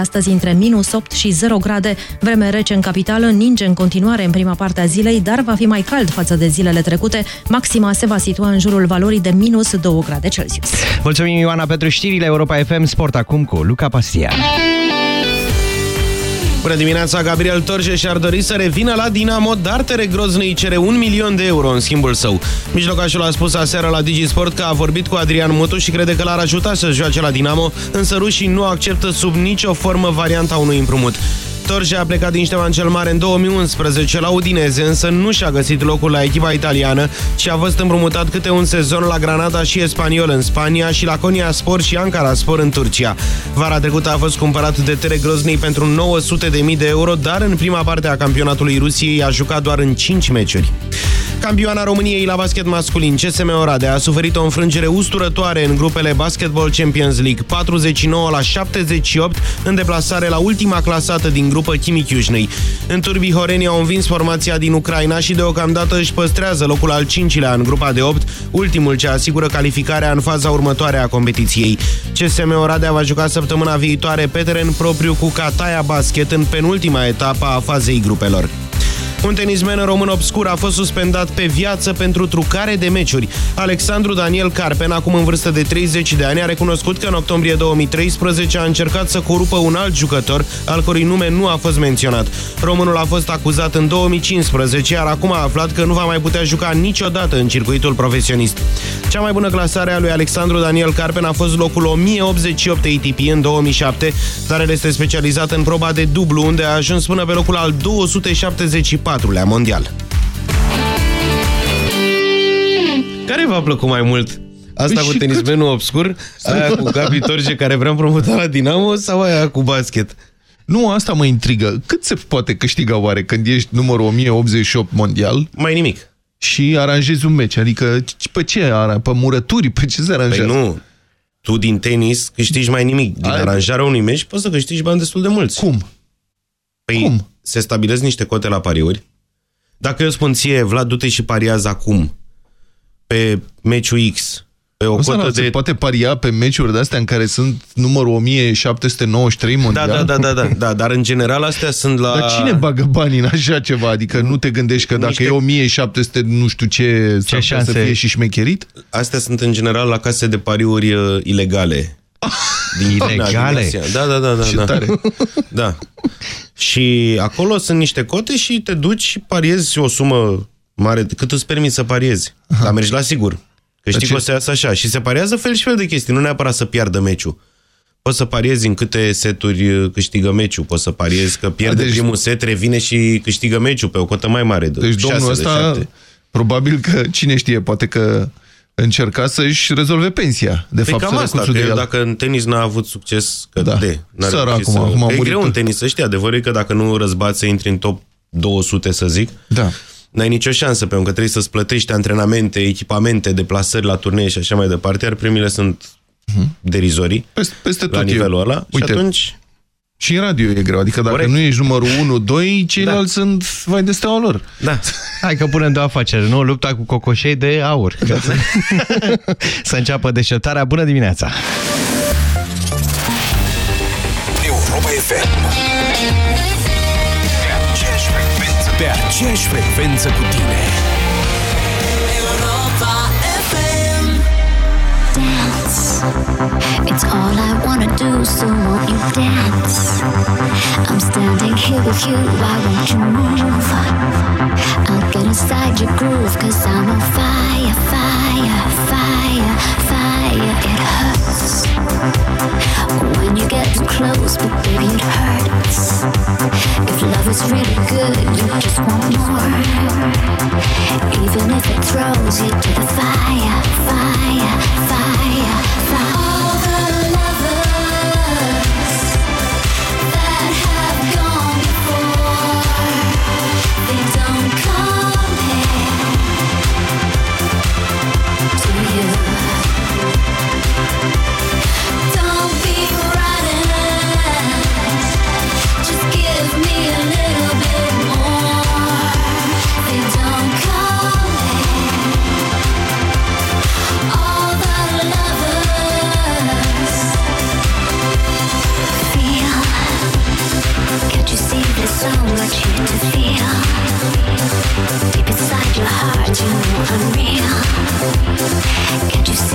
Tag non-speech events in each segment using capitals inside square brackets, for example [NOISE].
Astăzi între minus 8 și 0 grade, vreme rece în capitală, ninge în continuare în prima parte a zilei, dar va fi mai cald față de zilele trecute. Maxima se va situa în jurul valorii de minus 2 grade Celsius. Mulțumim Ioana pentru știrile Europa FM Sport acum cu Luca Pastia. Bună dimineața, Gabriel Torje și-ar dori să revină la Dinamo, dar Tere Groznăi cere un milion de euro în schimbul său. Mijlocașul a spus aseară la Digisport că a vorbit cu Adrian Mutu și crede că l-ar ajuta să joace la Dinamo, însă rușii nu acceptă sub nicio formă varianta unui împrumut. Torje a plecat din Ștefan cel Mare în 2011 la Udineze, însă nu și-a găsit locul la echipa italiană, ci a fost împrumutat câte un sezon la Granada și Espaniol în Spania și la Konya Sport și Ankara Sport în Turcia. Vara trecută a fost cumpărat de Tere Groznii pentru 900.000 de euro, dar în prima parte a campionatului Rusiei a jucat doar în 5 meciuri. Campioana României la basket masculin, CSM Oradea, a suferit o înfrângere usturătoare în grupele Basketball Champions League, 49 la 78, în deplasare la ultima clasată din grupă Chimi Chiușnei. În turbii Horenii au învins formația din Ucraina și deocamdată își păstrează locul al cincilea în grupa de 8, ultimul ce asigură calificarea în faza următoare a competiției. CSM Oradea va juca săptămâna viitoare pe teren propriu cu Cataia Basket în penultima etapă a fazei grupelor. Un tenismen român obscur a fost suspendat pe viață pentru trucare de meciuri. Alexandru Daniel Carpen, acum în vârstă de 30 de ani, a recunoscut că în octombrie 2013 a încercat să corupă un alt jucător, al cărui nume nu a fost menționat. Românul a fost acuzat în 2015, iar acum a aflat că nu va mai putea juca niciodată în circuitul profesionist. Cea mai bună clasare a lui Alexandru Daniel Carpen a fost locul 1088 ATP în 2007, dar el este specializat în proba de dublu, unde a ajuns până pe locul al 274 patrulea mondial. Care v-a plăcut mai mult? Asta cu tenismenul obscur? Aia cu Gabi Torge care vrea promuta la Dinamo sau aia cu basket? Nu, asta mă intrigă. Cât se poate câștiga oare când ești numărul 1088 mondial? Mai nimic. Și aranjezi un meci. Adică pe ce? Pe murături? Pe ce se aranjează? Păi nu. Tu din tenis câștigi mai nimic. Din Ai... aranjarea unui meci poți să câștigi bani destul de mulți. Cum? Păi Cum? se stabilesc niște cote la pariuri. Dacă eu spun ție, Vlad, du-te și pariază acum pe meciul X, pe o cotă de... Se poate paria pe meciuri de-astea în care sunt numărul 1793 mondial? Da, da, da, da, [LAUGHS] da, da, dar în general astea sunt la... Dar cine bagă banii în așa ceva? Adică nu te gândești că dacă Niște... e 1700 nu știu ce, ce șanse să fie și șmecherit? Astea sunt în general la case de pariuri uh, ilegale. Din ilegale? Da, da, da, da. Ce da. tare. da. Și acolo sunt niște cote și te duci și pariezi o sumă mare, cât îți permiți să pariezi. Aha. Dar mergi la sigur. Că știi că o să iasă așa. Și se pariază fel și fel de chestii, nu neapărat să piardă meciul. Poți să pariezi în câte seturi câștigă meciul. Poți să pariezi că pierde deci... primul set, revine și câștigă meciul pe o cotă mai mare. De deci 6, domnul ăsta, de probabil că, cine știe, poate că încerca să-și rezolve pensia. De păi fapt, cam asta, că dacă în tenis n-a avut succes, că da. de, Săr acum, să... acum e greu în tenis, să știi, adevărul e că dacă nu răzbați să intri în top 200, să zic, da. n-ai nicio șansă, pentru că trebuie să-ți plătești antrenamente, echipamente, deplasări la turnee și așa mai departe, iar primile sunt uh Mhm. -huh. derizorii peste, peste la tot nivelul e. ăla Uite, și atunci... Și în radio e greu, adică dacă Corect. nu ești numărul 1, 2, ceilalți da. sunt vai de steaua lor. Da. Hai că punem două afaceri, nu? Lupta cu cocoșei de aur. Da. [LAUGHS] să înceapă deșteptarea. Bună dimineața! Europa FM Pe aceeași frecvență Pe aceeași frecvență cu tine It's all I wanna do So won't you dance? I'm standing here with you Why won't you move? I'll get inside your groove Cause I'm on fire, fire, fire, fire. It hurts When you get too close But baby it hurts. If love is really good You just want more. Even if it throws you to the fire, fire, fire, fire. Too unreal? Can't you see?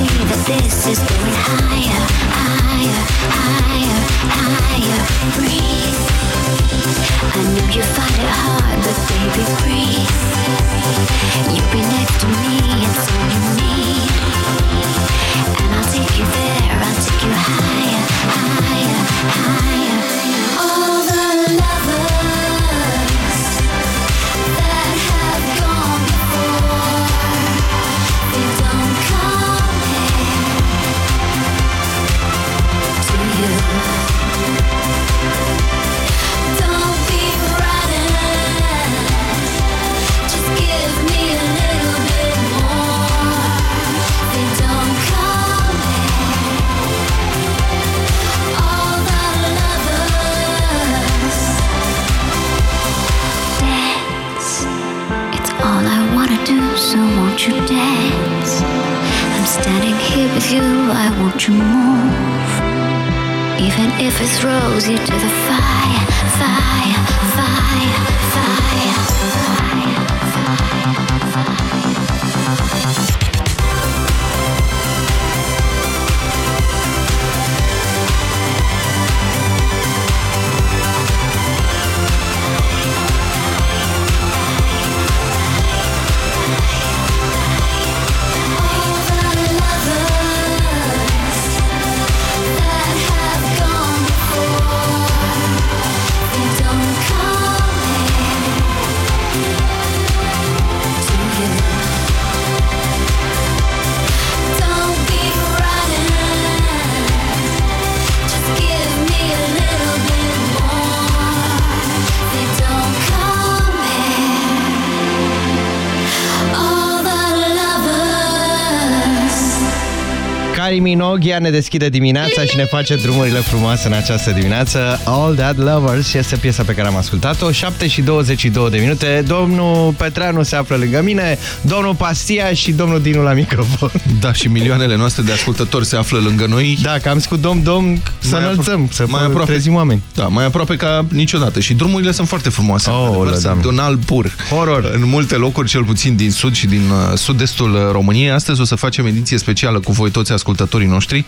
Kylie Minogue ea ne deschide dimineața și ne face drumurile frumoase în această dimineață. All That Lovers este piesa pe care am ascultat-o. 7 și 22 de minute. Domnul Petreanu se află lângă mine, domnul Pastia și domnul Dinu la microfon. Da, și milioanele noastre de ascultători se află lângă noi. Da, că am zis cu domn, domn, să Mai înălțăm, apro- să mai mai aproape. trezim oameni. Da, mai aproape ca niciodată. Și drumurile sunt foarte frumoase. Oh, Într-adevăr, lă, sunt doamne. un alb pur. Horror. În multe locuri, cel puțin din sud și din uh, sud-estul uh, României. Astăzi o să facem ediție specială cu voi toți ascultătorii noștri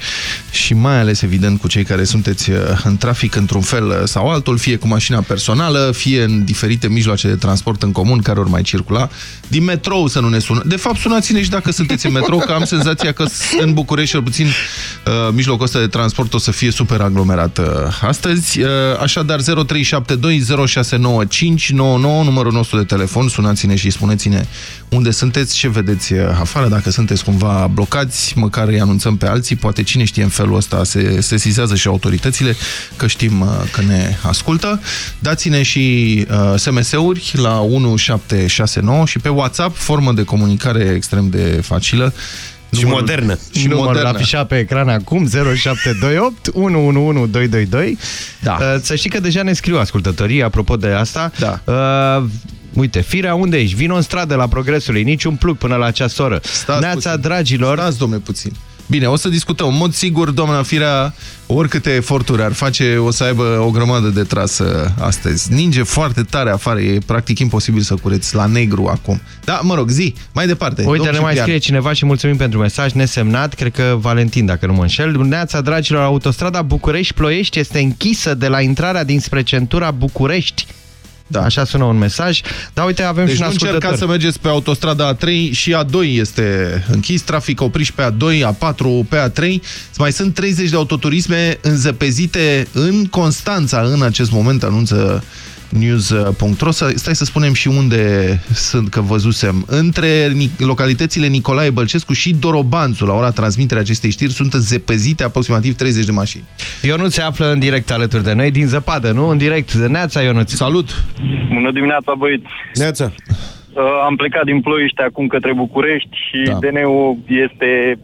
și mai ales, evident, cu cei care sunteți uh, în trafic într-un fel uh, sau altul, fie cu mașina personală, fie în diferite mijloace de transport în comun care ori mai circula. Din metrou să nu ne sună. De fapt, sunați-ne și dacă sunteți în metrou, că am senzația că în București, cel puțin, uh, mijlocul ăsta de transport o să fie super aglomerat uh, astăzi. Uh, Așadar, 0372069599, numărul nostru de telefon, sunați-ne și spuneți-ne unde sunteți, ce vedeți uh, afară, dacă sunteți cumva blocați, măcar îi anunțăm pe alții, poate cine știe în felul ăsta se sesizează și autoritățile, că știm uh, că ne ascultă. Dați-ne și uh, SMS-uri la 1769 și pe WhatsApp, formă de comunicare extrem de facilă. Și modernă. Și numărul modernă. afișat pe ecran acum 0728 111222. Da. Uh, Să știi că deja ne scriu ascultătorii apropo de asta. Da. Uh, Uite, Firea, unde ești? Vino în stradă la Progresului, niciun plug până la această oră. Stați Neața, puțin. dragilor. Stați, domne, puțin. Bine, o să discutăm. În mod sigur, doamna Firea, oricâte eforturi ar face, o să aibă o grămadă de trasă astăzi. Ninge foarte tare afară, e practic imposibil să cureți la negru acum. Da, mă rog, zi, mai departe. Uite, Domnul ne mai Ciprian. scrie cineva și mulțumim pentru mesaj nesemnat, cred că Valentin, dacă nu mă înșel. Neața, dragilor, autostrada București-Ploiești este închisă de la intrarea dinspre centura București. Da. Așa sună un mesaj. Dar uite, avem Deci și un nu încercați ascultător. să mergeți pe autostrada A3 și A2 este închis, trafic opriși pe A2, A4, pe A3. Mai sunt 30 de autoturisme înzăpezite în Constanța în acest moment, anunță news.ro. Să- Stai să spunem și unde sunt, că văzusem. Între Ni- localitățile Nicolae Bălcescu și Dorobanțu, la ora transmiterea acestei știri, sunt înzăpezite aproximativ 30 de mașini. Ionuț se află în direct alături de noi, din zăpadă, nu? În direct. Neața, Ionuț. Salut! Bună dimineața, băieți! Neața. Uh, Am plecat din Ploiești acum către București și Da. DN-ul este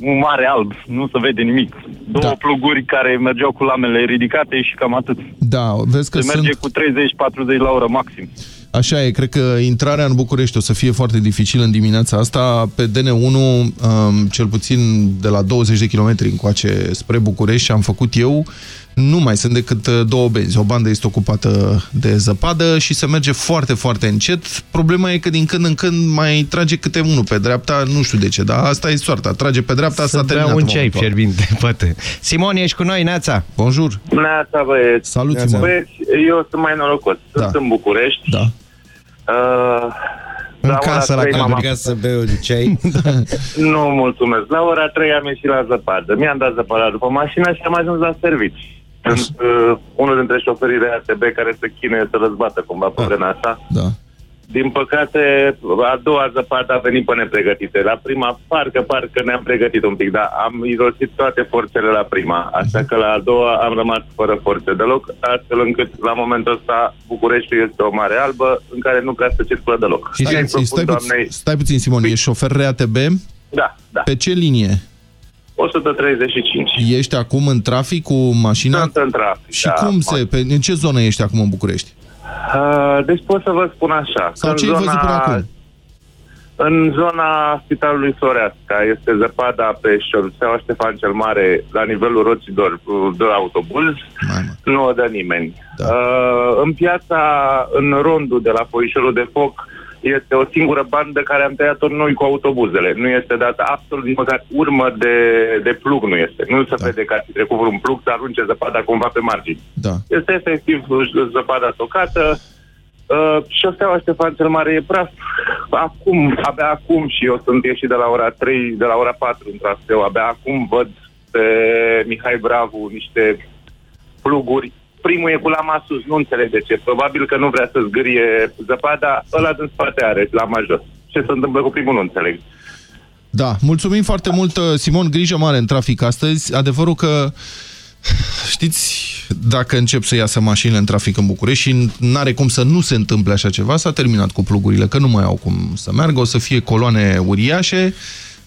un mare alb, nu se vede nimic. Două Da. pluguri care mergeau cu lamele ridicate și cam atât. Da, vezi că Se sunt... merge cu 30-40 la oră maxim. Așa e, cred că intrarea în București o să fie foarte dificilă în dimineața asta. Pe DN1, um, cel puțin de la 20 de kilometri încoace spre București, și am făcut eu, nu mai sunt decât uh, două benzi. O bandă este ocupată de zăpadă și se merge foarte, foarte încet. Problema e că din când în când mai trage câte unul pe dreapta, nu știu de ce, dar asta e soarta. Trage pe dreapta, s-a terminat. un ceai momentul ăla. fierbinte, [LAUGHS] poate. Simon, ești cu noi, Neața? Bonjour. Neața, băieți. Salut, Simon. Băieți, eu sunt mai norocos. Sunt Da. în București. Da. Uh, În la ora casă, la trei care m-am- Am să beu ceai. [LAUGHS] Nu, mulțumesc. La ora 3 am ieșit la zăpadă. Mi-am dat zăpada după mașină și am ajuns la servici. Sunt uh, unul dintre șoferii de ATB care se chinuie să răzbată cumva pe vremea asta. Da. Din păcate, a doua zăpadă a venit pe nepregătite. La prima, parcă, parcă ne-am pregătit un pic, dar am irosit toate forțele la prima. Așa că la a doua am rămas fără forțe deloc, astfel încât la momentul ăsta Bucureștiul este o mare albă în care nu prea se circulă deloc. Stai, Și îi stai, propun stai, doamnei- puțin, stai puțin, Simon, ești șofer RATB? Da, da. Pe ce linie? 135. Ești acum în trafic cu mașina? Sunt în trafic, Și da. cum se... Pe, în ce zonă ești acum în București? Uh, deci pot să vă spun așa. Sau că ce în ai văzut până acum? În zona Spitalului Soreasca este zăpada pe șoseaua Ștefan cel Mare la nivelul roților de autobuz. Mai, mă. Nu o dă nimeni. Da. Uh, în piața, în rondul de la Foișorul de Foc, este o singură bandă care am tăiat-o noi cu autobuzele. Nu este dată absolut nici măcar urmă de, de plug, nu este. Nu se Da. vede că ar fi trecut vreun plug să arunce zăpada cumva pe margini. Da. Este efectiv zăpada tocată. Uh, șoseaua Ștefan cel Mare e praf. Acum, abia acum și eu sunt ieșit de la ora 3, de la ora 4 în traseu, abia acum văd pe Mihai Bravu niște pluguri. Primul e cu lama sus, nu înțeleg de ce. Probabil că nu vrea să zgârie zăpada, ăla din spate are lama jos. Ce se întâmplă cu primul nu înțeleg. Da, mulțumim foarte mult, uh, Simon, grijă mare în trafic astăzi. Adevărul că, știți, dacă încep să iasă mașinile în trafic în București și n-are cum să nu se întâmple așa ceva, s-a terminat cu plugurile, că nu mai au cum să meargă, o să fie coloane uriașe,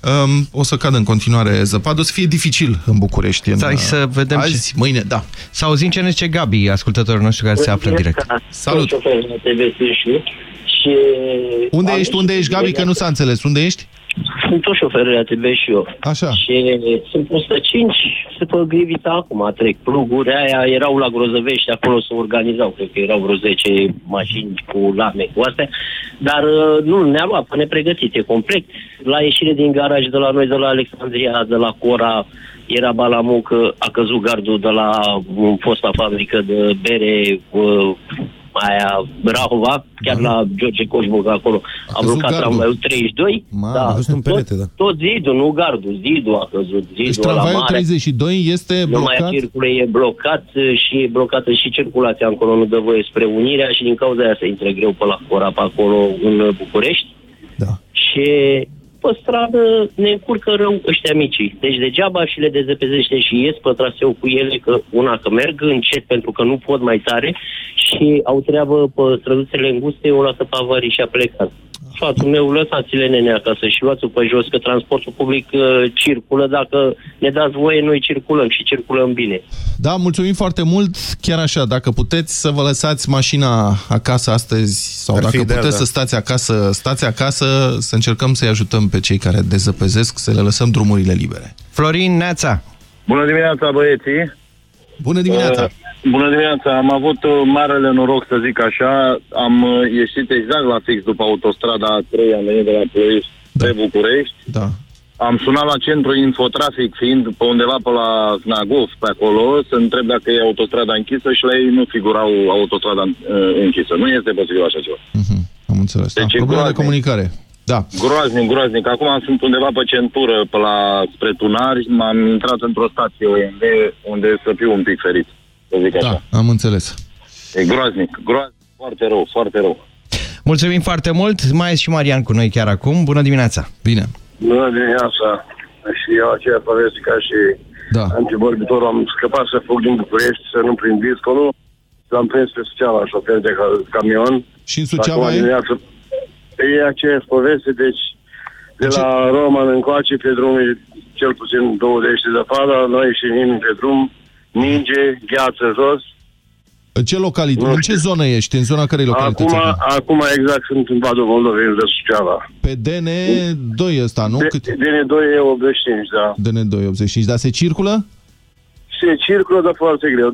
um, o să cadă în continuare zăpadă, o să fie dificil în București. În, Stai să vedem azi, ce- mâine, da. Să auzim ce ne zice Gabi, ascultătorul nostru care se află direct. Salut. Sunt șofer la TV Sișu și... Unde am ești, unde ieșit ești, Gabi, că nu s-a înțeles. Unde ești? Sunt tot șofer la TV și eu. Așa. Și sunt 105, se pe Grivița acum trec pluguri, aia erau la Grozăvești, acolo se organizau, cred că erau vreo 10 mașini cu lame, cu astea, dar uh, nu, ne-a luat pe nepregătite, complet. La ieșire din garaj de la noi, de la Alexandria, de la Cora, era balamuc, că a căzut gardul de la um, fosta fabrică de bere, uh, aia Rahova, chiar la George Coșbuc acolo. A, căzut blocat gardul. tramvaiul 32. Mamă, da, a fost un perete, tot, da. tot zidul, nu gardul, zidul a căzut, zidul Deci ăla tramvaiul mare. 32 este Nu mai blocat? circulă, e blocat uh, și e blocată și circulația încolo, nu dă voie spre Unirea și din cauza aia se intră greu pe la Cora, pe acolo în uh, București. Da. Și pe stradă ne încurcă rău ăștia micii. Deci degeaba și le dezepezește și ies pe traseu cu ele, că una că merg încet pentru că nu pot mai tare și au treabă pe străduțele înguste, o lasă pe avarii și a plecat. Sfatul meu, lăsați-le nene acasă și luați-o pe jos, că transportul public uh, circulă. Dacă ne dați voie, noi circulăm și circulăm bine. Da, mulțumim foarte mult. Chiar așa, dacă puteți să vă lăsați mașina acasă astăzi sau Ar fi dacă ideal, puteți da. să stați acasă, stați acasă, să încercăm să-i ajutăm pe cei care dezăpezesc, să le lăsăm drumurile libere. Florin Neața. Bună dimineața, băieții! Bună dimineața! Uh, bună dimineața! Am avut uh, marele noroc, să zic așa. Am uh, ieșit exact la fix după autostrada A3, am venit de la Ploiești Da. pe București. Da. Am sunat la centru infotrafic, fiind pe undeva pe la Snagov, pe acolo, să întreb dacă e autostrada închisă și la ei nu figurau autostrada uh, închisă. Nu este posibil așa ceva. Mhm, Am înțeles. Da, Deci e problema de groaznic. comunicare. Da. Groaznic, groaznic. Acum sunt undeva pe centură, pe la spre Tunari. M-am intrat într-o stație OMV unde să fiu un pic ferit, să zic așa. Da, am înțeles. E groaznic, groaznic, foarte rău, foarte rău. Mulțumim foarte mult. Mai este și Marian cu noi chiar acum. Bună dimineața. Bine. Bună dimineața. Și eu aceea poveste ca și Da. antivorbitorul am scăpat să fug din București, să nu prind discolul. L-am prins pe Suceava, șofer de ca- camion. Și în Suceava Acum e? dimineață e aceeași poveste, deci de Ce- la Roman încoace pe drum e cel puțin 20 de zăpadă, noi și nimeni pe drum, ninge, gheață jos. În ce localitate? Nu În ce știu. zonă ești? În zona cărei localități? Acum, acum? acum exact sunt în Badul Moldovei, de Suceava. Pe DN2 ăsta, nu? De, Cât? DN2 e 85, da. DN2 85. Dar se circulă? se circulă, dar foarte greu. 20-30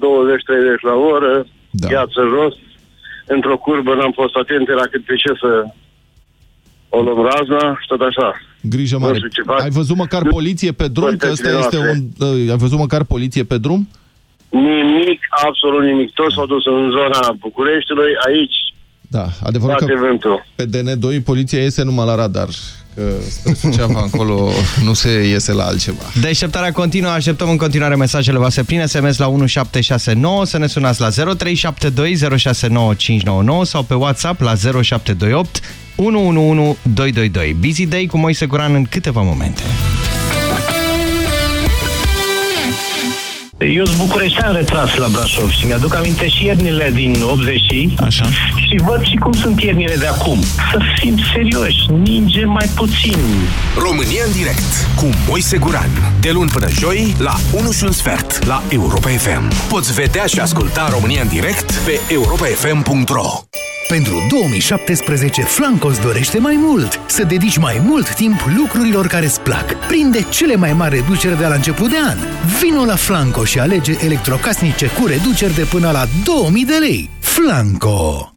la oră, Da. gheață jos. Într-o curbă n-am fost atent, era cât pe ce să o luăm razna și tot așa. Grijă Nu mare. știu ce fac. Ai văzut măcar poliție pe drum? Că ăsta Părtățile este un... noastre. uh, Ai văzut măcar poliție pe drum? Nimic, absolut nimic. Toți s-au dus în zona Bucureștiului, aici Da, adevărul bate că vântul. pe DN2 poliția iese numai la radar. Că spre Suceava încolo nu se iese la altceva. Deșteptarea continuă, așteptăm în continuare mesajele voastre prin SMS la 1769, să ne sunați la 0372069599 sau pe WhatsApp la 0728 111222. Busy Day cu Moise Guran în câteva momente. Eu sunt bucureștean retras la Brașov și mi-aduc aminte și iernile din 80 Așa. Și văd și cum sunt iernile de acum. Să fim serioși, ninge mai puțin. România în direct cu Moise Guran. De luni până joi la 1 și un sfert la Europa FM. Poți vedea și asculta România în direct pe europafm.ro Pentru 2017, Flanco îți dorește mai mult. Să dedici mai mult timp lucrurilor care îți plac. Prinde cele mai mari reduceri de la început de an. Vino la Flanco și alege electrocasnice cu reduceri de până la 2000 de lei. Flanco!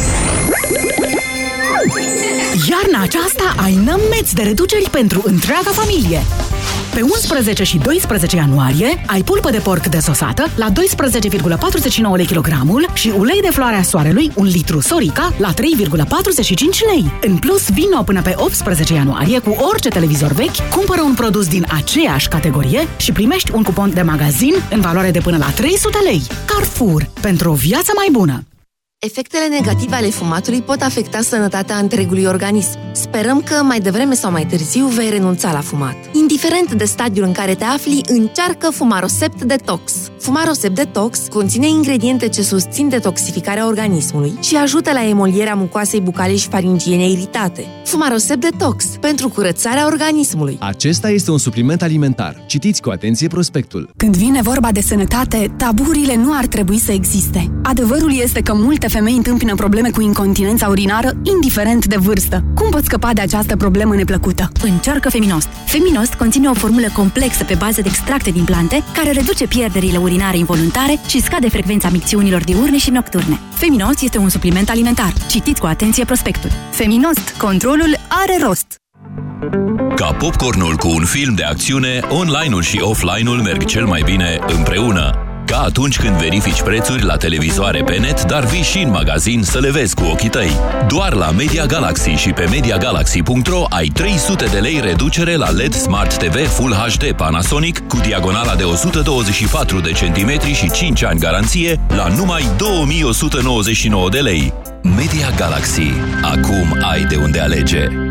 Iarna aceasta ai nămeți de reduceri pentru întreaga familie. Pe 11 și 12 ianuarie ai pulpă de porc desosată la 12,49 lei kilogramul și ulei de floarea soarelui 1 litru Sorica la 3,45 lei. În plus, vino până pe 18 ianuarie cu orice televizor vechi, cumpără un produs din aceeași categorie și primești un cupon de magazin în valoare de până la 300 lei. Carrefour. Pentru o viață mai bună. Efectele negative ale fumatului pot afecta sănătatea întregului organism. Sperăm că mai devreme sau mai târziu vei renunța la fumat. Indiferent de stadiul în care te afli, încearcă Fumarosept Detox. Fumarosept Detox conține ingrediente ce susțin detoxificarea organismului și ajută la emolierea mucoasei bucale și faringiene iritate. Fumarosept Detox pentru curățarea organismului. Acesta este un supliment alimentar. Citiți cu atenție prospectul. Când vine vorba de sănătate, taburile nu ar trebui să existe. Adevărul este că multe femei întâmpină probleme cu incontinența urinară, indiferent de vârstă. Cum poți scăpa de această problemă neplăcută? Încearcă Feminost. Feminost conține o formulă complexă pe bază de extracte din plante care reduce pierderile urinare involuntare și scade frecvența micțiunilor diurne și nocturne. Feminost este un supliment alimentar. Citiți cu atenție prospectul. Feminost. Controlul are rost. Ca popcornul cu un film de acțiune, online-ul și offline-ul merg cel mai bine împreună. Ca atunci când verifici prețuri la televizoare pe net, dar vii și în magazin să le vezi cu ochii tăi. Doar la Media Galaxy și pe MediaGalaxy.ro ai 300 de lei reducere la LED Smart TV Full HD Panasonic cu diagonala de 124 de centimetri și 5 ani garanție la numai 2199 de lei. Media Galaxy. Acum ai de unde alege.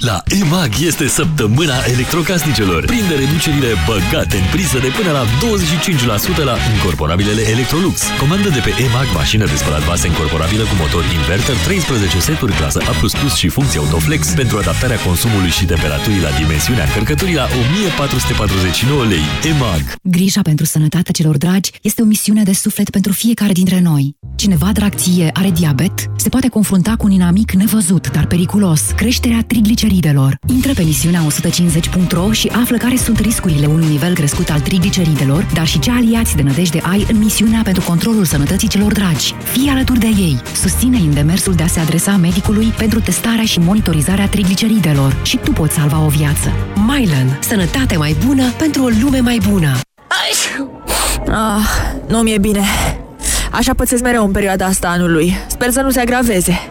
La EMAG este săptămâna electrocasnicelor. Prinde reducerile băgate în priză de până la 25% la incorporabilele Electrolux. Comandă de pe EMAG mașină de spălat vase incorporabilă cu motor inverter, 13 seturi clasă A++ și funcție Autoflex pentru adaptarea consumului și temperaturii la dimensiunea încărcăturii la 1449 lei. EMAG. Grija pentru sănătatea celor dragi este o misiune de suflet pentru fiecare dintre noi. Cineva drag ție are diabet, se poate confrunta cu un inamic nevăzut, dar periculos, creșterea trigliceridelor. Intră pe misiunea 150.ro și află care sunt riscurile unui nivel crescut al trigliceridelor, dar și ce aliați de nădejde ai în misiunea pentru controlul sănătății celor dragi. Fii alături de ei. Susține demersul de a se adresa medicului pentru testarea și monitorizarea trigliceridelor și tu poți salva o viață. Mylan. Sănătate mai bună pentru o lume mai bună. Ah, nu mi-e bine. Așa pățesc mereu în perioada asta anului. Sper să nu se agraveze.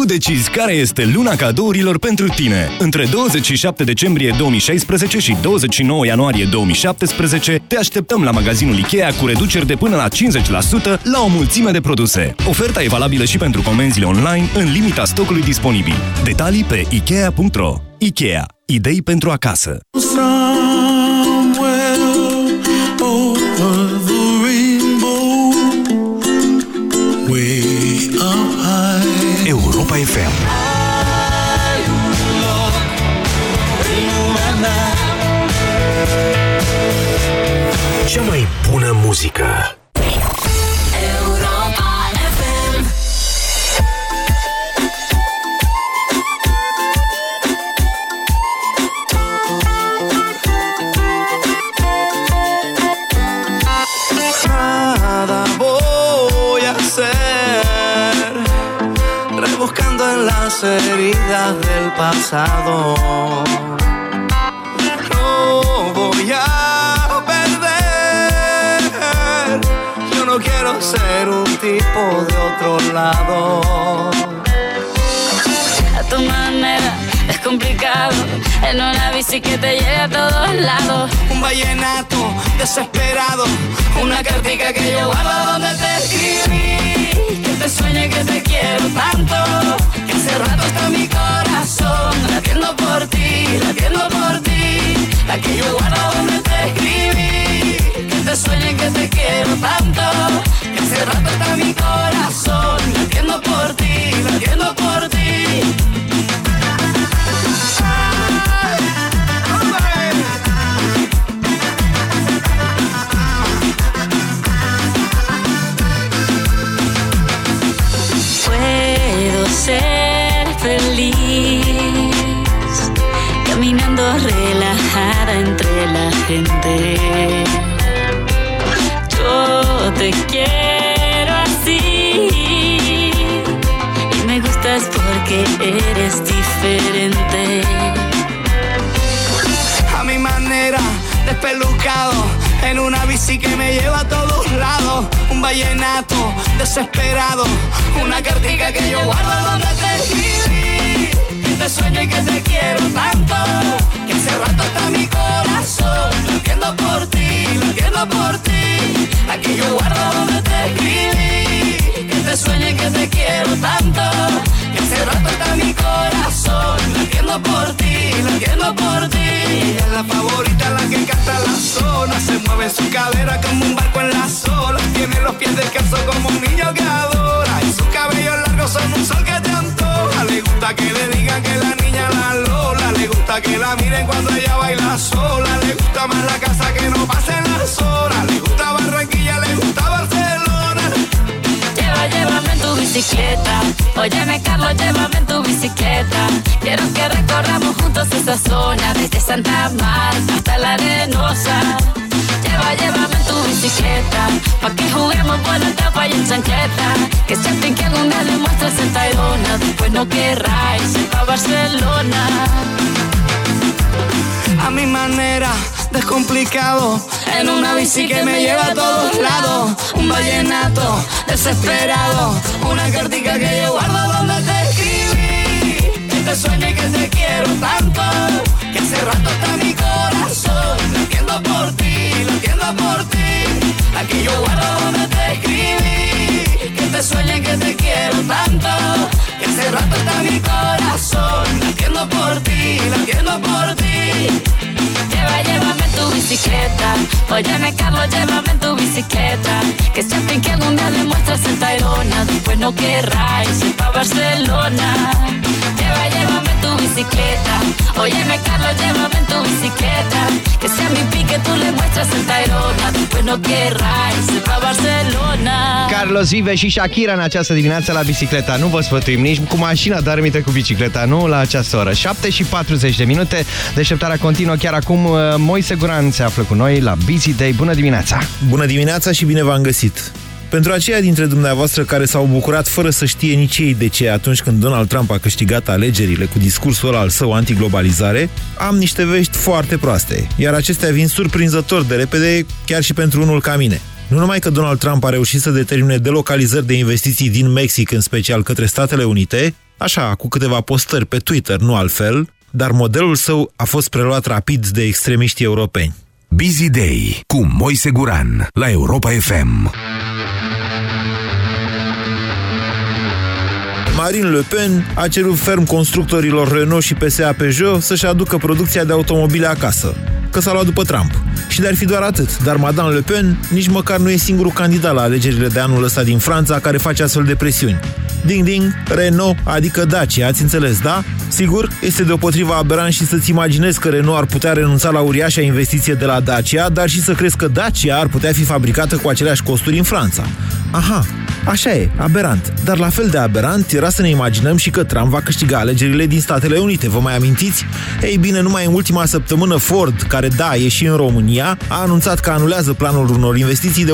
Tu decizi care este luna cadourilor pentru tine. Între 27 decembrie 2016 și 29 ianuarie 2017 te așteptăm la magazinul Ikea cu reduceri de până la 50% la o mulțime de produse. Oferta e valabilă și pentru comenzile online în limita stocului disponibil. Detalii pe Ikea.ro Ikea. Idei pentru acasă. Las heridas del pasado. Quiero ser un tipo de otro lado. A tu manera es complicado. En una bici que te lleve a todos lados. Un vallenato desesperado, una cartica que yo guardo donde te escribí. Que te sueñe que te quiero tanto. Que hace rato está mi corazón latiendo por ti, latiendo por ti. La que yo guardo donde te escribí. Te sueñe que te quiero tanto. Que hace rato está mi corazón latiendo por ti, latiendo por ti. Que me lleva a todos lados. Un vallenato desesperado, una cartica que yo guardo donde te escribí. Que te sueño y que te quiero tanto, que hace rato está mi corazón latiendo por ti, latiendo por ti. Aquí yo guardo donde te escribí. Te sueño y que te quiero tanto, que hace rato está mi corazón latiendo por ti, latiendo por ti. Ella es la favorita, la que canta la zona. Se mueve su cadera como un barco en la sola. Tiene los pies descalzos como un niño que adora. Y sus cabellos largos son un sol que te. Le gusta que le digan que la niña la lola. Le gusta que la miren cuando ella baila sola. Le gusta más la casa que no pasen las horas. Le gusta llévame en tu bicicleta. Óyeme, Carlos, llévame en tu bicicleta. Quiero que recorramos juntos esa zona, desde Santa Marta hasta la Arenosa. Lleva, llévame en tu bicicleta, pa' que juguemos por la tapa y en chancleta. Que sienten que algún día le muestres el Tayrona, después no querráis ir pa' Barcelona. A mi manera, descomplicado. En una bici que me lleva a todos lados. Un vallenato desesperado. Una cartica que yo guardo donde te escribí. Que te sueño y que te quiero tanto. Que hace rato está mi corazón. Latiendo por ti, latiendo por ti. Aquí yo guardo donde te escribí. Que te sueño y que te quiero tanto. Hace rato está mi corazón. Latiendo por ti, latiendo por ti. Lleva, llévame en tu bicicleta. Óyeme, Carlos, llévame en tu bicicleta. Que siempre que algún día demuestras en Tayrona, después no querrás ir pa' Barcelona. Lleva, llévame bicicleta. Óyeme, Carlos, llévame en tu bicicleta. Que sea mi pique, tú le muestras en Tayrona, después no querrás ir pa' Barcelona. Carlos Vive și Shakira în această dimineață la bicicleta. Nu vă sfătuim nici cu mașina, dar aminte cu bicicleta, nu la această oră. 7 și 40 de minute, deșteptarea continuă chiar acum. Moise Guran se află cu noi la Busy Day. Bună dimineața! Bună dimineața și bine v-am găsit! Pentru aceia dintre dumneavoastră care s-au bucurat fără să știe nici ei de ce atunci când Donald Trump a câștigat alegerile cu discursul ăla al său antiglobalizare, am niște vești foarte proaste, iar acestea vin surprinzător de repede chiar și pentru unul ca mine. Nu numai că Donald Trump a reușit să determine delocalizări de investiții din Mexic, în special către Statele Unite, așa, cu câteva postări pe Twitter, nu altfel, dar modelul său a fost preluat rapid de extremiștii europeni. Busy Day cu Moise Guran la Europa FM. Marine Le Pen a cerut ferm constructorilor Renault și PSA Peugeot să-și aducă producția de automobile acasă, că s-a luat după Trump. Și de-ar fi doar atât, dar Madame Le Pen nici măcar nu e singurul candidat la alegerile de anul ăsta din Franța care face astfel de presiuni. Ding, ding, Renault, adică Dacia, ați înțeles, da? Sigur, este deopotriva aberant și să-ți imaginezi că Renault ar putea renunța la uriașa investiție de la Dacia, dar și să crezi că Dacia ar putea fi fabricată cu aceleași costuri în Franța. Aha, așa e, aberant. Dar la fel de aberant era să ne imaginăm și că Trump va câștiga alegerile din Statele Unite, vă mai amintiți? Ei bine, numai în ultima săptămână Ford, care da, e și în România, a anunțat că anulează planul unor investiții de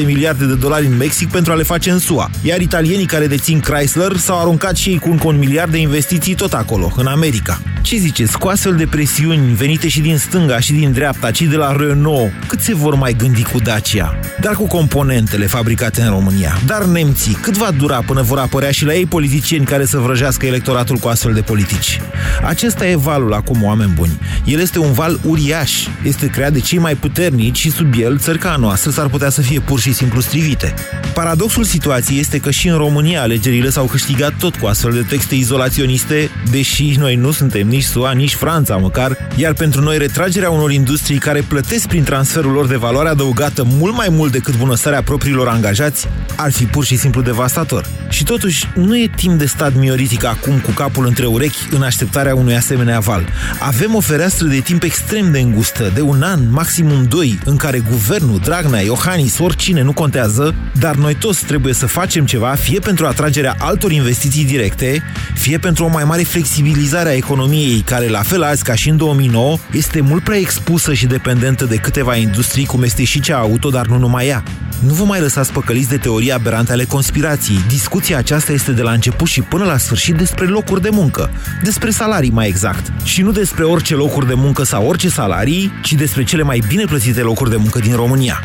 1,6 miliarde de dolari în Mexic pentru a le face în SUA. Iar italienii care dețin Chrysler s-au aruncat și ei cu încă un miliard de investiții tot acolo, în America. Ce ziceți, cu astfel de presiuni venite și din stânga și din dreapta, ci de la Renault, cât se vor mai gândi cu Dacia? Dar cu componentele fabricate în România. Dar nemții, cât va dura până vor apărea și la ei politicieni care să vrăjească electoratul cu astfel de politici? Acesta e valul acum, oameni buni. El este un val uriaș. Este creat de cei mai puternici și sub el, țărca noastră s-ar putea să fie pur și simplu strivite. Paradoxul situației este că și în România alegerile s-au câștigat tot cu astfel de texte izolaționiste, deși noi nu suntem nici SUA, nici Franța măcar, iar pentru noi retragerea unor industrii care plătesc prin transferul lor de valoare adăugată mult mai mult decât bunăstarea propriilor angajați ar fi pur și simplu devastator. Și totuși, nu e timp de stat mioritic acum cu capul între urechi în așteptarea unui asemenea val. Avem o fereastră de timp extrem de îngustă, de un an, maximum doi, în care guvernul, Dragnea, Iohannis, oricine nu contează, dar noi toți trebuie să facem ceva, fie pentru atragerea altor investiții directe, fie pentru o mai mare flexibilizare a economiei, care, la fel azi ca și în 2009, este mult prea expusă și dependentă de câteva industrii, cum este și cea auto, dar nu numai ea. Nu vă mai lăsați păcăliți de teorii aberante ale conspirației. Discuția aceasta este de la început și până la sfârșit despre locuri de muncă. Despre salarii, mai exact. Și nu despre orice locuri de muncă sau orice salarii, ci despre cele mai bine plătite locuri de muncă din România.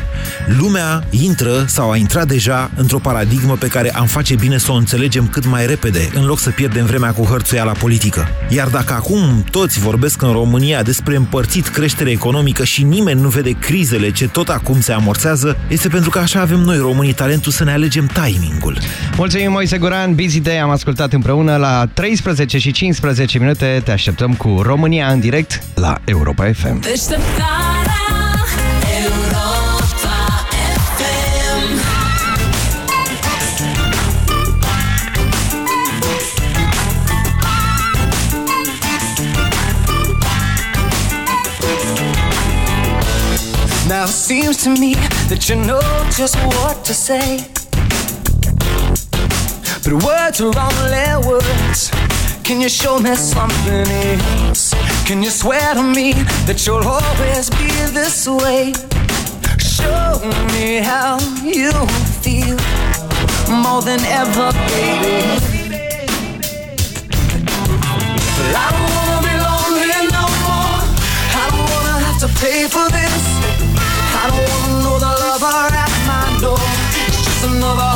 Lumea intră sau a intrat deja într-o paradigmă pe care am face bine să o înțelegem cât mai repede, în loc să pierdem vremea cu hărțuia la politică. Iar dacă acum toți vorbesc în România despre împărțit creștere economică și nimeni nu vede crizele ce tot acum se amorțează, este pentru că așa avem noi românii talentul să ne alegem timingul. Mulțumim, Moise Guran, Busy Day, am ascultat împreună la 13 și 15 minute. Te așteptăm cu România în direct la Europa FM. Deșteptarea Europa FM Now it seems to me that you know just what to say. But words are only words. Can you show me something else? Can you swear to me that you'll always be this way? Show me how you feel more than ever, baby. I don't wanna be lonely no more. I don't wanna have to pay for this. I don't wanna know the lover at my door. It's just another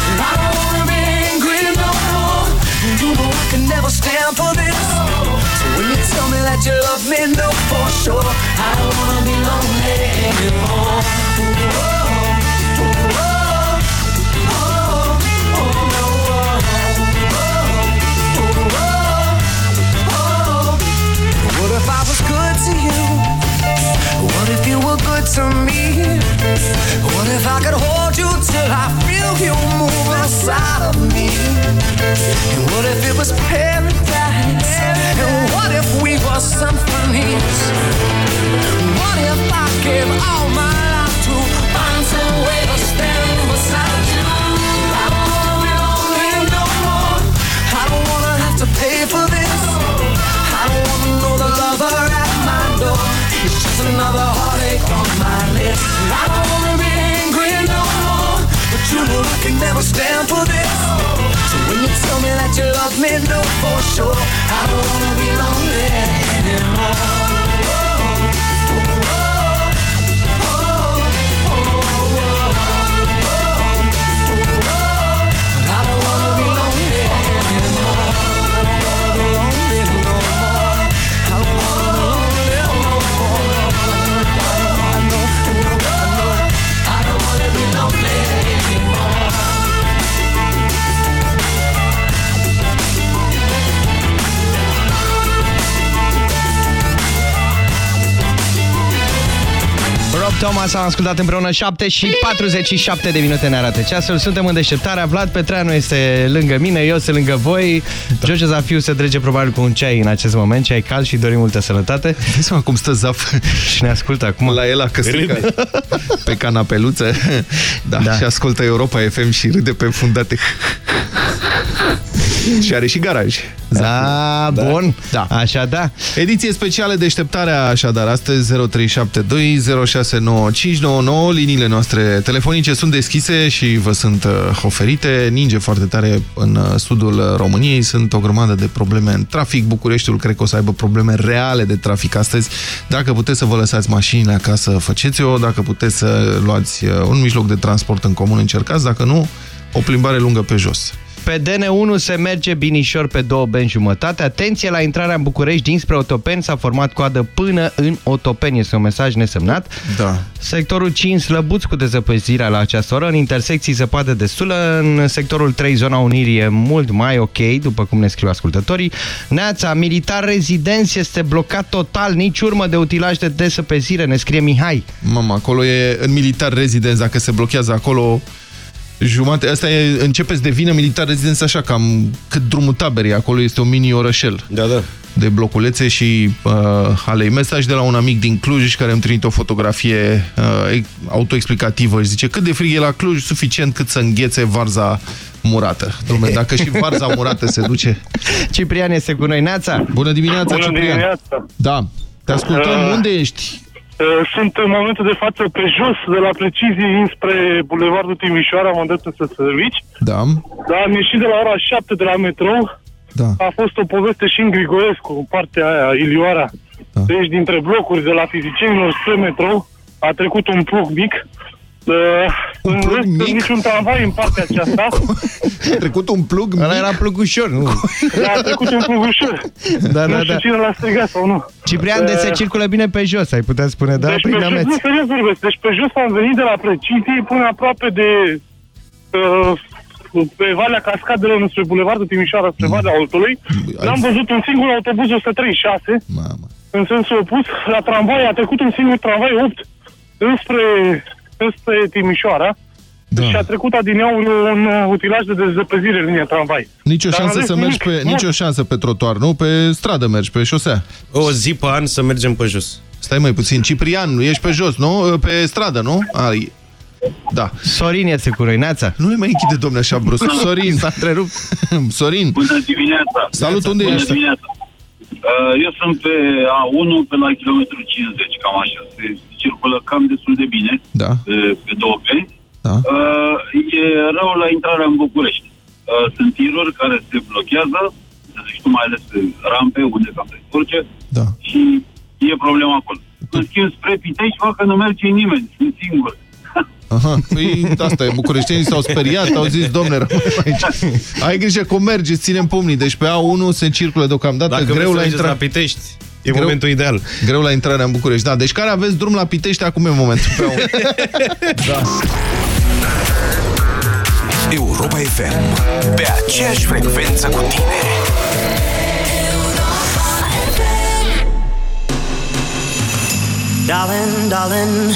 Never for this. So when you tell me that you love me, know for sure. I don't wanna be lonely anymore. What if I was good to you? Good to me? What if I could hold you till I feel you move inside of me? And what if it was paradise? And what if we were symphonies? What if I gave all my life to find some way to stand beside you? I don't wanna be lonely no more. I don't wanna have to pay for this. Another heartache on my list. I don't wanna be angry no more, but you know I can never stand for this. So when you tell me that you love me, know for sure I don't wanna be lonely anymore. Thomas am ascultat împreună 7 și 47 de minute ne arată ceasul. Suntem în deșteptarea. Vlad Petreanu este lângă mine, eu sunt lângă voi. Da. George Zafiu se trece probabil cu un ceai în acest moment, ceai cald și dorim multă sănătate. Vezi mă cum stă Zaf și ne ascultă acum. La el acasă pe canapeluță da, da. și ascultă Europa FM și râde pe fundate. [LAUGHS] și are și garaj. Da, bun. Da. Așa da. Ediție specială deșteptarea, așadar, astăzi 0372069599. Liniile noastre telefonice sunt deschise și vă sunt uh, oferite. Ninge foarte tare în uh, sudul României. Sunt o grămadă de probleme în trafic. Bucureștiul cred că o să aibă probleme reale de trafic astăzi. Dacă puteți să vă lăsați mașinile acasă, faceți-o. Dacă puteți să luați uh, un mijloc de transport în comun, încercați. Dacă nu, o plimbare lungă pe jos. Pe DN1 se merge binișor pe două benzi jumătate. Atenție la intrarea în București dinspre Otopeni. S-a format coadă până în Otopeni. Este un mesaj nesemnat. Da. Sectorul 5 slăbuț cu dezăpăzirea la această oră. În intersecții se poate destulă. În sectorul 3 zona Unirii e mult mai ok, după cum ne scriu ascultătorii. Neața, militar rezidenți este blocat total. Nici urmă de utilaj de desăpezire, ne scrie Mihai. Mama, acolo e în militar rezidenți. Dacă se blochează acolo jumate, asta e, începe să devină militar rezidență așa, cam cât drumul taberii, acolo este un mini-orășel. Da, da. De bloculețe și uh, alei. Mesaj de la un amic din Cluj care îmi trimite o fotografie uh, autoexplicativă și zice cât de frig e la Cluj, suficient cât să înghețe varza murată. Dom'le, dacă și varza murată se duce... [LAUGHS] Ciprian este cu noi, Neața. Bună dimineața, Bună Ciprian. dimineața. Da, te ascultăm. Uh, Unde ești? Uh, Sunt în momentul de față pe jos, de la precizie înspre Bulevardul Timișoara, mă îndrept spre servici. Da. Dar am ieșit de la ora 7 de la metrou. Da. A fost o poveste și în Grigorescu, în partea aia, Ilioara. Da. Deci dintre blocuri de la fizicienilor spre metrou a trecut un plug mic Uh, în rest, niciun tramvai în partea aceasta. [LAUGHS] A trecut un plug Ăla era plugușor, nu? Da, a trecut un plugușor. Da, nu da, știu da. cine l-a strigat sau nu. Ciprian, de se Uh, circulă bine pe jos, ai putea spune, da? deci Prin pe jos, ameți. nu, serios vorbesc. Deci pe jos am venit de la precizie până aproape de uh, pe Valea Cascadelor spre Bulevardul Timișoara, spre Valea Oltului. N-am văzut un singur autobuz 136. Mamă. În sensul opus, la tramvai a trecut un singur tramvai 8 înspre, înspre Timișoara. Da. Și a trecut adineauri un uh, utilaj de dezăpezire în linia tramvai. Nici o Dar șansă în să rest, mergi nimic. pe, nici o șansă pe trotuar, nu? Pe stradă mergi, pe șosea. O zi pe an să mergem pe jos. Stai mai puțin, Ciprian, ești pe jos, nu? Pe stradă, nu? Ai. Da. Sorin este cu noi, Neața. Nu le mai închide, domne, așa brusc. [LAUGHS] Sorin. S-a întrerupt. [LAUGHS] Sorin. Bună dimineața! Salut, unde Bună ești? dimineața! Uh, Eu sunt pe A1, pe la kilometru 50, cam așa. Se circulă cam destul de bine Da. pe, pe două peni. Da. Uh, E rău la intrarea în București. Uh, Sunt tiruri care se blochează, să zic tu, mai ales pe rampe, unde cam se urce. Da. Și e problema acolo. În schimb, spre Pitești, fac că nu merge nimeni, sunt singur. Aha, păi asta e, bucureștenii s-au speriat, au zis, domne, rămânem aici. Ai grijă cum mergi, îți ținem pumnii. Deci pe A1 se circulă deocamdată, Dacă greu vreți să la mergeți intrare. la Pitești, e momentul ideal. Greu la intrarea în București, da. Deci care aveți drum la Pitești, acum e momentul pe A1. [LAUGHS] da. Europa FM. Pe aceeași frecvență cu tine. Darling, darling,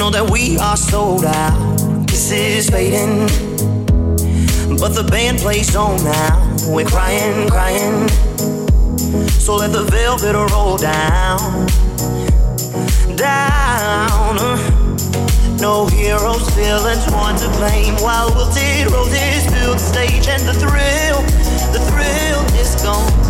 Know that we are sold out. This is fading, but the band plays on now. We're crying, crying. So let the velvet roll down, down. No heroes, villains, one to blame. While wilted roses fill the stage, and the thrill, the thrill is gone.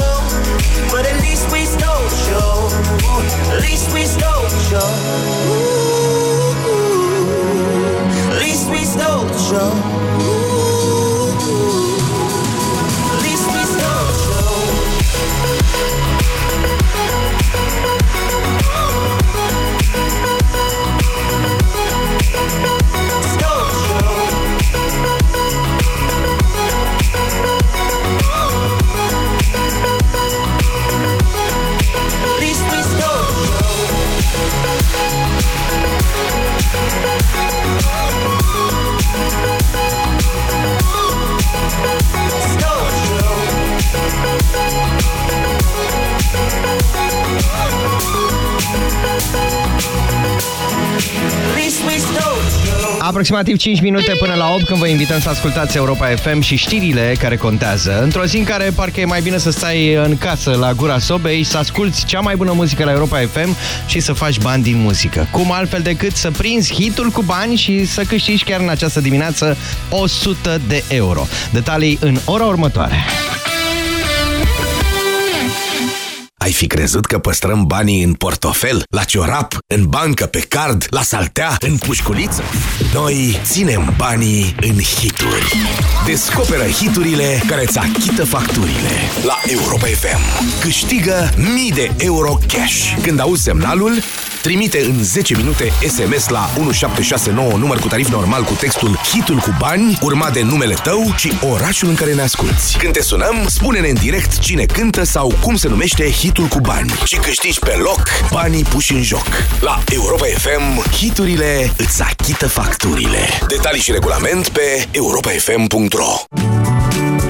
but at least we stole the show. At least we stole the show. Ooh, at least we stole the show. Ooh, Aproximativ 5 minute până la 8 când vă invităm să ascultați Europa FM și știrile care contează. Într-o zi în care parcă e mai bine să stai în casă la gura sobei, să asculti cea mai bună muzică la Europa FM și să faci bani din muzică. Cum altfel decât să prinzi hitul cu bani și să câștigi chiar în această dimineață 100 de euro. Detalii în ora următoare. Fi crezut că păstrăm banii în portofel, la ciorap, în bancă, pe card, la saltea, în pușculiță? Noi ținem banii în hituri. Descoperă hiturile care îți achită facturile. La Europa FM. Câștigă mii de euro cash. Când auzi semnalul, trimite în 10 minute SMS la 1769 număr cu tarif normal cu textul Hitul cu bani, urmat de numele tău și orașul în care ne asculti. Când te sunăm, spune-ne în direct cine cântă sau cum se numește hitul cu bani și câștigi pe loc banii puși în joc. La Europa FM, hiturile îți achită facturile. Detalii și regulament pe europafm.ro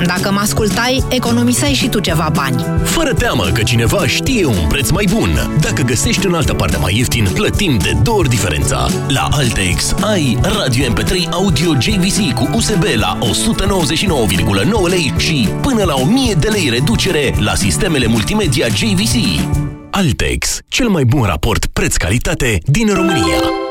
Dacă mă ascultai, economiseai și tu ceva bani. Fără teamă că cineva știe un preț mai bun. Dacă găsești în altă parte mai ieftin, plătim de două ori diferența. La Altex ai radio MP3 audio JVC cu USB la 199,9 lei și până la 1000 de lei reducere la sistemele multimedia JVC. Altex, cel mai bun raport preț-calitate din România.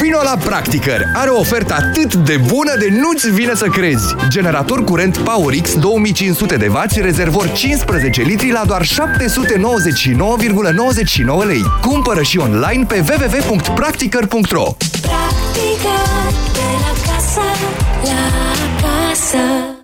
Vino la Practicăr! Are o ofertă atât de bună de nu-ți vine să crezi! Generator curent PowerX 2500 de W, rezervor 15 litri la doar 799,99 lei. Cumpără și online pe www.practicăr.ro Practică de la casă la casă.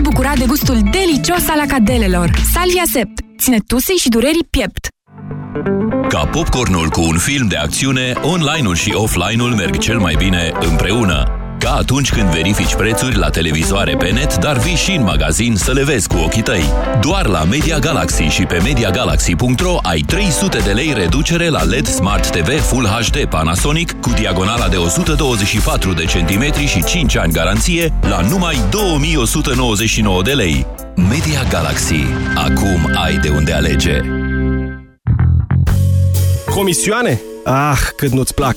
bucura de gustul delicios al acadelelor. Salvia Sept ține tusei și durerii piept. Ca popcornul cu un film de acțiune, online-ul și offline-ul merg cel mai bine împreună. Ca atunci când verifici prețuri la televizoare pe net, dar vii și în magazin să le vezi cu ochii tăi. Doar la Media Galaxy și pe MediaGalaxy.ro ai 300 de lei reducere la LED Smart TV Full HD Panasonic cu diagonala de 124 de centimetri și 5 ani garanție la numai 2199 de lei. Media Galaxy. Acum ai de unde alege. Comisioane? Ah, cât nu-ți plac!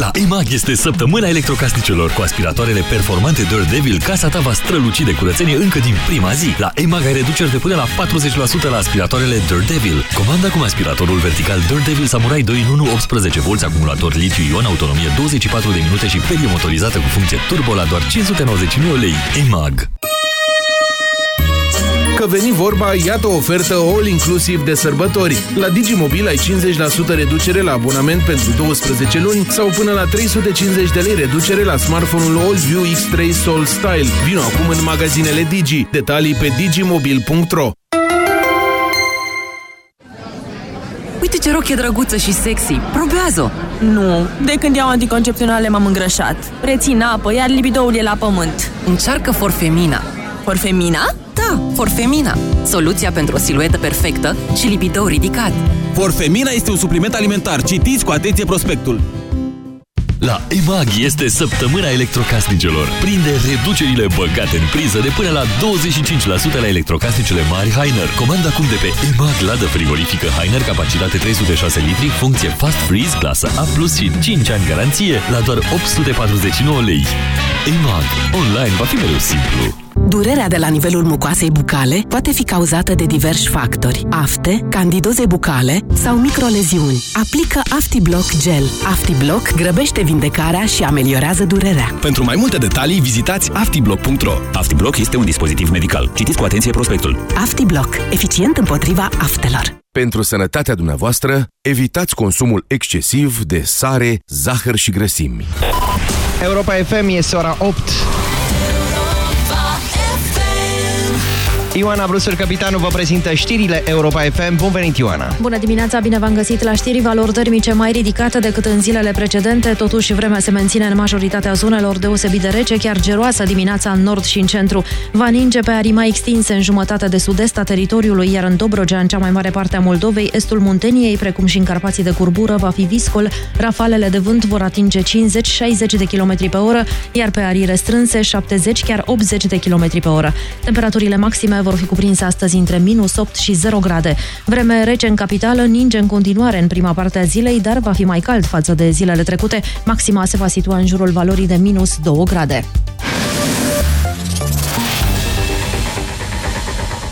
La EMAG este săptămâna electrocasnicelor. Cu aspiratoarele performante Dirt Devil, casa ta va străluci de curățenie încă din prima zi. La EMAG ai reduceri de până la 40% la aspiratoarele Dirt Devil. Comanda cu aspiratorul vertical Dirt Devil Samurai 2 în 1 18 V acumulator litiu-ion, autonomie 24 de minute și perie motorizată cu funcție turbo la doar 599 lei. EMAG. Că veni vorba, iată o ofertă all-inclusiv de sărbători. La Digimobil ai 50% reducere la abonament pentru 12 luni sau până la 350 de lei reducere la smartphone-ul AllView X3 Soul Style. Vino acum în magazinele Digi. Detalii pe digimobil.ro Uite ce rochie drăguță și sexy. Probează-o! Nu, de când iau anticoncepționale m-am îngrășat. Rețin apă, iar libidoul e la pământ. Încearcă Forfemina. Forfemina? Da, Forfemina. Soluția pentru o siluetă perfectă și libidou ridicat. Forfemina este un supliment alimentar. Citiți cu atenție prospectul. La EMAG este săptămâna electrocasnicelor. Prinde reducerile băgate în priză de până la 25% la electrocasnicele mari Heiner. Comanda acum de pe EMAG ladă frigorifică Heiner, capacitate 306 litri, funcție Fast Freeze, clasă A+, și 5 ani garanție la doar 849 lei. EMAG. Online va fi mereu simplu. Durerea de la nivelul mucoasei bucale poate fi cauzată de diversi factori. Afte, candidoze bucale sau microleziuni. Aplică AftiBlock Gel. AftiBlock grăbește vindecarea și ameliorează durerea. Pentru mai multe detalii, vizitați aftiblock.ro. Aftiblock este un dispozitiv medical. Citiți cu atenție prospectul. AftiBlock. Eficient împotriva aftelor. Pentru sănătatea dumneavoastră, evitați consumul excesiv de sare, zahăr și grăsimi. Europa FM este ora 8. Ioana Brusel, capitanul, vă prezintă știrile Europa FM. Bun venit, Ioana! Bună dimineața, bine v-am găsit la știri. Valori termice mai ridicate decât în zilele precedente, totuși vremea se menține în majoritatea zonelor deosebit de rece, chiar geroasă dimineața în nord și în centru. Va ninge pe arii mai extinse în jumătate de sud-est a teritoriului, iar în Dobrogea, în cea mai mare parte a Moldovei, estul Munteniei, precum și în Carpații de Curbură, va fi viscol. Rafalele de vânt vor atinge 50-60 de km pe oră, iar pe arii restrânse 70, chiar 80 de km pe oră. Temperaturile maxime vor fi cuprinse astăzi între minus 8 și 0 grade. Vreme rece în capitală, ninge în continuare în prima parte a zilei, dar va fi mai cald față de zilele trecute. Maxima se va situa în jurul valorii de minus 2 grade.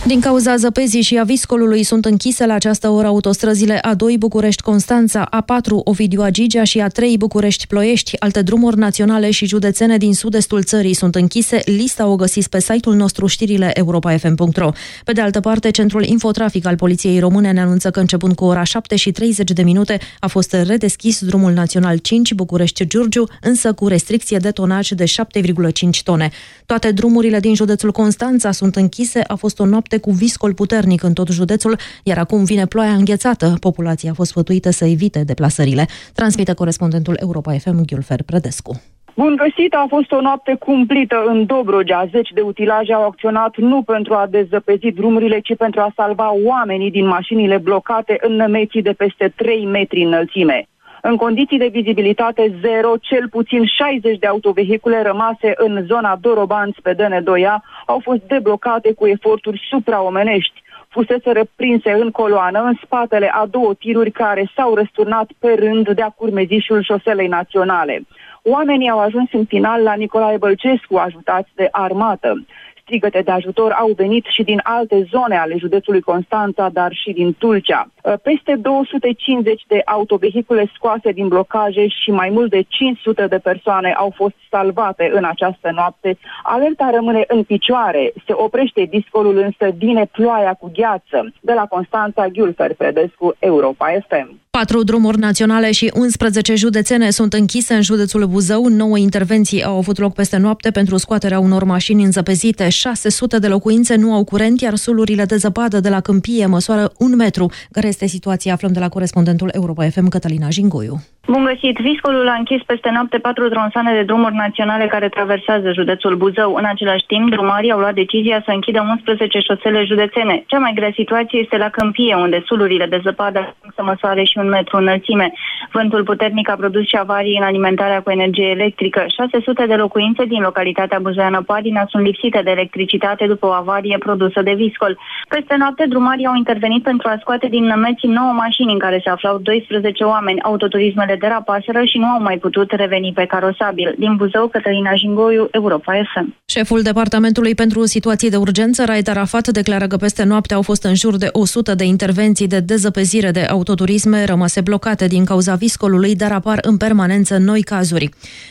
Din cauza zăpezii și a viscolului sunt închise la această oră autostrăzile A2 București-Constanța, A4 Ovidiu Agigea și A3 București-Ploiești. Alte drumuri naționale și județene din sud-estul țării sunt închise. Lista o găsiți pe site-ul nostru știrile europa.fm.ro. Pe de altă parte, Centrul Infotrafic al Poliției Române ne anunță că începând cu ora 7 și 30 de minute a fost redeschis drumul național 5 București-Giurgiu, însă cu restricție de tonaj de 7,5 tone. Toate drumurile din județul Constanța sunt închise. A fost o noapte cu viscol puternic în tot județul, iar acum vine ploaia înghețată. Populația a fost sfătuită să evite deplasările. Transmite corespondentul Europa FM Ghiulfer Predescu. Bun găsit, a fost o noapte cumplită în Dobrogea. Zeci de utilaje au acționat nu pentru a dezăpezi drumurile, ci pentru a salva oamenii din mașinile blocate în nămeții de peste 3 metri înălțime. În condiții de vizibilitate zero, cel puțin 60 de autovehicule rămase în zona Dorobanți pe DN2A au fost deblocate cu eforturi supraomenești. Fusese reprinse în coloană, în spatele a două tiruri care s-au răsturnat pe rând de-a curmezișul șoselei naționale. Oamenii au ajuns în final la Nicolae Bălcescu, ajutați de armată. Strigăte de ajutor au venit și din alte zone ale județului Constanța, dar și din Tulcea. Peste 250 de autovehicule scoase din blocaje și mai mult de 500 de persoane au fost salvate în această noapte. Alerta rămâne în picioare. Se oprește discolul însă vine ploaia cu gheață. De la Constanța, Ghiulfer Predescu, Europa FM. Patru drumuri naționale și 11 județene sunt închise în județul Buzău. Nouă intervenții au avut loc peste noapte pentru scoaterea unor mașini înzăpezite. 600 de locuințe nu au curent, iar sulurile de zăpadă de la câmpie măsoară un metru. Care este situația? Aflăm de la corespondentul Europa FM, Cătălina Jingoiu. Bun găsit! Viscolul a închis peste noapte patru tronsoane de drumuri naționale care traversează județul Buzău. În același timp, drumarii au luat decizia să închidă 11 șosele județene. Cea mai grea situație este la Câmpie, unde sulurile de zăpadă să măsoare și un metru înălțime. Vântul puternic a produs și avarii în alimentarea cu energie electrică. 600 de locuințe din localitatea Buzoiană Padina sunt lipsite de electricitate după o avarie produsă de viscol. Peste noapte, drumarii au intervenit pentru a scoate din nămeții 9 mașini în care se aflau 12 oameni. Autoturismele care derapaseră și nu au mai putut reveni pe carosabil. Din Buzău, Cătălina Jingoiu, Europa FM. Șeful Departamentului pentru Situații de Urgență, Raed Arafat, declară că peste noapte au fost în jur de 100 de intervenții de dezăpezire de autoturisme rămase blocate din cauza viscolului, dar apar în permanență noi cazuri.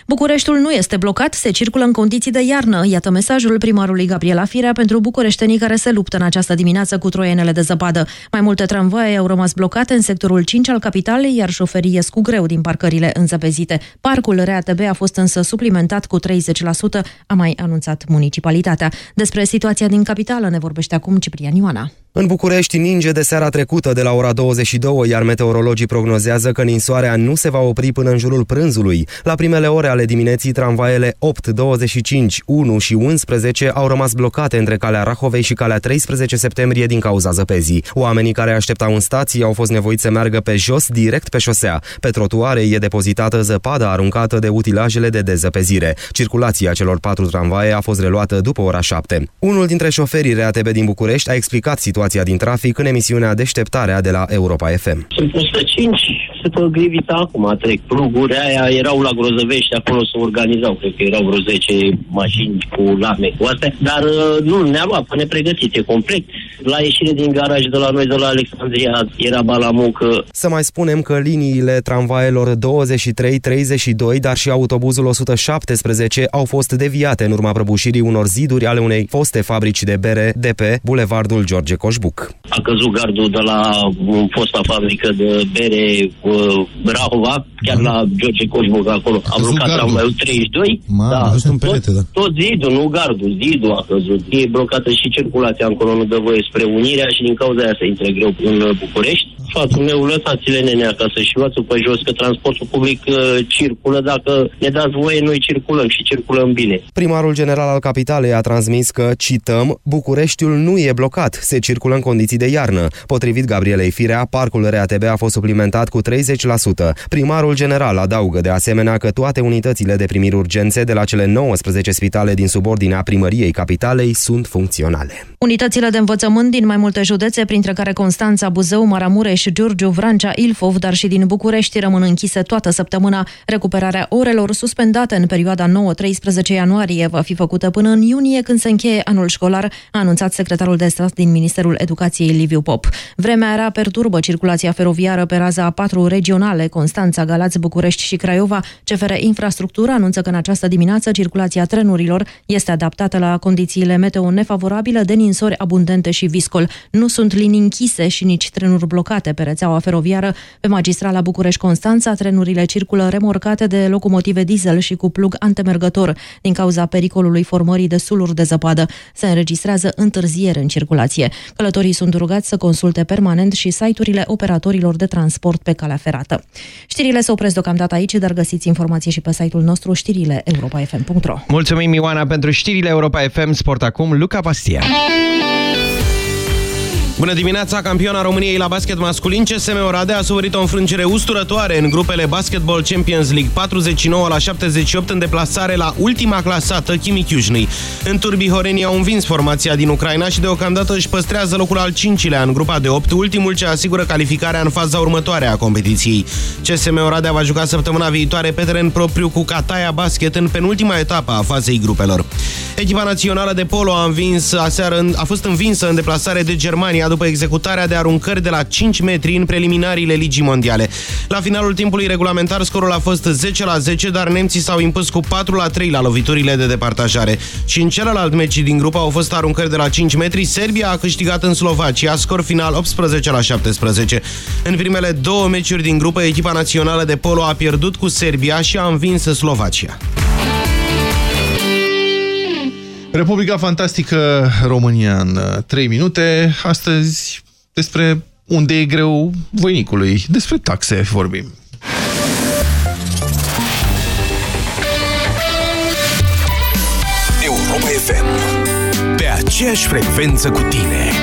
Bucureștiul nu este blocat, se circulă în condiții de iarnă. Iată mesajul primarului Gabriela Firea pentru bucureștenii care se luptă în această dimineață cu troienele de zăpadă. Mai multe tramvaie au rămas blocate în sectorul 5 al capitalei, iar șoferii ies cu greu din parcările înzăpezite. Parcul RATB a fost însă suplimentat cu 30%, a mai anunțat municipalitatea. Despre situația din capitală ne vorbește acum Ciprian Ioana. În București ninge de seara trecută de la ora 22, iar meteorologii prognozează că ninsoarea nu se va opri până în jurul prânzului. La primele ore ale dimineții, tramvaiele 8, 25, 1 și 11 au rămas blocate între calea Rahovei și calea 13 septembrie din cauza zăpezii. Oamenii care așteptau în stații au fost nevoiți să meargă pe jos, direct pe șosea. Pe trotuare e depozitată zăpada aruncată de utilajele de dezăpezire. Circulația celor patru tramvaie a fost reluată după ora 7. Unul dintre șoferii RATB din București a explicat situația situația din trafic în emisiunea Deșteptarea de la Europa FM. Sunt 105 se tot grivita acum, trec pluguri, aia erau la Grozăvești, acolo se organizau, cred că erau vreo 10 mașini cu lame cu astea, dar uh, nu, ne-a luat pe nepregătite complet. La ieșire din garaj de la noi, de la Alexandria, era balamucă. Să mai spunem că liniile tramvaelor 23-32, dar și autobuzul 117 au fost deviate în urma prăbușirii unor ziduri ale unei foste fabrici de bere de pe Bulevardul George Coșbuc. A căzut gardul de la fosta fabrică de bere uh, Rahova, chiar la George Coșbuc acolo. Am lucrat tramvaiul 32. Ma, da, a în perete, tot, da. tot zidul, nu gardul, zidul a căzut. E blocată și circulația încolo, nu dă voie spre Unirea și din cauza aia se intre greu în București. Sfatul meu, lăsați-le nene acasă și luați pe jos că transportul public uh, circulă. Dacă ne dați voie, noi circulăm și circulăm bine. Primarul general al capitalei a transmis că, cităm, Bucureștiul nu e blocat, se circulă în condiții de iarnă. Potrivit Gabrielei Firea, parcul RATB a fost suplimentat cu 30%. Primarul general adaugă de asemenea că toate unitățile de primiri urgențe de la cele 19 spitale din subordinea primăriei capitalei sunt funcționale. Unitățile de învățământ din mai multe județe, printre care Constanța, Buzău, Maramureș, Giurgiu, Vrancea, Ilfov, dar și din București, rămân închise toată săptămâna. Recuperarea orelor suspendate în perioada 9-13 ianuarie va fi făcută până în iunie, când se încheie anul școlar, a anunțat secretarul de stat din Ministerul Educației Liviu Pop. Vremea era perturbă circulația feroviară pe raza a patru regionale, Constanța, Galați, București și Craiova. CFR Infrastructură anunță că în această dimineață circulația trenurilor este adaptată la condițiile meteo nefavorabile de ninsori abundente și viscol. Nu sunt linii închise și nici trenuri blocate pe rețeaua feroviară. Pe magistrala București-Constanța, trenurile circulă remorcate de locomotive diesel și cu plug antemergător. Din cauza pericolului formării de suluri de zăpadă, se înregistrează întârziere în circulație. Călătorii sunt rugați să consulte permanent și site-urile operatorilor de transport pe calea ferată. Știrile se opresc deocamdată aici, dar găsiți informații și pe site-ul nostru știrile europa.fm.ro Mulțumim, Ioana, pentru știrile Europa FM Sport acum, Luca Pastia. Bună dimineața, campiona României la basket masculin, CSM Oradea a suferit o înfrângere usturătoare în grupele Basketball Champions League 49 la 78 în deplasare la ultima clasată, Kimi Chiujnii. În turbi, Horenii au învins formația din Ucraina și deocamdată își păstrează locul al cincilea în grupa de 8, ultimul ce asigură calificarea în faza următoare a competiției. CSM Oradea va juca săptămâna viitoare pe teren propriu cu Cataia Basket în penultima etapă a fazei grupelor. Echipa națională de polo a, învins aseară, a fost învinsă în deplasare de Germania după executarea de aruncări de la 5 metri în preliminariile Ligii Mondiale. La finalul timpului regulamentar, scorul a fost 10 la 10, dar nemții s-au impus cu 4 la 3 la loviturile de departajare. Și în celălalt meci din grupă au fost aruncări de la 5 metri, Serbia a câștigat în Slovacia, scor final 18 la 17. În primele două meciuri din grupă, echipa națională de polo a pierdut cu Serbia și a învins Slovacia. Republica Fantastică România în 3 minute. Astăzi despre unde e greu voinicului. Despre taxe vorbim. Europa FM. Pe aceeași frecvență cu tine.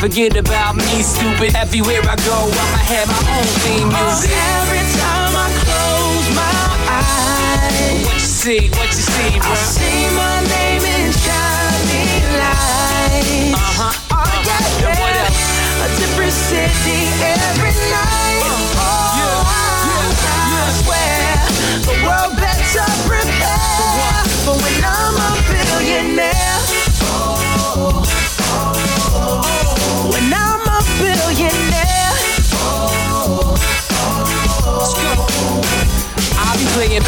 forget about me, stupid. Everywhere I go, I'ma have my own theme music. every time I close my eyes, what you see, what you see, bro? I see my name in shining lights. Uh-huh. Oh, yeah, yeah. A different city every night. Oh, I, I swear the world better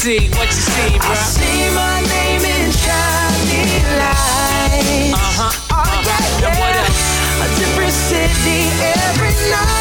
See, what you see, bro? I see my name in shining lights. Uh-huh. Oh, yeah, Now what yeah. else? A different city every night.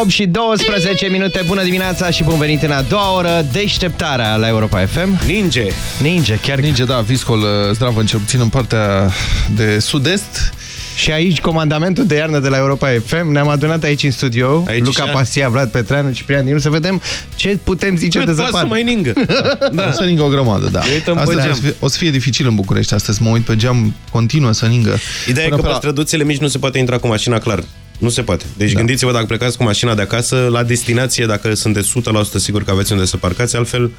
8 și 12 minute, bună dimineața și bun venit în a doua oră, deșteptarea la Europa FM. Ninge. Ninge, chiar. Ninge, da, viscol uh, zdravă, cel puțin în partea de sud-est. Și aici comandamentul de iarnă de la Europa FM. Ne-am adunat aici în studio, Aici Luca și a- Pasia, Vlad Petreanu, Ciprian Dinu, să vedem ce putem zice Cât de poate zăpadă. să mai ningă. [LAUGHS] Da. O să ningă o grămadă, da. Ne uităm pe Asta geam. o să, fie, o să fie dificil în București astăzi, mă uit pe geam, continuă să ningă. Ideea Până e că pe pe la- străduțele mici nu se poate intra cu mașina clar. Nu se poate. Deci da. gândiți-vă dacă plecați cu mașina de acasă, la destinație, dacă sunteți 100% sigur că aveți unde să parcați, altfel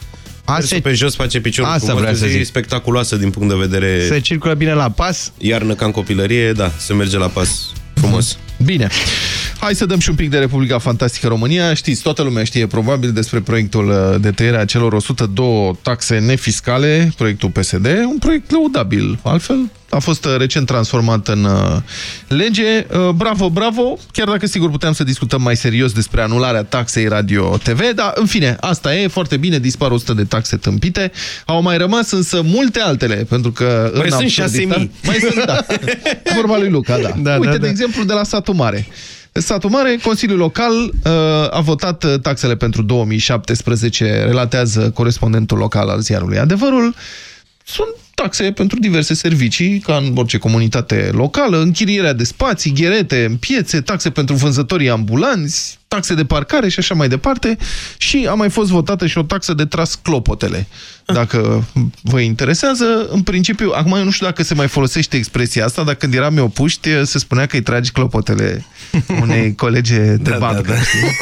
mersul pe jos face piciorul Asta frumos. vreau să E zic. spectaculoasă din punct de vedere Se circulă bine la pas. iarnă ca în copilărie, da, se merge la pas frumos. Bine. Hai să dăm și un pic de Republica Fantastică România. Știți, toată lumea știe probabil despre proiectul uh, de tăiere a celor 102 taxe nefiscale, proiectul PSD, un proiect lăudabil. Altfel, a fost uh, recent transformat în uh, lege. Uh, Bravo, bravo! Chiar dacă sigur puteam să discutăm mai serios despre anularea taxei radio-TV, dar în fine, asta e foarte bine, dispar 100 de taxe tâmpite. Au mai rămas însă multe altele, pentru că Mai în sunt absurditate- 6.000. Mai sunt, da. [LAUGHS] Vorba lui Luca, da. Da, Uite, da, de da. exemplu, de la satul mare. Satul Mare, Consiliul Local uh, a votat uh, taxele pentru 2017, relatează corespondentul local al ziarului. Adevărul, sunt taxe pentru diverse servicii, ca în orice comunitate locală, închirierea de spații, gherete în piețe, taxe pentru vânzătorii ambulanți, taxe de parcare și așa mai departe. Și a mai fost votată și o taxă de tras clopotele. Dacă vă interesează, în principiu, acum eu nu știu dacă se mai folosește expresia asta, dar când eram eu puști, se spunea că îi tragi clopotele [LAUGHS] unei colege de Da, bancă. da, da. știi?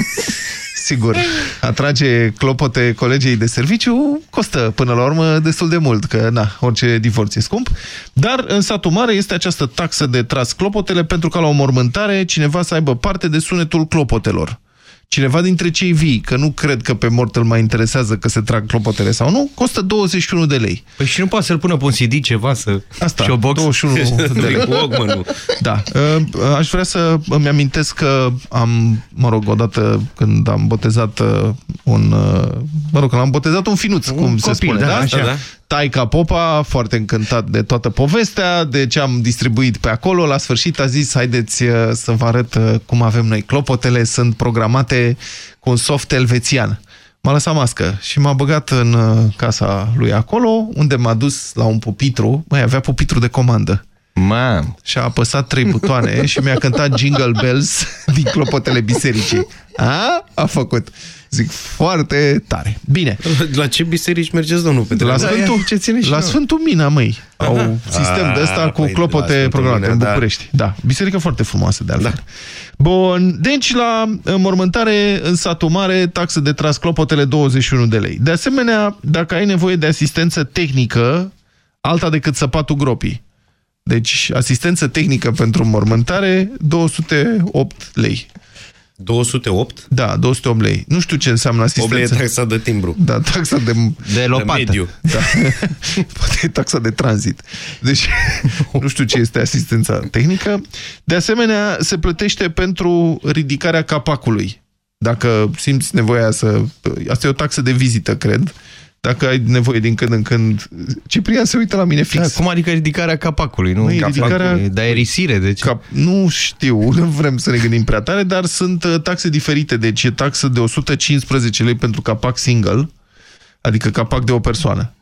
Sigur, atrage clopote colegii de serviciu costă până la urmă destul de mult, că na, orice divorț e scump. Dar în satul mare este această taxă de tras clopotele pentru ca la o mormântare cineva să aibă parte de sunetul clopotelor. Cineva dintre cei vii, că nu cred că pe mort îl mai interesează că se trag clopotele sau nu, costă 21 de lei. Păi și nu poate să-l pună pe un CD ceva să... Asta, și o box? 21 de lei. [LAUGHS] Cu Walkman-ul. Da. Uh, Aș vrea să îmi amintesc că am, mă rog, odată când am botezat uh, un, uh, mă rog, când am botezat un finuț, Un cum se copil, spune, da, da? așa, da. Taica Popa, foarte încântat de toată povestea, de ce am distribuit pe acolo. La sfârșit a zis, haideți uh, să vă arăt uh, cum avem noi. Clopotele sunt programate cu un soft elvețian. M-a lăsat mască și m-a băgat în uh, casa lui acolo, unde m-a dus la un pupitru. Mai avea pupitru de comandă. Mam. Și a apăsat trei butoane [LAUGHS] și mi-a cântat Jingle Bells din clopotele bisericii. A? A făcut. Zic, foarte tare. Bine. La ce biserici mergeți, domnul Petre? La Sfântul, ce ține și la nouă. Sfântul Mina, măi. Au Aha. sistem de ăsta Ah, cu păi, la clopote Sfântul programate Mina, în da. București. Da. Biserică foarte frumoasă, de altfel. Da. Bun. Deci, la mormântare în satul mare, taxă de tras clopotele 21 de lei. De asemenea, dacă ai nevoie de asistență tehnică, alta decât săpatul gropii. Deci, asistență tehnică pentru mormântare, 208 lei. 208? Da, 208 lei. Nu știu ce înseamnă asistență. Oble e taxa de timbru. Da, taxa de... De lopată. mediu. Da. [LAUGHS] Poate e taxa de tranzit. Deci, [LAUGHS] nu știu ce este asistența tehnică. De asemenea, se plătește pentru ridicarea capacului. Dacă simți nevoia să... Asta e o taxă de vizită, cred. Dacă ai nevoie din când în când... Ciprian se uită la mine fix. Da, cum adică ridicarea capacului? Nu, Măi, capacul, ridicarea- De aerisire, deci... Cap... Nu știu, [LAUGHS] nu vrem să ne gândim prea tare, dar sunt uh, taxe diferite. Deci e taxă de 115 lei pentru capac single, adică capac de o persoană.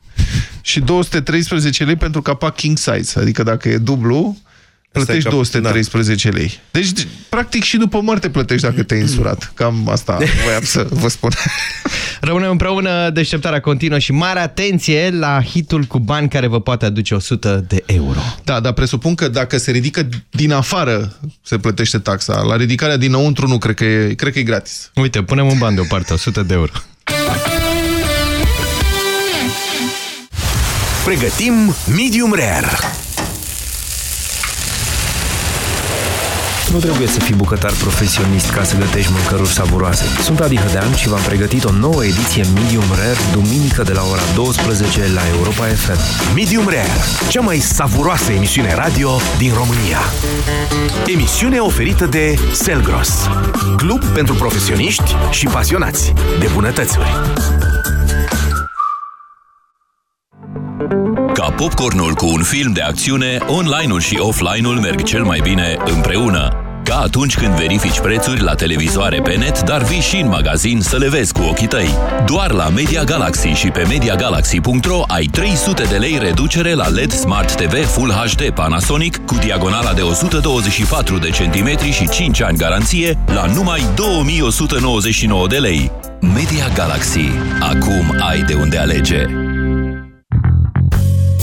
Și 213 lei pentru capac king size, adică dacă e dublu, plătești cap- 213 lei. Deci, practic, și după moarte plătești dacă te-ai insurat. Cam asta [LAUGHS] voiam să vă spun. Rămânem împreună, deșteptarea continuă și mare atenție la hitul cu bani care vă poate aduce 100 de euro. Da, dar presupun că dacă se ridică din afară, se plătește taxa. La ridicarea dinăuntru nu, cred că e, cred că e gratis. Uite, punem un ban deoparte, 100 de euro. Pregătim Medium Rare. Nu trebuie să fii bucătar profesionist ca să gătești mâncăruri savuroase. Sunt Adi Hădean și v-am pregătit o nouă ediție Medium Rare, duminică de la ora 12 la Europa FM. Medium Rare, cea mai savuroasă emisiune radio din România. Emisiune oferită de Selgros, club pentru profesioniști și pasionați de bunătățuri. Ca popcornul cu un film de acțiune, online-ul și offline-ul merg cel mai bine împreună. Ca atunci când verifici prețuri la televizoare pe net, dar vii și în magazin să le vezi cu ochii tăi. Doar la Media Galaxy și pe MediaGalaxy.ro ai 300 de lei reducere la LED Smart TV Full HD Panasonic cu diagonala de 124 de centimetri și 5 ani garanție la numai 2199 de lei. Media Galaxy. Acum ai de unde alege.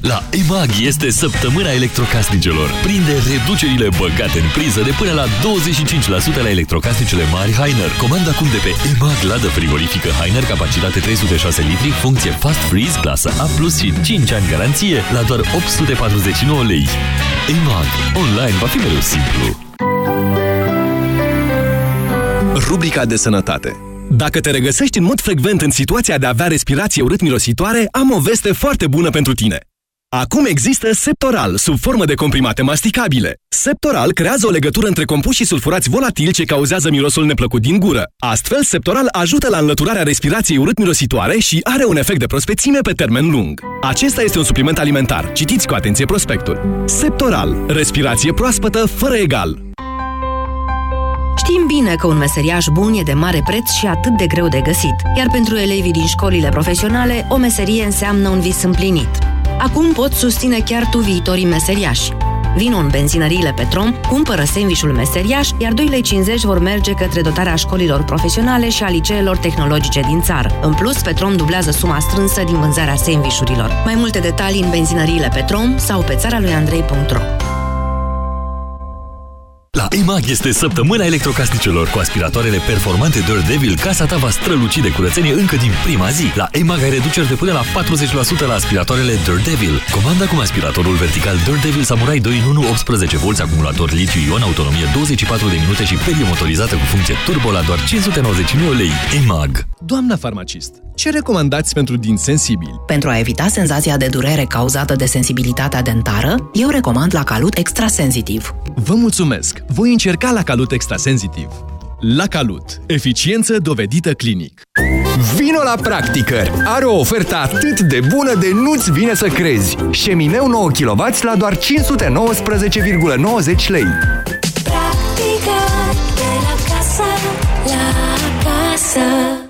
La EMAG este săptămâna electrocasnicelor. Prinde reducerile băgate în priză de până la 25% la electrocasnicele mari Heiner. Comanda acum de pe EMAG ladă frigorifică Heiner, capacitate 306 litri, funcție Fast Freeze, clasă A+, și 5 ani garanție la doar 849 lei. EMAG. Online va fi mereu simplu. Rubrica de sănătate Dacă te regăsești în mod frecvent în situația de a avea respirație urât-mirositoare, am o veste foarte bună pentru tine. Acum există Septoral, sub formă de comprimate masticabile. Septoral creează o legătură între compuși sulfurați volatili ce cauzează mirosul neplăcut din gură. Astfel, Septoral ajută la înlăturarea respirației urât-mirositoare și are un efect de prospețime pe termen lung. Acesta este un supliment alimentar. Citiți cu atenție prospectul. Septoral. Respirație proaspătă fără egal. Știm bine că un meseriaș bun e de mare preț și atât de greu de găsit, iar pentru elevii din școlile profesionale, o meserie înseamnă un vis împlinit. Acum poți susține chiar tu viitorii meseriași. Vino în benzinăriile Petrom, cumpără sandvișul meseriaș, iar 2,50 lei vor merge către dotarea școlilor profesionale și a liceelor tehnologice din țară. În plus, Petrom dublează suma strânsă din vânzarea sandvișurilor. Mai multe detalii în benzinăriile Petrom sau pe țara lui Andrei.ro La EMAG este săptămâna electrocasnicelor cu aspiratoarele performante Dirt Devil. Casa ta va străluci de curățenie încă din prima zi. La EMAG ai reduceri de până la 40% la aspiratoarele Dirt Devil. Comanda cu aspiratorul vertical Dirt Devil Samurai 2 în 1 18 V acumulator litiu-ion, autonomie 24 de minute și perie motorizată cu funcție turbo la doar 599 lei. EMAG. Doamna farmacist, ce recomandați pentru din sensibili? Pentru a evita senzația de durere cauzată de sensibilitatea dentară, eu recomand la Calut Extra Sensitiv. Vă mulțumesc! Voi încerca la Calut Extrasensitiv. La Calut. Eficiență dovedită clinic. Vino la Practicăr! Are o ofertă atât de bună de nu-ți vine să crezi. Șemineu 9 kW la doar 519,90 lei. Practică de la casă, la casă.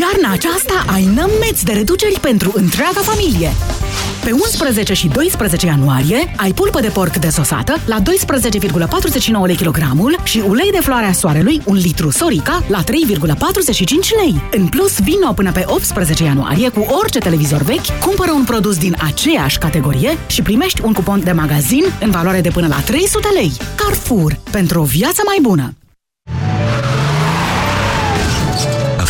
Iarna aceasta ai nămeți de reduceri pentru întreaga familie. Pe 11 și 12 ianuarie ai pulpă de porc desosată la 12,49 lei kilogramul și ulei de floarea soarelui 1 litru Sorica la 3,45 lei. În plus, vino până pe 18 ianuarie cu orice televizor vechi, cumpără un produs din aceeași categorie și primești un cupon de magazin în valoare de până la 300 lei. Carrefour. Pentru o viață mai bună.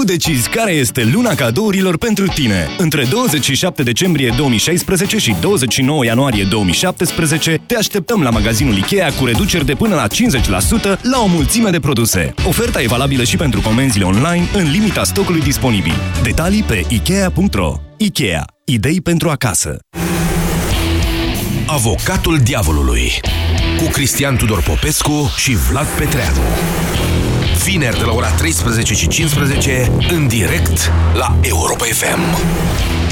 Tu decizi care este luna cadourilor pentru tine. Între 27 decembrie 2016 și 29 ianuarie 2017 te așteptăm la magazinul Ikea cu reduceri de până la 50% la o mulțime de produse. Oferta e valabilă și pentru comenzile online în limita stocului disponibil. Detalii pe Ikea.ro Ikea. Idei pentru acasă. Avocatul diavolului cu Cristian Tudor Popescu și Vlad Petreanu. Vineri de la ora 13 și 15 în direct la Europa FM.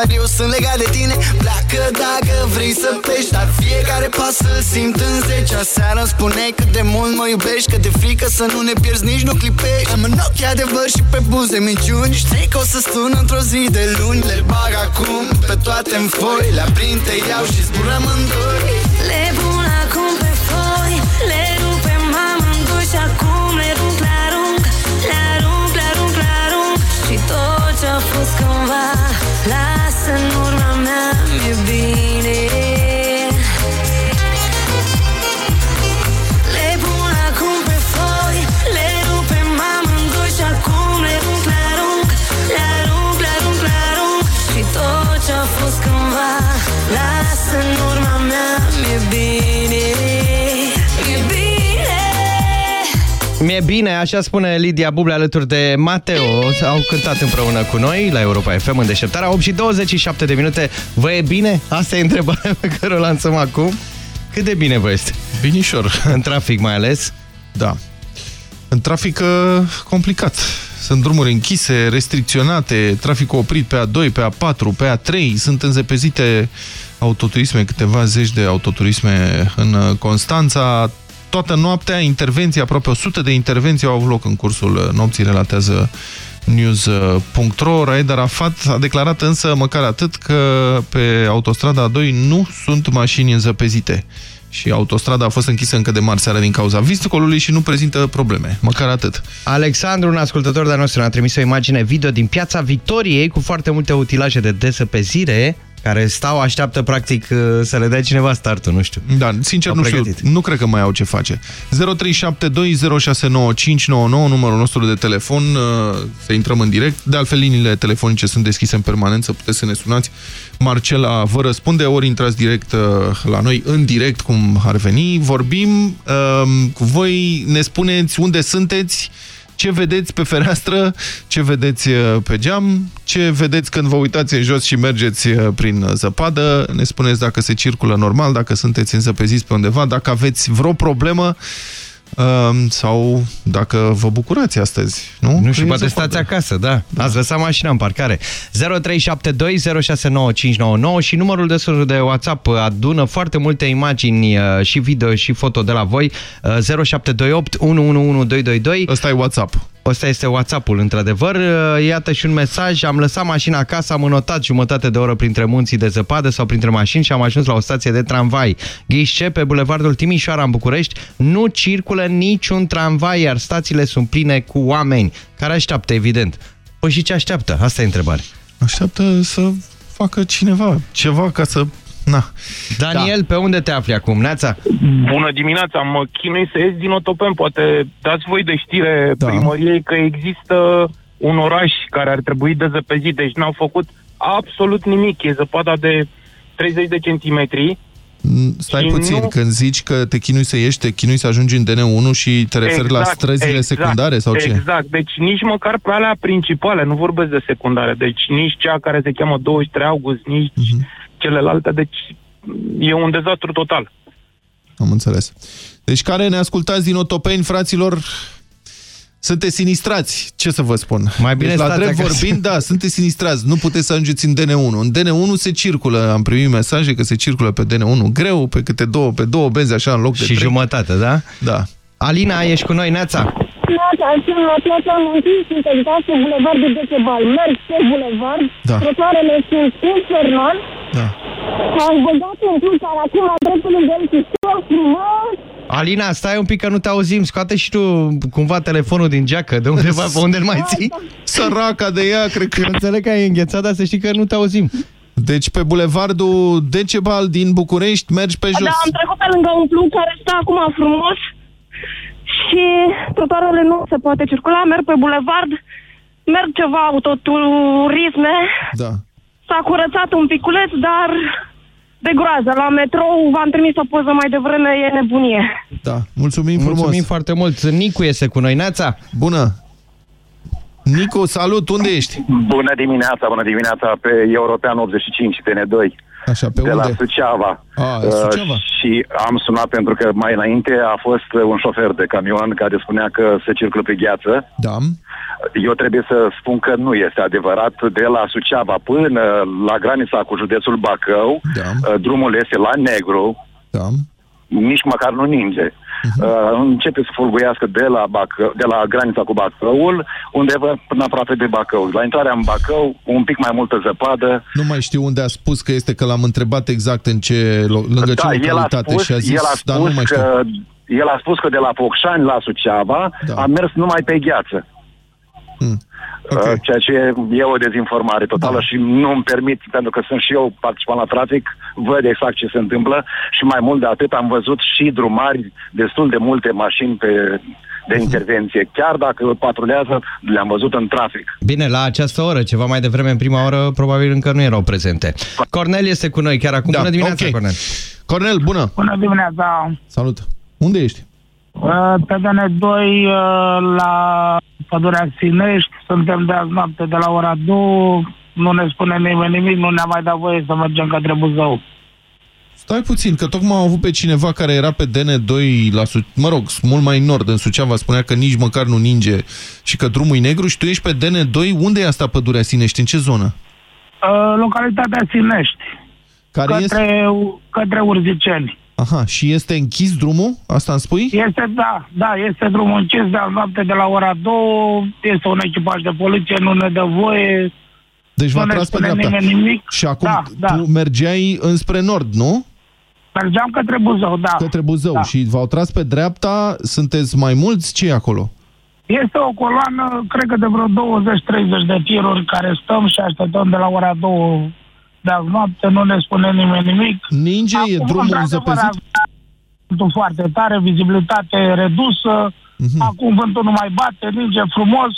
Dar eu sunt legat de tine. Pleacă dacă vrei să pleci Dar fiecare pas să simt în zece. Aseară îmi spuneai cât de mult mă iubești Că de frică să nu ne pierzi, nici nu clipești. Am în ochi adevăr și pe buze minciuni. Știi că o să sun într-o zi de luni. Le bag acum pe toate în foi. Le aprind, te iau și zburăm în doi. Le pun acum pe foi Le rup pe amândoi Și acum le rup, le arunc Le arunc, le arunc, le arunc. Și tot ce-a fost cândva Las în urma mea Mi-e Mi-e bine, așa spune Lidia Buble alături de Mateo. Au cântat împreună cu noi la Europa FM în deșteptarea. 8 și 27 de minute. Vă e bine? Asta e întrebarea pe care o lansăm acum. Cât de bine vă este? Binișor. [LAUGHS] În trafic mai ales? Da. În trafic uh, complicat. Sunt drumuri închise, restricționate, traficul oprit pe A2, pe A4, pe A3. Sunt înzepezite autoturisme, câteva zeci de autoturisme în uh, Constanța. Toată noaptea, intervenții, aproape 100 de intervenții au avut loc în cursul uh, nopții, relatează news.ro. Raed Arafat a declarat însă, măcar atât, că pe autostrada A2 nu sunt mașini înzăpezite și autostrada a fost închisă încă de marți seara din cauza viscolului și nu prezintă probleme. Măcar atât. Alexandru, un ascultător de-a nostru, ne-a trimis o imagine video din piața Victoriei cu foarte multe utilaje de desăpezire care stau, așteaptă practic să le dea cineva startul, nu știu. Da, sincer nu știu, nu cred că mai au ce face. 0372069599 numărul nostru de telefon, să intrăm în direct. De altfel, liniile telefonice sunt deschise în permanență, puteți să ne sunați. Marcela vă răspunde, ori intrați direct la noi, în direct, cum ar veni. Vorbim cu voi, ne spuneți unde sunteți, ce vedeți pe fereastră, ce vedeți pe geam, ce vedeți când vă uitați în jos și mergeți prin zăpadă, ne spuneți dacă se circulă normal, dacă sunteți înzăpeziți pe undeva, dacă aveți vreo problemă, Um, sau dacă vă bucurați astăzi, nu? Nu Că și e poate zăpadă. stați acasă, da. da. Ați lăsat mașina în parcare. 0372069599 și numărul de sus de WhatsApp adună foarte multe imagini uh, și video și foto de la voi. Uh, 0728 111222. Ăsta e WhatsApp. Ăsta este WhatsApp-ul, într-adevăr. Uh, Iată și un mesaj. Am lăsat mașina acasă, am înotat jumătate de oră printre munții de zăpadă sau printre mașini și am ajuns la o stație de tramvai. Ghișce, pe bulevardul Timișoara, în București, nu circulă niciun tramvai, iar stațiile sunt pline cu oameni, care așteaptă, evident. Păi și ce așteaptă? Asta e întrebare. Așteaptă să facă cineva ceva ca să... Na. Daniel, pe unde te afli acum? Neața? Bună dimineața, mă chinui să ies din Otopen, poate dați voi de știre da. primăriei că există un oraș care ar trebui dezăpezit, deci n-au făcut absolut nimic, e zăpada de 30 de centimetri. Mm, Stai Și puțin, nu- când zici că te chinui să ieși, te chinui să ajungi în DN1 și te referi la străzile secundare sau ce? Exact, deci nici măcar pe alea principale, nu vorbesc de secundare, deci nici cea care se cheamă 23 august, nici Mhm. Celelalte, deci e un dezastru total. Am înțeles. Deci care ne ascultați din Otopeni, fraților, sunteți sinistrați, ce să vă spun. Mai bine deci, la stați drept acasă. vorbind, da, sunteți sinistrați, nu puteți să ajungeți în DN1. În DN1 se circulă, am primit mesaje că se circulă pe DN1 greu, pe câte două, pe două benzi așa în loc de Și trei. jumătate, da? Da. Alina, ești cu noi, Neața? Neața, sunt la piața Mântii, sunt exact pe bulevardul Decebal. Merg pe bulevard, Da. trotuarele sunt infernal. Da. Am băgat un plus, dar acum la dreptul lângă el și stau frumos. Alina, stai un pic că nu te auzim. Scoate și tu cumva telefonul din geacă, de undeva, pe unde mai ții? Săraca de ea, cred că... Eu înțeleg că ai înghețat, dar să știi că nu te auzim. Deci pe bulevardul Decebal din București mergi pe jos. Da, am trecut pe lângă un plug care stă acum frumos și trotuarele nu se poate circula. Merg pe bulevard, merg ceva autoturisme. Da. S-a curățat un piculeț, dar de groază. La metrou v-am trimis o poză mai devreme, e nebunie. Da, mulțumim frumos. Mulțumim foarte mult. Nicu este cu noi, Neața? Bună! Nicu, salut, unde ești? Bună dimineața, bună dimineața pe European 85 TN2. Așa, pe de unde? la Suceava. A, Uh, Suceava. și am sunat pentru că mai înainte a fost un șofer de camion care spunea că se circulă pe gheață. Da. Eu trebuie să spun că nu este adevărat. De la Suceava până la granița cu județul Bacău, da. uh, drumul este la negru. Da. Nici măcar nu ninge. Uh-huh. Uh, începe să fulguiască de la, Bacău, de la granița cu Bacăul, undeva până aproape de Bacău. La intrarea în Bacău, un pic mai multă zăpadă, Nu mai știu unde a spus că este, că l-am întrebat exact în ce, lo- lângă ce da, el a localitate spus, și a zis, el a dar spus nu mai știu. că el a spus că de la Focșani la Suceava Da. a mers numai pe gheață. Hmm. Okay. Ceea ce e o dezinformare totală da. și nu îmi permit, pentru că sunt și eu participant la trafic, văd exact ce se întâmplă și mai mult de atât am văzut și drumari, destul de multe mașini pe, de Mhm. intervenție. Chiar dacă patrulează, le-am văzut în trafic. Bine, la această oră, ceva mai devreme, în prima oră, probabil încă nu erau prezente. Cornel este cu noi chiar acum. Da, Bună dimineața, ok. Cornel. Cornel, bună! Bună dimineața! Salut! Unde ești? Uh, Pe DN2 uh, la pădurea Sinești, suntem de azi noapte de la ora 2, nu ne spune nimeni nimic, nu ne-a mai dat voie să mergem către Buzău. Stai puțin, că tocmai am avut pe cineva care era pe DN2, la Su mă rog, mult mai în nord, în Suceava, spunea că nici măcar nu ninge și că drumul e negru și tu ești pe DN2, unde e asta pădurea Sinești, în ce zonă? Uh, Localitatea Sinești, Care către, către Urziceni. Aha, și este închis drumul? Asta îmi spui? Este, da, da, este drumul închis de azi noapte de la ora 2, este un echipaj de poliție, nu ne dă voie, Deci v-a nu ne tras pe spune dreapta. nimeni nimic. Și acum Da, da. tu mergeai înspre nord, nu? Mergeam către Buzău, da. Către Buzău Da. și v-au tras pe dreapta, sunteți mai mulți? ce e acolo? Este o coloană, cred că de vreo 20-30 de tiruri care stăm și așteptăm de la ora 2 de azi noapte, nu ne spune nimeni nimic. Ninge, e drumul într-adevăr, înzăpezit? Vântul foarte tare, vizibilitate redusă, Mhm. acum vântul nu mai bate, ninge frumos.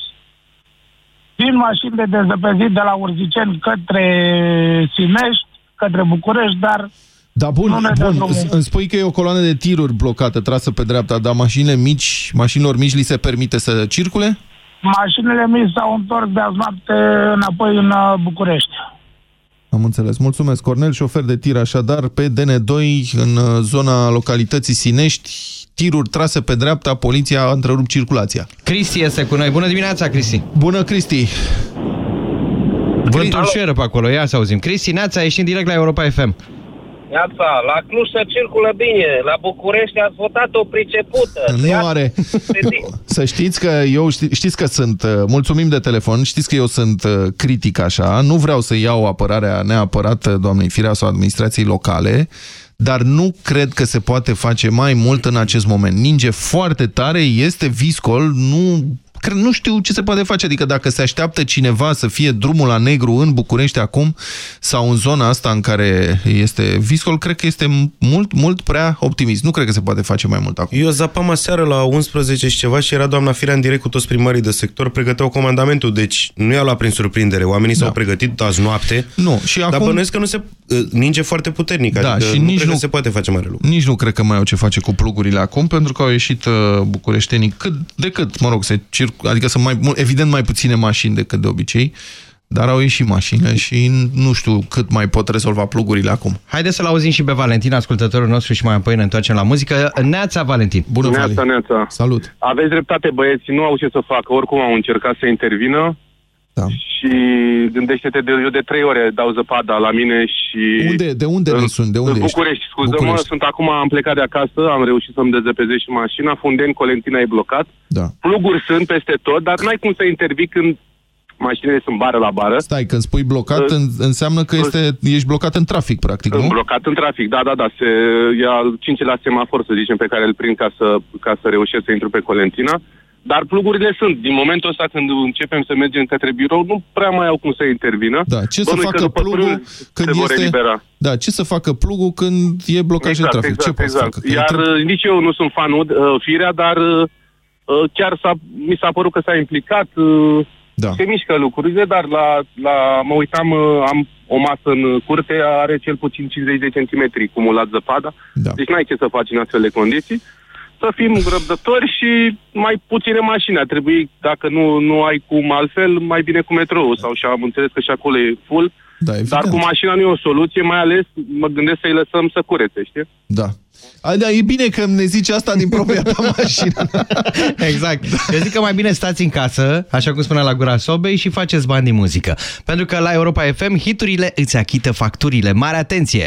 Vin mașini de dezăpezit de la Urziceni către Sinești, către București, dar Da, bun, Nu ne dă bun. drumul. îmi spui că e o coloană de tiruri blocată, trasă pe dreapta, dar mașinile mici, mașinilor mici li se permite să circule? mașinile mici s-au întors de azi noapte înapoi în uh, București. Am înțeles. Mulțumesc. Cornel, șofer de tir, așadar, pe DN2, în uh, zona localității Sinești, tiruri trase pe dreapta, poliția a întrerupt circulația. Cristi este cu noi. Bună dimineața, Cristi! Bună, Cristi! Vântul șeră pe acolo, ia să auzim. Cristi, Neața, ieșim direct la Europa FM. Iața, la Cluj se circulă bine, la București ați votat o pricepută. Nu are. [LAUGHS] Să știți că eu ști, știți că sunt, uh, mulțumim de telefon, știți că eu sunt uh, critic așa, nu vreau să iau apărarea neapărat uh, doamnei Firea sau administrației locale, dar nu cred că se poate face mai mult în acest moment. Ninge foarte tare, este viscol, nu cred, nu știu ce se poate face, adică dacă se așteaptă cineva să fie drumul la negru în București acum sau în zona asta în care este viscol, cred că este mult, mult prea optimist. Nu cred că se poate face mai mult acum. Eu zapam aseară la 11 și ceva și era doamna Firea în direct cu toți primarii de sector, pregăteau comandamentul, deci nu i-a luat prin surprindere. Oamenii Da. s-au pregătit azi noapte, Nu, și dar acum- bănuiesc că nu se uh, ninge foarte puternic, Da, adică și nu nici cred nu- că se poate face mare lucru. Nici nu cred că mai au ce face cu plugurile acum, pentru că au ieșit uh, bucureștenii cât de cât, mă rog, se circ, adică sunt mai, mult- evident mai puține mașini decât de obicei, dar au ieșit mașinile și nu știu cât mai pot rezolva plugurile acum. Haideți să-l auzim și pe Valentin, ascultătorul nostru, și mai apoi ne întoarcem la muzică. Neața, Valentin! Bună, Neața, neața. Salut! Aveți dreptate, băieți, nu au ce să facă. Oricum au încercat să intervină. Da. Și gândește-te, de, eu de trei ore dau zăpada la mine și... Unde, de unde ne sunt? De unde în ești? București, scuză-mă, București. sunt acum, am plecat de acasă, am reușit să-mi dezăpezesc și mașina, Fundeni, Colentina e blocat. Da. Pluguri sunt peste tot, dar n-ai cum să intervii când mașinile sunt bară la bară. Stai, când spui blocat, Uh, în, înseamnă că este, ești blocat în trafic, practic, nu? Blocat în trafic, da, da, da. Se, e al cincilea semafor, să zicem, pe care îl prind ca să, ca să reușesc să intru pe Colentina. Dar plugurile sunt. Din momentul ăsta când începem să mergem către birou, nu prea mai au cum să intervină. Da, ce să Bănuiesc că facă după plugul prânz când se vor este... elibera. Da, ce să facă plugul când e blocaj de trafic? ce poți să facă? Că Iar intră- uh, nici eu nu sunt fanul uh, firea, dar uh, uh, chiar s-a, mi s-a părut că s-a implicat. Uh, da. Se mișcă lucrurile, dar la, la, mă uitam, uh, am o masă în curte, are cel puțin 50 de centimetri cumulat zăpada. Da. Deci n-ai ce să faci în astfel de condiții. Să fim răbdători și mai puține mașini. Ar trebui, dacă nu, nu ai cum altfel, mai bine cu metrou sau și am înțeles că și acolo e full. Da, Dar cu mașina nu e o soluție, mai ales mă gândesc să-i lăsăm să curețe, știi? Da. A, da, e bine că ne zici asta din propria ta [LAUGHS] mașină. [LAUGHS] exact. Eu zic că mai bine stați în casă, așa cum spunea la gura sobei, și faceți bani din muzică. Pentru că la Europa FM hiturile îți achită facturile. Mare atenție!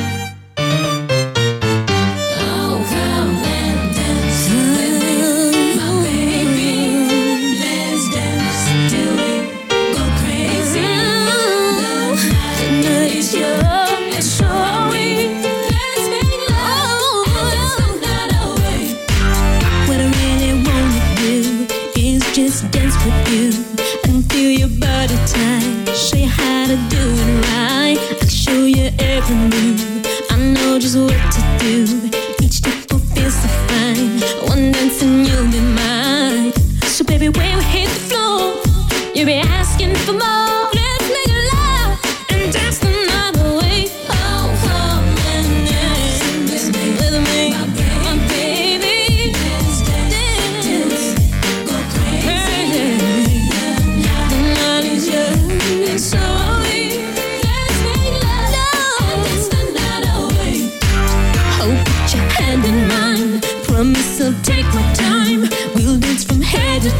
To do it right. I'll show you every move. I know just what to do. Each step will feel so fine. One dance and you'll be mine. So baby, when we hit the floor, you'll be asking for more.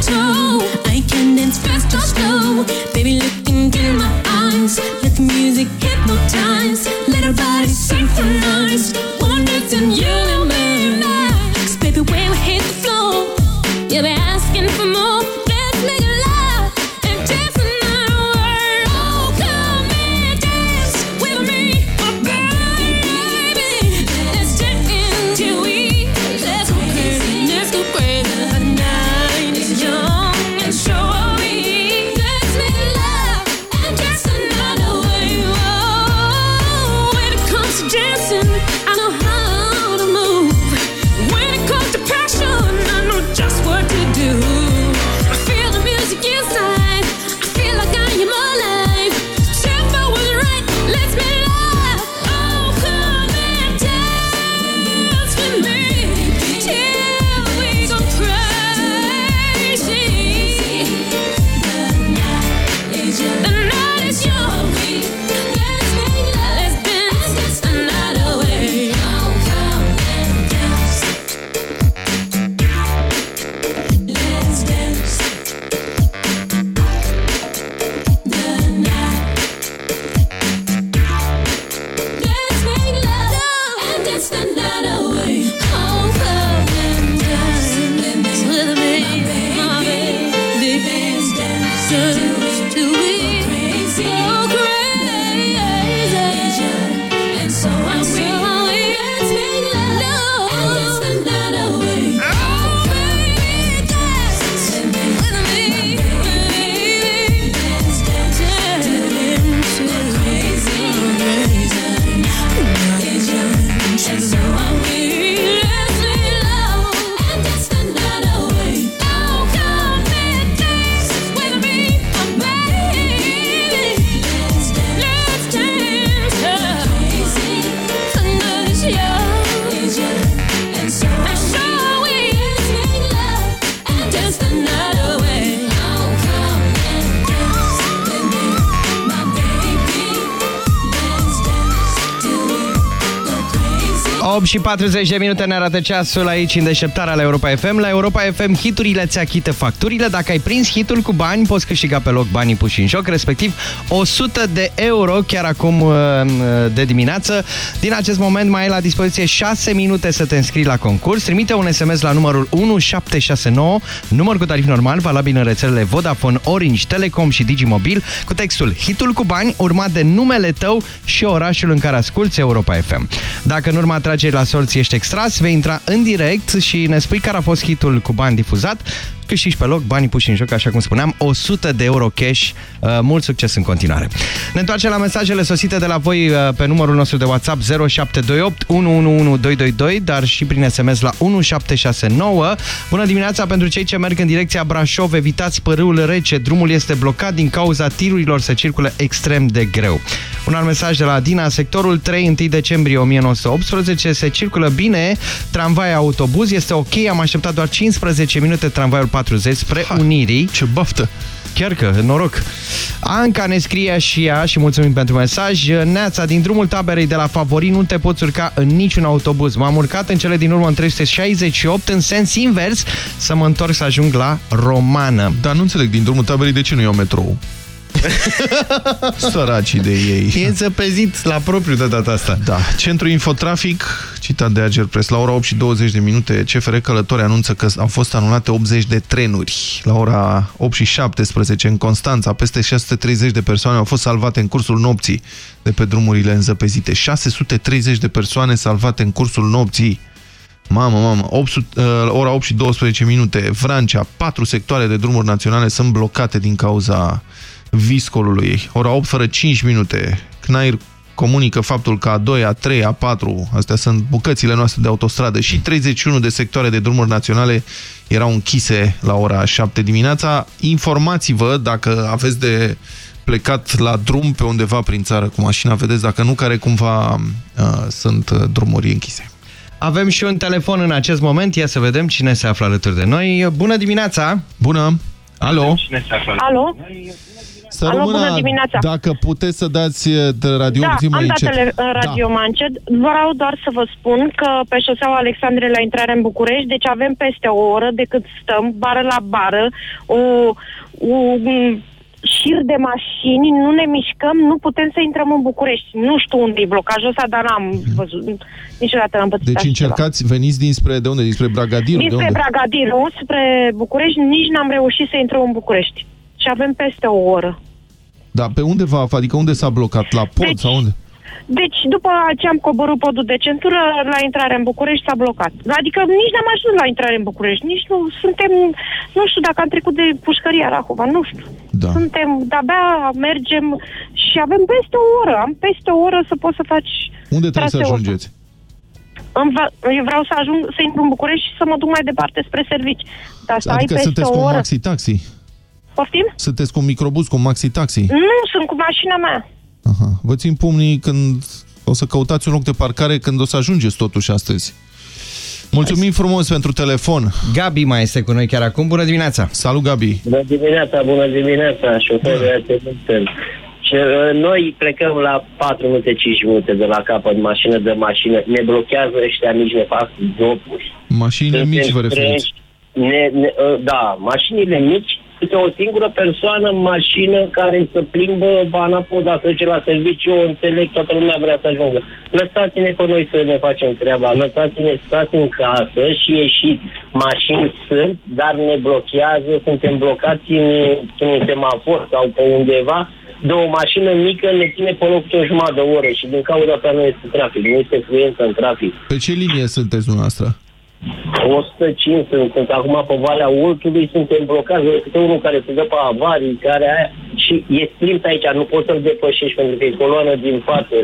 I can dance fast or slow. Baby, look into my eyes. Let the music hypnotize. Let our bodies synchronize. Și 40 de minute ne arată ceasul aici în deșteptarea la Europa FM. La Europa FM hiturile ți achită facturile. Dacă ai prins hitul cu bani, poți câștiga pe loc banii puși în joc, respectiv 100 de euro chiar acum uh, de dimineață. Din acest moment mai ai la dispoziție 6 minute să te înscrii la concurs. Trimite un SMS la numărul 1769, număr cu tarif normal, valabil în rețelele Vodafone, Orange, Telecom și Digimobil, cu textul hitul cu bani, urmat de numele tău și orașul în care asculti Europa FM. Dacă în urma atragerii la sorți ești extras, vei intra în direct și ne spui care a fost hitul cu bani difuzat, câștigi pe loc banii puși în joc, așa cum spuneam, 100 de euro cash. Uh, Mult succes în continuare. Ne întoarcem la mesajele sosite de la voi uh, pe numărul nostru de WhatsApp 0728 111222, dar și prin SMS la 1769. Bună dimineața pentru cei ce merg în direcția Brașov, evitați părâul rece, drumul este blocat din cauza tirurilor, se circulă extrem de greu. Un alt mesaj de la Dina, sectorul 3, 1 decembrie 1918, se circulă bine, tramvai autobuz, este ok, am așteptat doar 15 minute tramvaiul 40 spre ha, Unirii. Ce baftă! Chiar că, noroc. Anca ne scrie și ea și mulțumim pentru mesaj. Neața, din drumul taberei de la Favori nu te poți urca în niciun autobuz. M-am urcat în cele din urmă în 368 în sens invers să mă întorc să ajung la Romană. Dar nu înțeleg, din drumul taberei de ce nu iau metrou? [LAUGHS] Săracii de ei. E înțepezit la propriu de data asta. Da. Centrul Infotrafic, citat de Ager Press, la ora 8 și 20 de minute, CFR Călători anunță că au fost anulate 80 de trenuri. La ora 8 și 17 în Constanța, peste 630 de persoane au fost salvate în cursul nopții de pe drumurile înzăpezite. 630 de persoane salvate în cursul nopții. Mamă, mamă, 800, uh, ora 8 și 12 minute, Vrancea, patru sectoare de drumuri naționale sunt blocate din cauza viscolului. Ora 8 fără 5 minute, Cnair comunică faptul că a 2, a 3, a 4, astea sunt bucățile noastre de autostradă și 31 de sectoare de drumuri naționale erau închise la ora 7 dimineața. Informați-vă dacă aveți de plecat la drum pe undeva prin țară cu mașina, vedeți dacă nu, care cumva uh, sunt uh, drumuri închise. Avem și un telefon în acest moment, ia să vedem cine se află alături de noi. Bună dimineața! Bună! Alo! Alo? Să Alo, rămână, bună dimineața. Dacă puteți să dați de radio Da, puțin mai am dat încet. tele, în radio da. Manced. Vreau doar să vă spun că pe șoseaua Alexandrei la intrare în București, deci avem peste o oră de cât stăm, bară la bară, o, o, un șir de mașini, nu ne mișcăm, nu putem să intrăm în București. Nu știu unde e blocajul ăsta, dar n-am văzut, niciodată n-am pățit Deci așa ceva. încercați, veniți dinspre, de unde? Dinspre Bragadiru? de Dinspre unde? Bragadiru, spre București, nici n-am reușit să intrăm în București. Și avem peste o oră. Da, pe unde va, adică unde s-a blocat? La pod Deci- sau unde? Deci, după ce am coborât podul de centură, la intrarea în București s-a blocat. Adică nici n-am ajuns la intrare în București, nici nu suntem, nu știu dacă am trecut de pușcăria Rahova, nu știu. Da. Suntem, de-abia mergem și avem peste o oră, am peste o oră să poți să faci Unde trebuie să traseul. ajungeți? Îmi va- Eu vreau să ajung, să intru în București și să mă duc mai departe spre servici. Dar să ai Adică peste sunteți o cu un oră. maxi-taxi? Poftim? Sunteți cu un microbus, cu un maxi-taxi? Nu, sunt cu mașina mea. Vă țin pumnii când o să căutați un loc de parcare când o să ajungeți totuși astăzi. Mulțumim frumos pentru telefon. Gabi mai este cu noi chiar acum. Bună dimineața! Salut, Gabi! Bună dimineața, bună dimineața, șoferul de și uh, noi plecăm la 4 minute, 5 minute de la capăt, mașină de mașină. Ne blochează ăștia mici, ne fac dopuri. Mașinile Suntem mici vă referiți? treji, Ne, ne, uh, da, mașinile mici Este o singură persoană în mașină care să plimbă anapoda, să duce la serviciu, eu înțeleg, toată lumea vrea să ajungă. Lăsați-ne pe noi să ne facem treaba, lăsați-ne, stați în casă și ieșiți. Mașini sunt, dar ne blochează, suntem blocați în, în un semafor sau pe undeva, de o mașină mică ne ține pe loc o jumătate de oră și din cauza asta nu este trafic, nu este fluență în trafic. Pe ce linie sunteți dumneavoastră? 105 sunt, sunt acum pe Valea Ultului, suntem blocați de câte unul care se dă pe avarii, care aia, și e strimt aici, nu poți să-l depășești pentru că e coloană din față.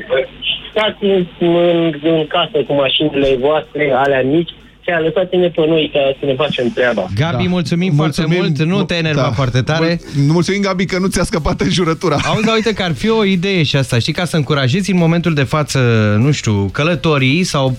Stați în, în, în casă cu mașinile voastre, alea mici, și a lăsați-ne pe noi ca să ne facem treaba. Gabi, da. mulțumim, mulțumim foarte mult, nu te enerva da. foarte tare. Mul mulțumim, Gabi, că nu ți-a scăpat în jurătura. Auzi, dar uite că ar fi o idee și asta, știi, ca să încurajezi în momentul de față, nu știu, călătorii sau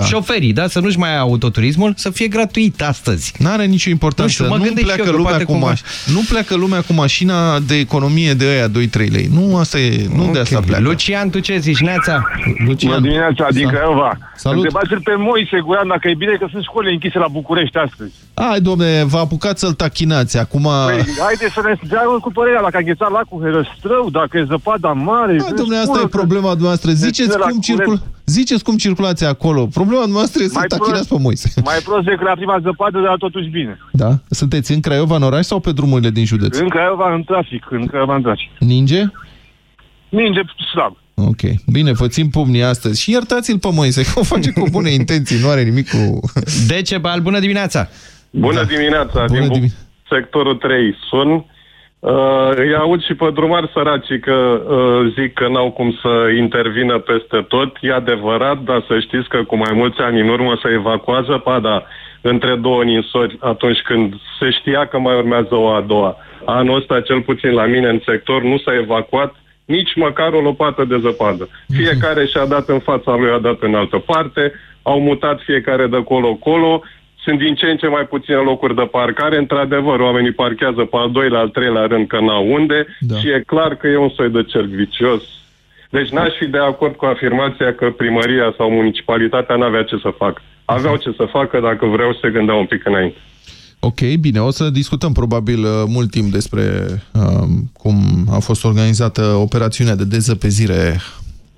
da. șoferii, da? Să nu-și mai ia autoturismul, să fie gratuit astăzi. N-are nicio importanță. Nu, știu, nu, pleacă lumea cu maș... nu pleacă lumea cu mașina de economie de aia 2-3 lei. Nu, asta e, nu okay. de asta pleacă. Lucian, tu ce zici, Neața? Lucian. Bună dimineața, din Craiova. Salut. Întrebați-l pe Moise Guran dacă e bine că sunt școli închise la București astăzi. Hai, domne, vă apucați să-l tachinați. Acum... Păi, haide să ne deagă cu părerea dacă a înghețat lacul Herăstrău, dacă e zăpada mare. Hai, domne, asta e problema dumneavoastră. Ziceți cum circul... Ziceți cum circulați acolo. Problema noastră e să tachinați pe Moise. Mai prost decât la prima zăpadă, dar totuși bine. Da? Sunteți în Craiova, în oraș sau pe drumurile din județ? În Craiova, în trafic. În Craiova, în trafic. Ninge? Ninge slab. Ok. Bine, vă țin pumnii astăzi. Și iertați-l pe Moise, că o face cu bune intenții, nu are nimic cu... Decebal, bună dimineața! Bună da. dimineața! Bună din dim sectorul 3 sun. Uh, îi aud și pe drumari săraci că uh, zic că n-au cum să intervină peste tot. E adevărat, dar să știți că cu mai mulți ani în urmă se evacuează pada între două ninsori atunci când se știa că mai urmează o a doua. Anul ăsta, cel puțin la mine în sector, nu s-a evacuat nici măcar o lopată de zăpadă. Fiecare [LAUGHS] și-a dat în fața lui, a dat în altă parte, au mutat fiecare de colo-colo, sunt din ce în ce mai puține locuri de parcare. Într-adevăr, oamenii parchează pe al doilea, al treilea rând că n-au unde da. și e clar că e un soi de cerc vicios. Deci n-aș fi de acord cu afirmația că primăria sau municipalitatea n-avea ce să facă. Aveau ce să facă dacă vreau să se gândeau un pic înainte. Ok, bine, o să discutăm probabil uh, mult timp despre uh, cum a fost organizată operațiunea de dezăpezire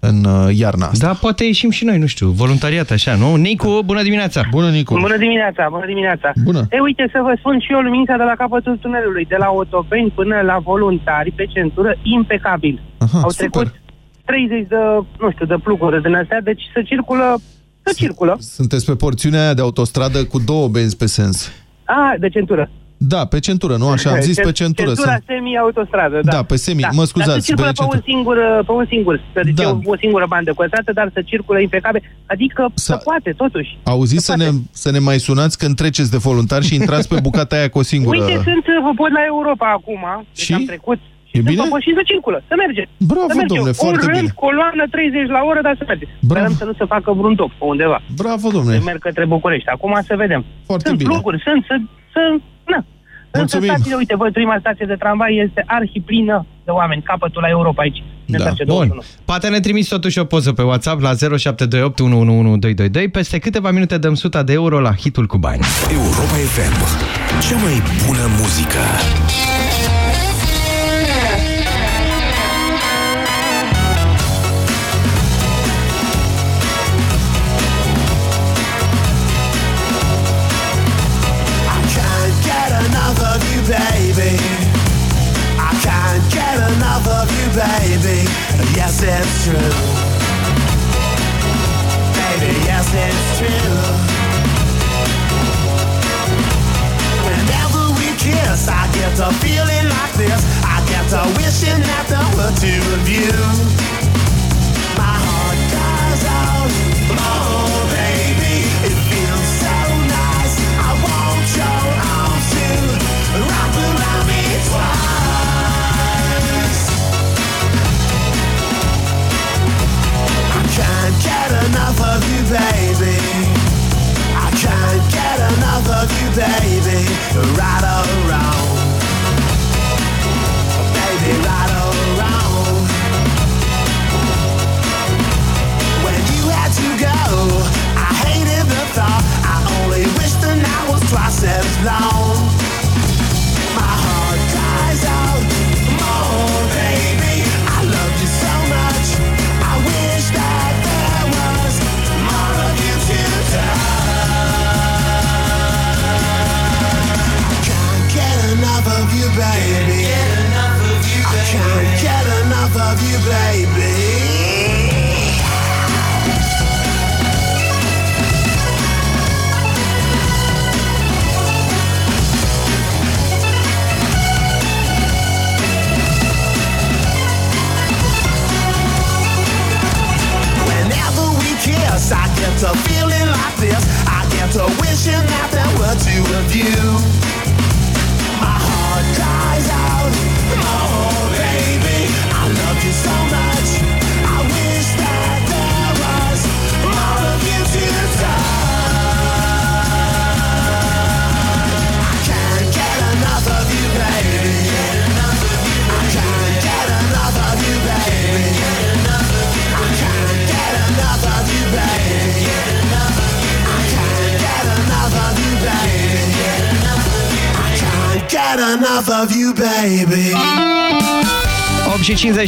în uh, iarna asta. Da, poate ieșim și noi, nu știu, voluntariat așa, nu? Nicu, bună dimineața! Bună, Nicu! Bună dimineața, bună dimineața! Bună! E, uite, să vă spun și eu luminița de la capătul tunelului, de la Otopeni până la voluntari, pe centură, impecabil. Aha, Au super. trecut 30 de, nu știu, de pluguri din astea, deci să circulă, să circulă. Sunteți pe porțiunea aia de autostradă cu două benzi pe sens. A, de centură. Da, pe centură, nu așa? Am zis pe centură. Centura Sunt... semi-autostradă, da. Da, pe semi. Da. Mă scuzați, Dar să circulă pe pe, un centură. singur, pe un singur, să zice, Da. o, o singură bandă constată, dar să circulă impecabil. Adică să poate, totuși. Auziți să ne, să ne mai sunați când treceți de voluntari și intrați pe [LAUGHS] bucata aia cu o singură... Uite, sunt, vă pot la Europa acum, deci Și? am trecut. E Și bine? sunt pe și să circulă, să merge. Bravo, să merge. domnule, un foarte rând, bine. coloană, 30 la oră, dar să merge. Sperăm să nu se facă vreun top pe undeva. Bravo, domnule. Să merg către București. Acum să vedem. Foarte sunt bine. lucruri, sunt, să, să, na. Însă Mulțumim. stațiile, uite, văd prima stație de tramvai este arhiplină de oameni, capătul la Europa aici. Ne Da. face Bun. 21. Poate ne trimiți totuși o poză pe WhatsApp la 0728 111222. Peste câteva minute dăm 100 de euro la hitul cu bani. Europa FM. Cea mai bună muzică. Yes, it's true. Baby, yes, it's true. Whenever we kiss, I get a feeling like this. I get a wishing that there were two of you.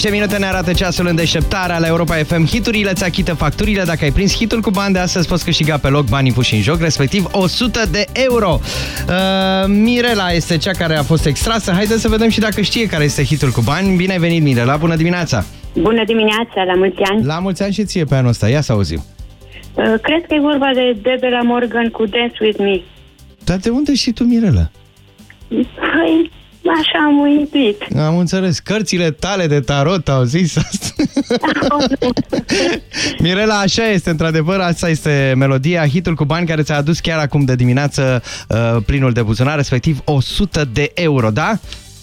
8 și 50 de minute ne arată ceasul în deșteptarea la Europa FM. Hiturile îți achită facturile. Dacă ai prins hitul cu bani de astăzi, poți câștiga pe loc banii puși în joc, respectiv 100 de euro. Uh, Mirela este cea care a fost extrasă. Haideți să vedem și dacă știe care este hitul cu bani. Bine ai venit, Mirela. Bună dimineața! Bună dimineața, la mulți ani. La mulți ani și ție pe anul ăsta. Ia să auzim. Uh, cred că e vorba de Debela Morgan cu Dance With Me. Dar de unde știi tu, Mirela? Păi, așa am intuit. Am înțeles. Cărțile tale de tarot au zis asta. [LAUGHS] Mirela, așa este, într-adevăr, asta este melodia, hitul cu bani care ți-a adus chiar acum de dimineață uh, plinul de buzunar, respectiv 100 de euro, da?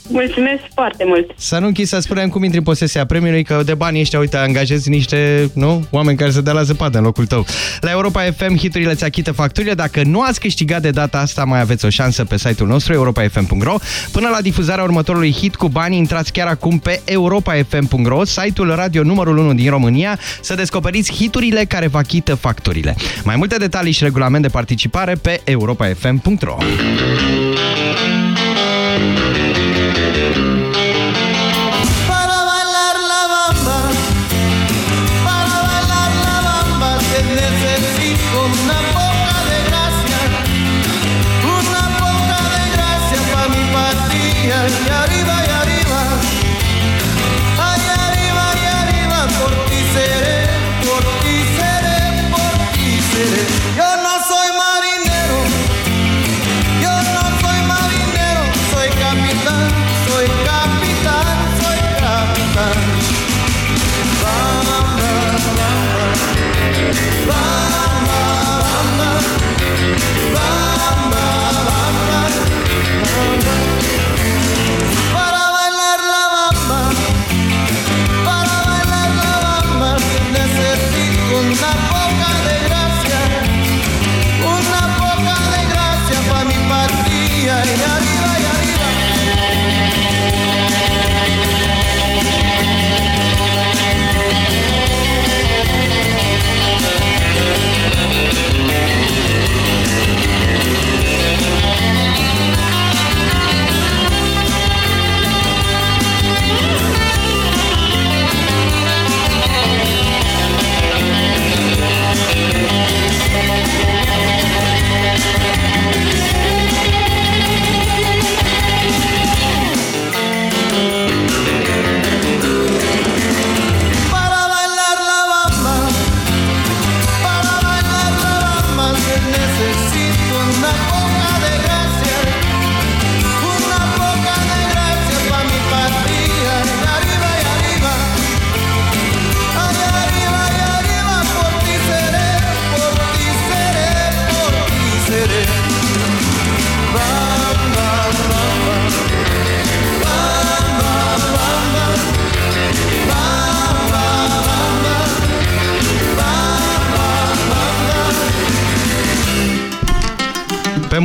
Mulțumesc foarte mult. Să nu închizi să spunem cum intri în posesia premiului, că de bani ăștia, uite, angajezi niște nu, oameni care să dea la zăpadă în locul tău. La Europa FM, hiturile ți achită facturile. Dacă nu ați câștigat de data asta, mai aveți o șansă pe site-ul nostru, europafm.ro. Până la difuzarea următorului hit cu bani, intrați chiar acum pe europafm.ro, site-ul radio numărul 1 din România, să descoperiți hiturile care vă achită facturile. Mai multe detalii și regulament de participare pe europafm.ro.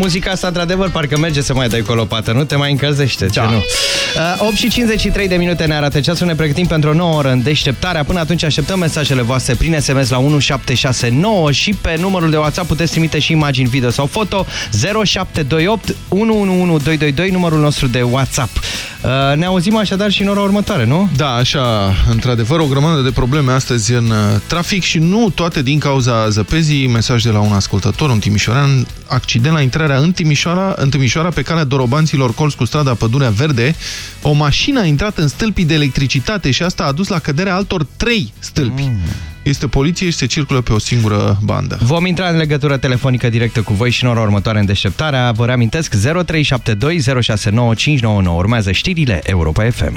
muzica asta, într-adevăr, parcă merge să mai dai cu o lopată, nu? Te mai încălzește, ce Da. nu? Uh, 8 și 53 de minute ne arată ceasul, ne pregătim pentru o nouă oră în deșteptarea. Până atunci așteptăm mesajele voastre prin SMS la 1769 și pe numărul de WhatsApp puteți trimite și imagini, video sau foto 0728 111222, numărul nostru de WhatsApp. Uh, ne auzim așadar și în ora următoare, nu? Da, așa, într-adevăr, o grămadă de probleme astăzi în uh, trafic și nu toate din cauza zăpezii. Mesaj de la un ascultător, un timișorean, accident la intrarea în Timișoara, în Timișoara pe calea Dorobanților, colț cu strada Pădurea Verde. O mașină a intrat în stâlpii de electricitate și asta a dus la căderea altor trei stâlpi. Mm. Este poliție și se circulă pe o singură bandă. Vom intra în legătură telefonică directă cu voi și în ora următoare în deșteptarea. Vă reamintesc 0372 069599. Urmează știrile Europa FM.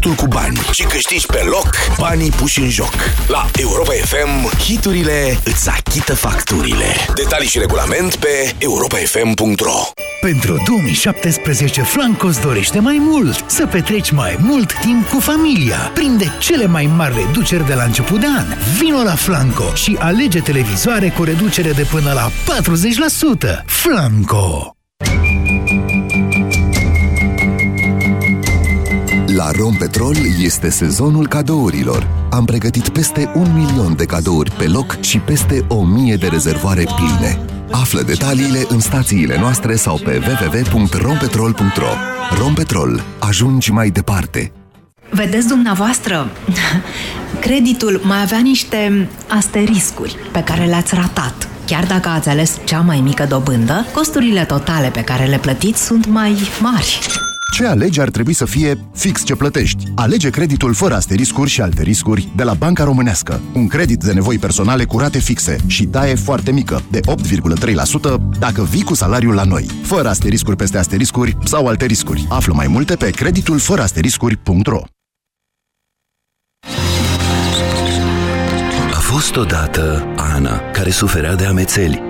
hitul cu bani și câștigi pe loc banii puși în joc. La Europa FM, hiturile îți achită facturile. Detalii și regulament pe europafm.ro Pentru 2017, Flanco îți dorește mai mult, să petreci mai mult timp cu familia. Prinde cele mai mari reduceri de la început de an. Vino la Flanco și alege televizoare cu reducere de până la 40%. Flanco! La Rompetrol este sezonul cadourilor. Am pregătit peste un milion de cadouri pe loc și peste o mie de rezervoare pline. Află detaliile în stațiile noastre sau pe www.rompetrol.ro Rompetrol. Ajungi mai departe. Vedeți dumneavoastră, [LAUGHS] creditul mai avea niște asteriscuri pe care le-ați ratat. Chiar dacă ați ales cea mai mică dobândă, costurile totale pe care le plătiți sunt mai mari. Ce alegi ar trebui să fie fix ce plătești. Alege creditul fără asteriscuri și alte riscuri de la Banca Românească. Un credit de nevoi personale cu rate fixe și taie foarte mică, de 8,3% dacă vii cu salariul la noi. Fără asteriscuri peste asteriscuri sau alte riscuri. Află mai multe pe creditul fără asteriscuri.ro A fost odată Ana, care suferea de amețeli.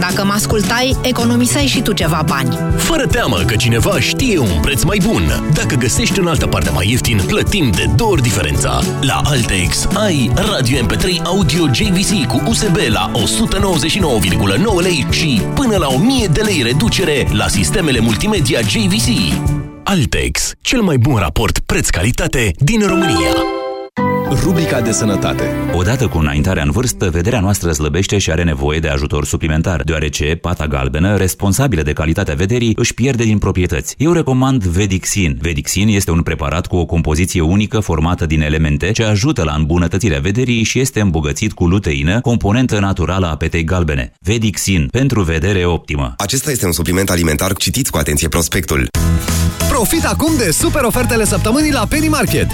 Dacă mă ascultai, economiseai și tu ceva bani. Fără teamă că cineva știe un preț mai bun. Dacă găsești în altă parte mai ieftin, plătim de două ori diferența. La Altex ai Radio MP3 Audio JVC cu USB la 199,9 lei și până la 1000 de lei reducere la sistemele multimedia JVC. Altex, cel mai bun raport preț-calitate din România. Rubrica de sănătate. Odată cu înaintarea în vârstă, vederea noastră slăbește și are nevoie de ajutor suplimentar, deoarece pata galbenă, responsabilă de calitatea vederii, își pierde din proprietăți. Eu recomand Vedixin. Vedixin este un preparat cu o compoziție unică formată din elemente ce ajută la îmbunătățirea vederii și este îmbogățit cu luteină, componentă naturală a petei galbene. Vedixin, pentru vedere optimă. Acesta este un supliment alimentar. Citiți cu atenție prospectul. Profit acum de super ofertele săptămânii la Penny Market.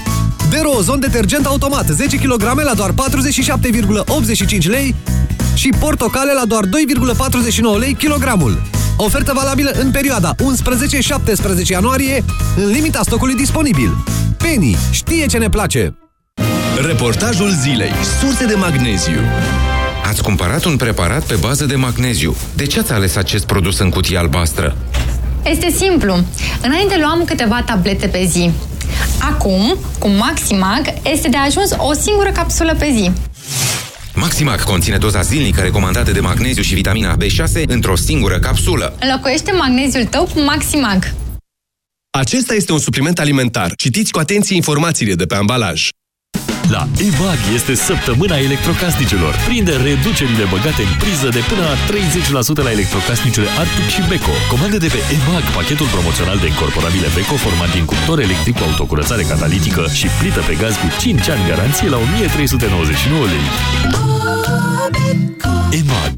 Derozon detergent automat 10 kg la doar 47,85 lei și portocale la doar 2,49 lei kilogramul. Ofertă valabilă în perioada 11-17 ianuarie, în limita stocului disponibil. Penny știe ce ne place! Reportajul zilei. Surse de magneziu. Ați cumpărat un preparat pe bază de magneziu. De ce ați ales acest produs în cutie albastră? Este simplu. Înainte luam câteva tablete pe zi. Acum, cu Maximag, este de ajuns o singură capsulă pe zi. Maximac conține doza zilnică recomandată de magneziu și vitamina B6 într-o singură capsulă. Înlocuiește magneziul tău cu Maximag. Acesta este un supliment alimentar. Citiți cu atenție informațiile de pe ambalaj. La EMAG este săptămâna electrocasnicelor. Prinde reducerile băgate în priză de până la 30% la electrocasnicele Arctic și Beko. Comandă de pe EMAG pachetul promoțional de incorporabile Beko format din cuptor electric cu autocurățare catalitică și plită pe gaz cu 5 ani garanție la 1399 lei. EMAG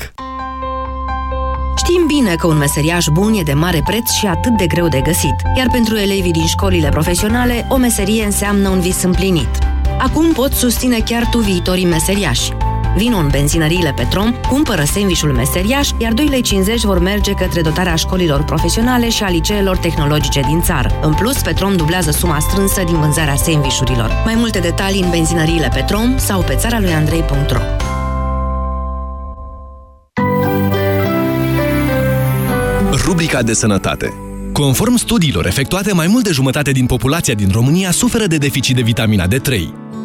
Știm bine că un meseriaș bun e de mare preț și atât de greu de găsit, iar pentru elevii din școlile profesionale, o meserie înseamnă un vis împlinit. Acum poți susține chiar tu viitorii meseriași. Vino în benzinăriile Petrom, cumpără sandvișul meseriaș, iar 2,50 lei vor merge către dotarea școlilor profesionale și a liceelor tehnologice din țară. În plus, Petrom dublează suma strânsă din vânzarea sandvișurilor. Mai multe detalii în benzinăriile Petrom sau pe țara lui Andrei.ro Rubrica de sănătate. Conform studiilor efectuate, mai mult de jumătate din populația din România suferă de deficit de vitamina D3.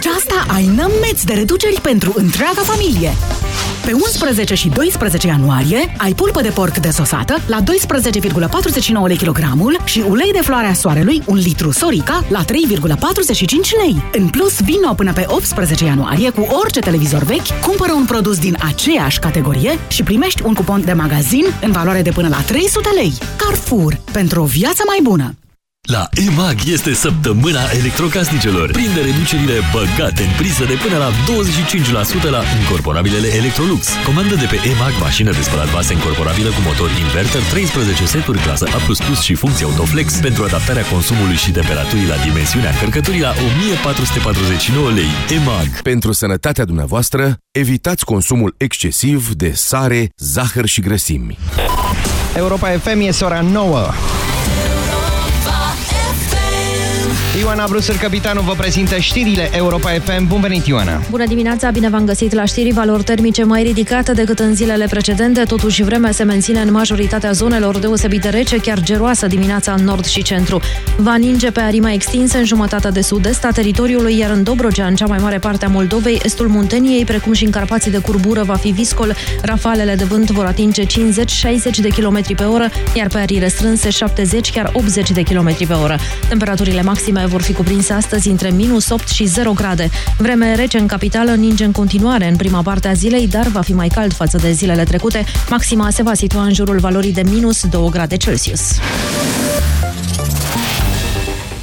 Aceasta ai nămeți de reduceri pentru întreaga familie. Pe Pe 11 și 12 ianuarie ai pulpă de porc desosată la 12,49 lei kilogramul și ulei de floarea soarelui, un litru Sorica, la 3,45 lei. În plus, vino până pe 18 ianuarie cu orice televizor vechi, cumpără un produs din aceeași categorie și primești un cupon de magazin în valoare de până la 300 lei. Carrefour. Pentru o viață mai bună. La EMAG este săptămâna electrocasnicelor. Prinde reducerile băgate în priză de până la 25% la incorporabilele Electrolux. Comandă de pe EMAG mașină de spălat vase incorporabilă cu motor inverter, 13 seturi clasă A++ și funcție Autoflex pentru adaptarea consumului și temperaturii la dimensiunea încărcăturii la 1449 lei. EMAG. Pentru sănătatea dumneavoastră, evitați consumul excesiv de sare, zahăr și grăsimi. Europa FM este ora 9. Ioana Brusăr, capitanul, vă prezintă știrile Europa FM. Bun venit, Ioana! Bună dimineața, bine v-am găsit la știri. Valori termice mai ridicate decât în zilele precedente, totuși vremea se menține în majoritatea zonelor deosebit de rece, chiar geroasă dimineața în nord și centru. Va ninge pe arima extinsă în jumătatea de sud-est a teritoriului, iar în Dobrogea, în cea mai mare parte a Moldovei, estul Munteniei, precum și în Carpații de curbură, va fi viscol. Rafalele de vânt vor atinge 50-60 de km pe oră, iar pe arii restrânse 70, chiar 80 de km pe oră. Temperaturile maxime vor fi cuprinse astăzi între minus 8 și 0 grade. Vreme rece în capitală ninge în continuare în prima parte a zilei, dar va fi mai cald față de zilele trecute. Maxima se va situa în jurul valorii de minus 2 grade Celsius.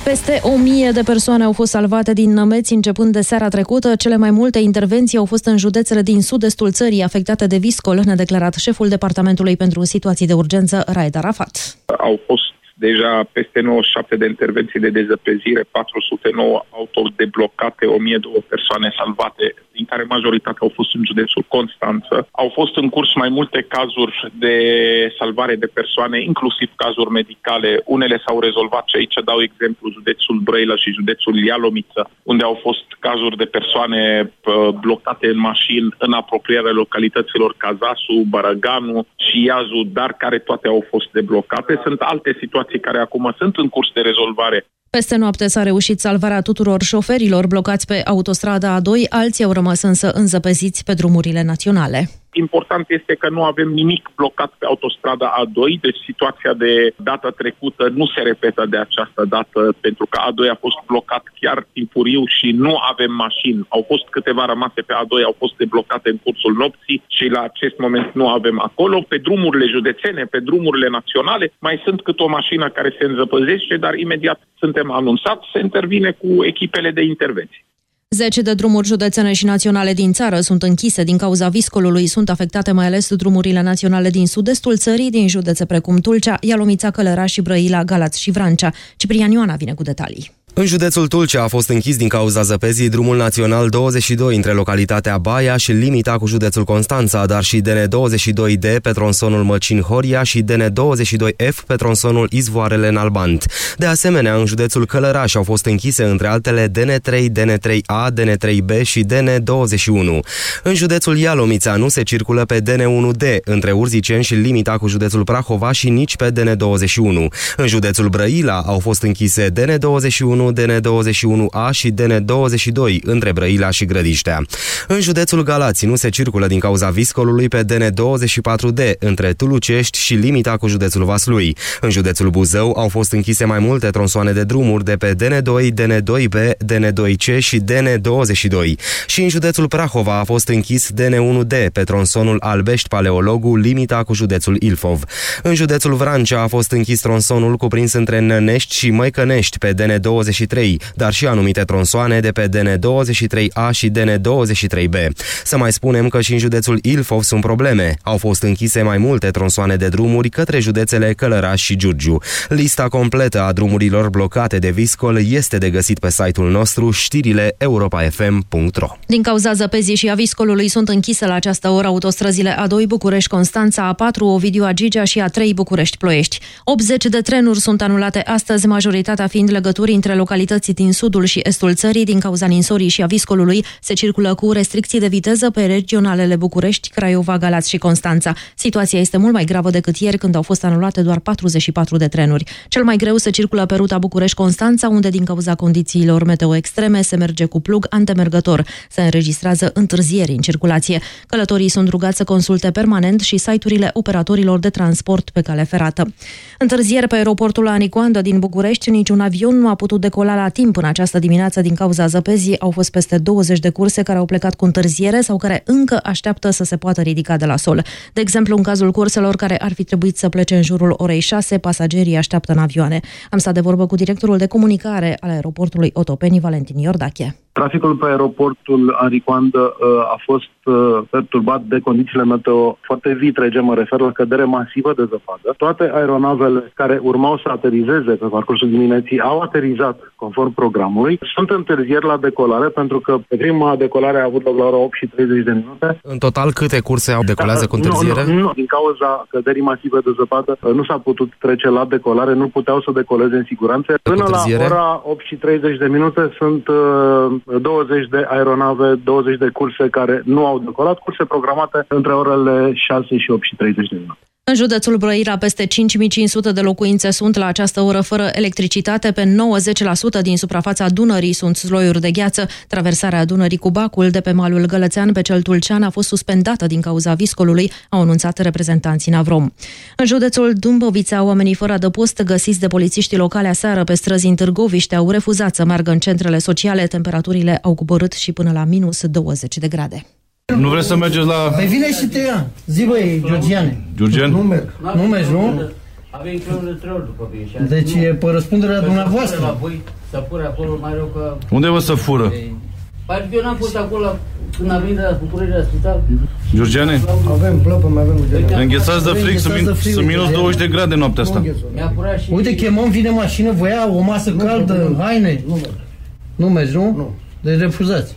Peste o mie de persoane au fost salvate din nămeți începând de seara trecută. Cele mai multe intervenții au fost în județele din sud-estul țării afectate de viscol, ne-a declarat șeful Departamentului pentru Situații de Urgență, Raed Arafat. Au fost deja peste 97 de intervenții de dezăpezire, 409 auto deblocate, 1002 persoane salvate, din care majoritatea au fost în județul Constanță. Au fost în curs mai multe cazuri de salvare de persoane, inclusiv cazuri medicale. Unele s-au rezolvat și aici dau exemplu județul Brăila și județul Ialomiță, unde au fost cazuri de persoane uh, blocate în mașini în apropierea localităților Cazasu, Barăganu și Iazu, dar care toate au fost deblocate. Sunt alte situații care acum sunt în curs de rezolvare. Peste noapte s-a reușit salvarea tuturor șoferilor blocați pe autostrada A2, alții au rămas însă înzăpeziți pe drumurile naționale. Important este că nu avem nimic blocat pe autostrada A2, deci situația de data trecută nu se repetă de această dată, pentru că A2 a fost blocat chiar timpuriu și nu avem mașini. Au fost câteva rămase pe A2, au fost deblocate în cursul nopții și la acest moment nu avem acolo. Pe drumurile județene, pe drumurile naționale, mai sunt cât o mașină care se înzăpăzește, dar imediat suntem anunțați, se intervine cu echipele de intervenție. Zece de drumuri județene și naționale din țară sunt închise din cauza viscolului. Sunt afectate mai ales drumurile naționale din sud-estul țării, din județe precum Tulcea, Ialomița, Călăraș și Brăila, Galați și Vrancea. Ciprian Ioana vine cu detalii. În județul Tulcea a fost închis din cauza zăpezii drumul național 22 între localitatea Baia și limita cu județul Constanța, dar și DN22D pe tronsonul Măcin-Horia și DN22F pe tronsonul Izvoarele în Albant. De asemenea, în județul Călăraș au fost închise între altele DN3, DN3A, DN3B și DN21. În județul Ialomița nu se circulă pe DN1D între Urziceni și limita cu județul Prahova și nici pe DN21. În județul Brăila au fost închise DN21, DN21A și DN22 între Brăila și Grădiștea. În județul Galați nu se circulă din cauza viscolului pe DN24D între Tulucești și limita cu județul Vaslui. În județul Buzău au fost închise mai multe tronsoane de drumuri de pe DN2, DN2B, DN2C și DN22. Și în județul Prahova a fost închis DN1D pe tronsonul Albești-Paleologu, limita cu județul Ilfov. În județul Vrancea a fost închis tronsonul cuprins între Nănești și Măicănești pe DN20 dar și anumite tronsoane de pe DN23A și DN23B. Să mai spunem că și în județul Ilfov sunt probleme. Au fost închise mai multe tronsoane de drumuri către județele Călăraș și Giurgiu. Lista completă a drumurilor blocate de viscol este de găsit pe site-ul nostru știrile europa.fm.ro Din cauza zăpezii și a viscolului sunt închise la această oră autostrăzile A2 București-Constanța, A4 Ovidiu Agigea și A3 București-Ploiești. 80 de trenuri sunt anulate astăzi, majoritatea fiind legături între localității din sudul și estul țării, din cauza ninsorii și a viscolului, se circulă cu restricții de viteză pe regionalele București, Craiova, Galați și Constanța. Situația este mult mai gravă decât ieri, când au fost anulate doar 44 de trenuri. Cel mai greu se circulă pe ruta București-Constanța, unde din cauza condițiilor meteo extreme se merge cu plug antemergător. Se înregistrează întârzieri în circulație. Călătorii sunt rugați să consulte permanent și site-urile operatorilor de transport pe cale ferată. Întârzieri pe aeroportul Anicoandă din București, niciun avion nu a putut decola la timp în această dimineață din cauza zăpezii. Au fost peste 20 de curse care au plecat cu întârziere sau care încă așteaptă să se poată ridica de la sol. De exemplu, în cazul curselor care ar fi trebuit să plece în jurul orei 6, pasagerii așteaptă în avioane. Am stat de vorbă cu directorul de comunicare al aeroportului Otopeni, Valentin Iordache. Traficul pe aeroportul Aricoandă uh, a fost uh, perturbat de condițiile meteo foarte vitrege, mă refer la cădere masivă de zăpadă. Toate aeronavele care urmau să aterizeze pe parcursul dimineții au aterizat conform programului. Sunt întârzieri la decolare pentru că prima decolare a avut loc la ora 8 și 30 de minute. În total, câte curse au decolează cu întârziere? Nu, nu, nu. Din cauza căderii masive de zăpadă uh, nu s-a putut trece la decolare, nu puteau să decoleze în siguranță. Până la întârziere? ora 8 și 30 de minute sunt uh, 20 de aeronave, 20 de curse care nu au decolat, curse programate între orele 6 și 8 și 30 de minute. În județul Brăila, peste 5500 de locuințe sunt la această oră fără electricitate. Pe 90% din suprafața Dunării sunt sloiuri de gheață. Traversarea Dunării cu bacul de pe malul Gălățean pe cel Tulcean a fost suspendată din cauza viscolului, au anunțat reprezentanții Navrom. În județul Dumbovița, oamenii fără adăpost găsiți de polițiștii locale aseară pe străzi în Târgoviște au refuzat să meargă în centrele sociale. Temperaturile au coborât și până la minus 20 de grade. Nu vreți să mergeți la... Păi vine și te ia. Zi băi, Georgiane. Georgian? Nu merg. Nu mergi, nu? Avem clonul de trei ori după mine. și am Deci zis, e pe răspunderea Păi să dumneavoastră. fură La voi, să fură acolo mai rău că... Unde vă să fură? Păi eu n-am fost acolo la- când am venit de la București la spital. Georgiane? Avem plăpă, mai avem Georgiane. Înghețați de frig, sunt min- sunt minus 20 de grade noaptea asta. Mi-a furat și... Uite, chemăm, vine mașină, vă ia o masă caldă, haine. Nu merg. Nu mergi, nu? Nu. Deci refuzați.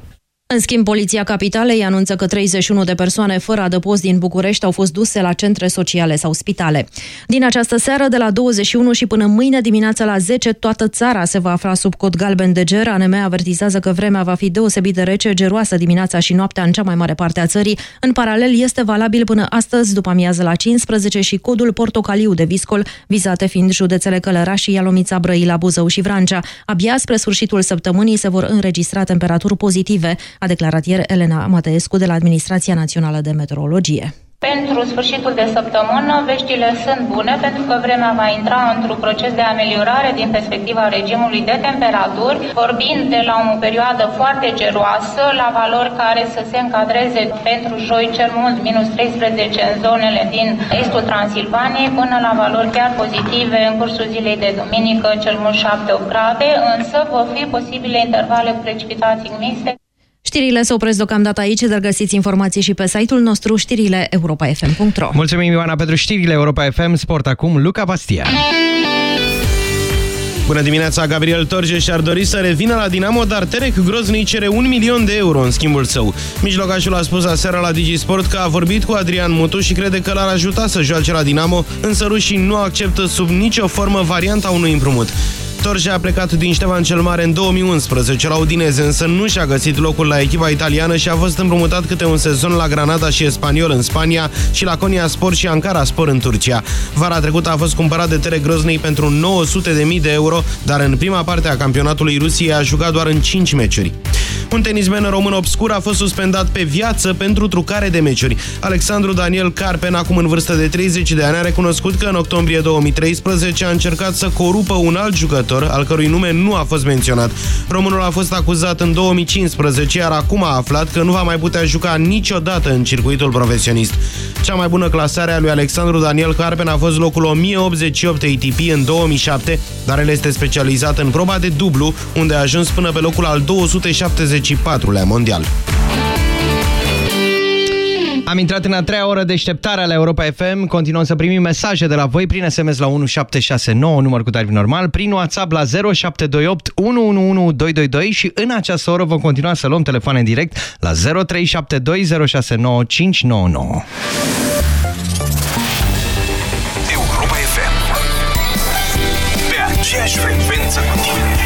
În schimb, Poliția Capitalei anunță că 31 de persoane fără adăpost din București au fost duse la centre sociale sau spitale. Din această seară, de la 21 și până mâine dimineața la 10, toată țara se va afla sub cod galben de ger. ANM avertizează că vremea va fi deosebit de rece, geroasă dimineața și noaptea în cea mai mare parte a țării. În paralel, este valabil până astăzi, după amiază la 15 și codul portocaliu de viscol, vizate fiind județele Călăraș și Ialomița, Brăila, Buzău și Vrancea. Abia spre sfârșitul săptămânii se vor înregistra temperaturi pozitive, a declarat ieri Elena Mateescu de la Administrația Națională de Meteorologie. Pentru sfârșitul de săptămână, veștile sunt bune pentru că vremea va intra într-un proces de ameliorare din perspectiva regimului de temperaturi, vorbind de la o perioadă foarte geroasă, la valori care să se încadreze pentru joi cel mult minus 13 în zonele din estul Transilvaniei, până la valori chiar pozitive în cursul zilei de duminică, cel mult 7-8 grade, însă vor fi posibile intervale cu precipitații mixte. Știrile se opresc deocamdată aici, dar găsiți informații și pe site-ul nostru știrile europa.fm.ro Mulțumim, Ioana, pentru știrile Europa FM. Sport acum, Luca Pastia. Bună dimineața, Gabriel Torge și-ar dori să revină la Dinamo, dar Terek Grozny cere un milion de euro în schimbul său. Mijlocașul a spus aseară la Digisport că a vorbit cu Adrian Mutu și crede că l-ar ajuta să joace la Dinamo, însă rușii nu acceptă sub nicio formă varianta unui împrumut. Torge a plecat din Ștefan cel Mare în 2011 la Udineze, însă nu și-a găsit locul la echipa italiană și a fost împrumutat câte un sezon la Granada și Espaniol în Spania și la Konya Sport și Ankara Sport în Turcia. Vara trecută a fost cumpărat de Tere Groznei pentru 900.000 de euro, dar în prima parte a campionatului Rusiei a jucat doar în 5 meciuri. Un tenismen român obscur a fost suspendat pe viață pentru trucare de meciuri. Alexandru Daniel Carpen, acum în vârstă de 30 de ani, a recunoscut că în octombrie 2013 a încercat să corupă un alt jucător, al cărui nume nu a fost menționat. Românul a fost acuzat în 2015, iar acum a aflat că nu va mai putea juca niciodată în circuitul profesionist. Cea mai bună clasare a lui Alexandru Daniel Carpen a fost locul 1088 ATP în 2007, dar el este specializat în proba de dublu, unde a ajuns până pe locul al 274-lea mondial. Am intrat în a treia oră deșteptare la Europa FM. Continuăm să primim mesaje de la voi prin SMS la 1769, număr cu tarif normal, prin WhatsApp la 0728 111222 și în această oră vom continua să luăm telefoane în direct la 0372 069 599. Europa FM Pe aceeași frecvență cu tine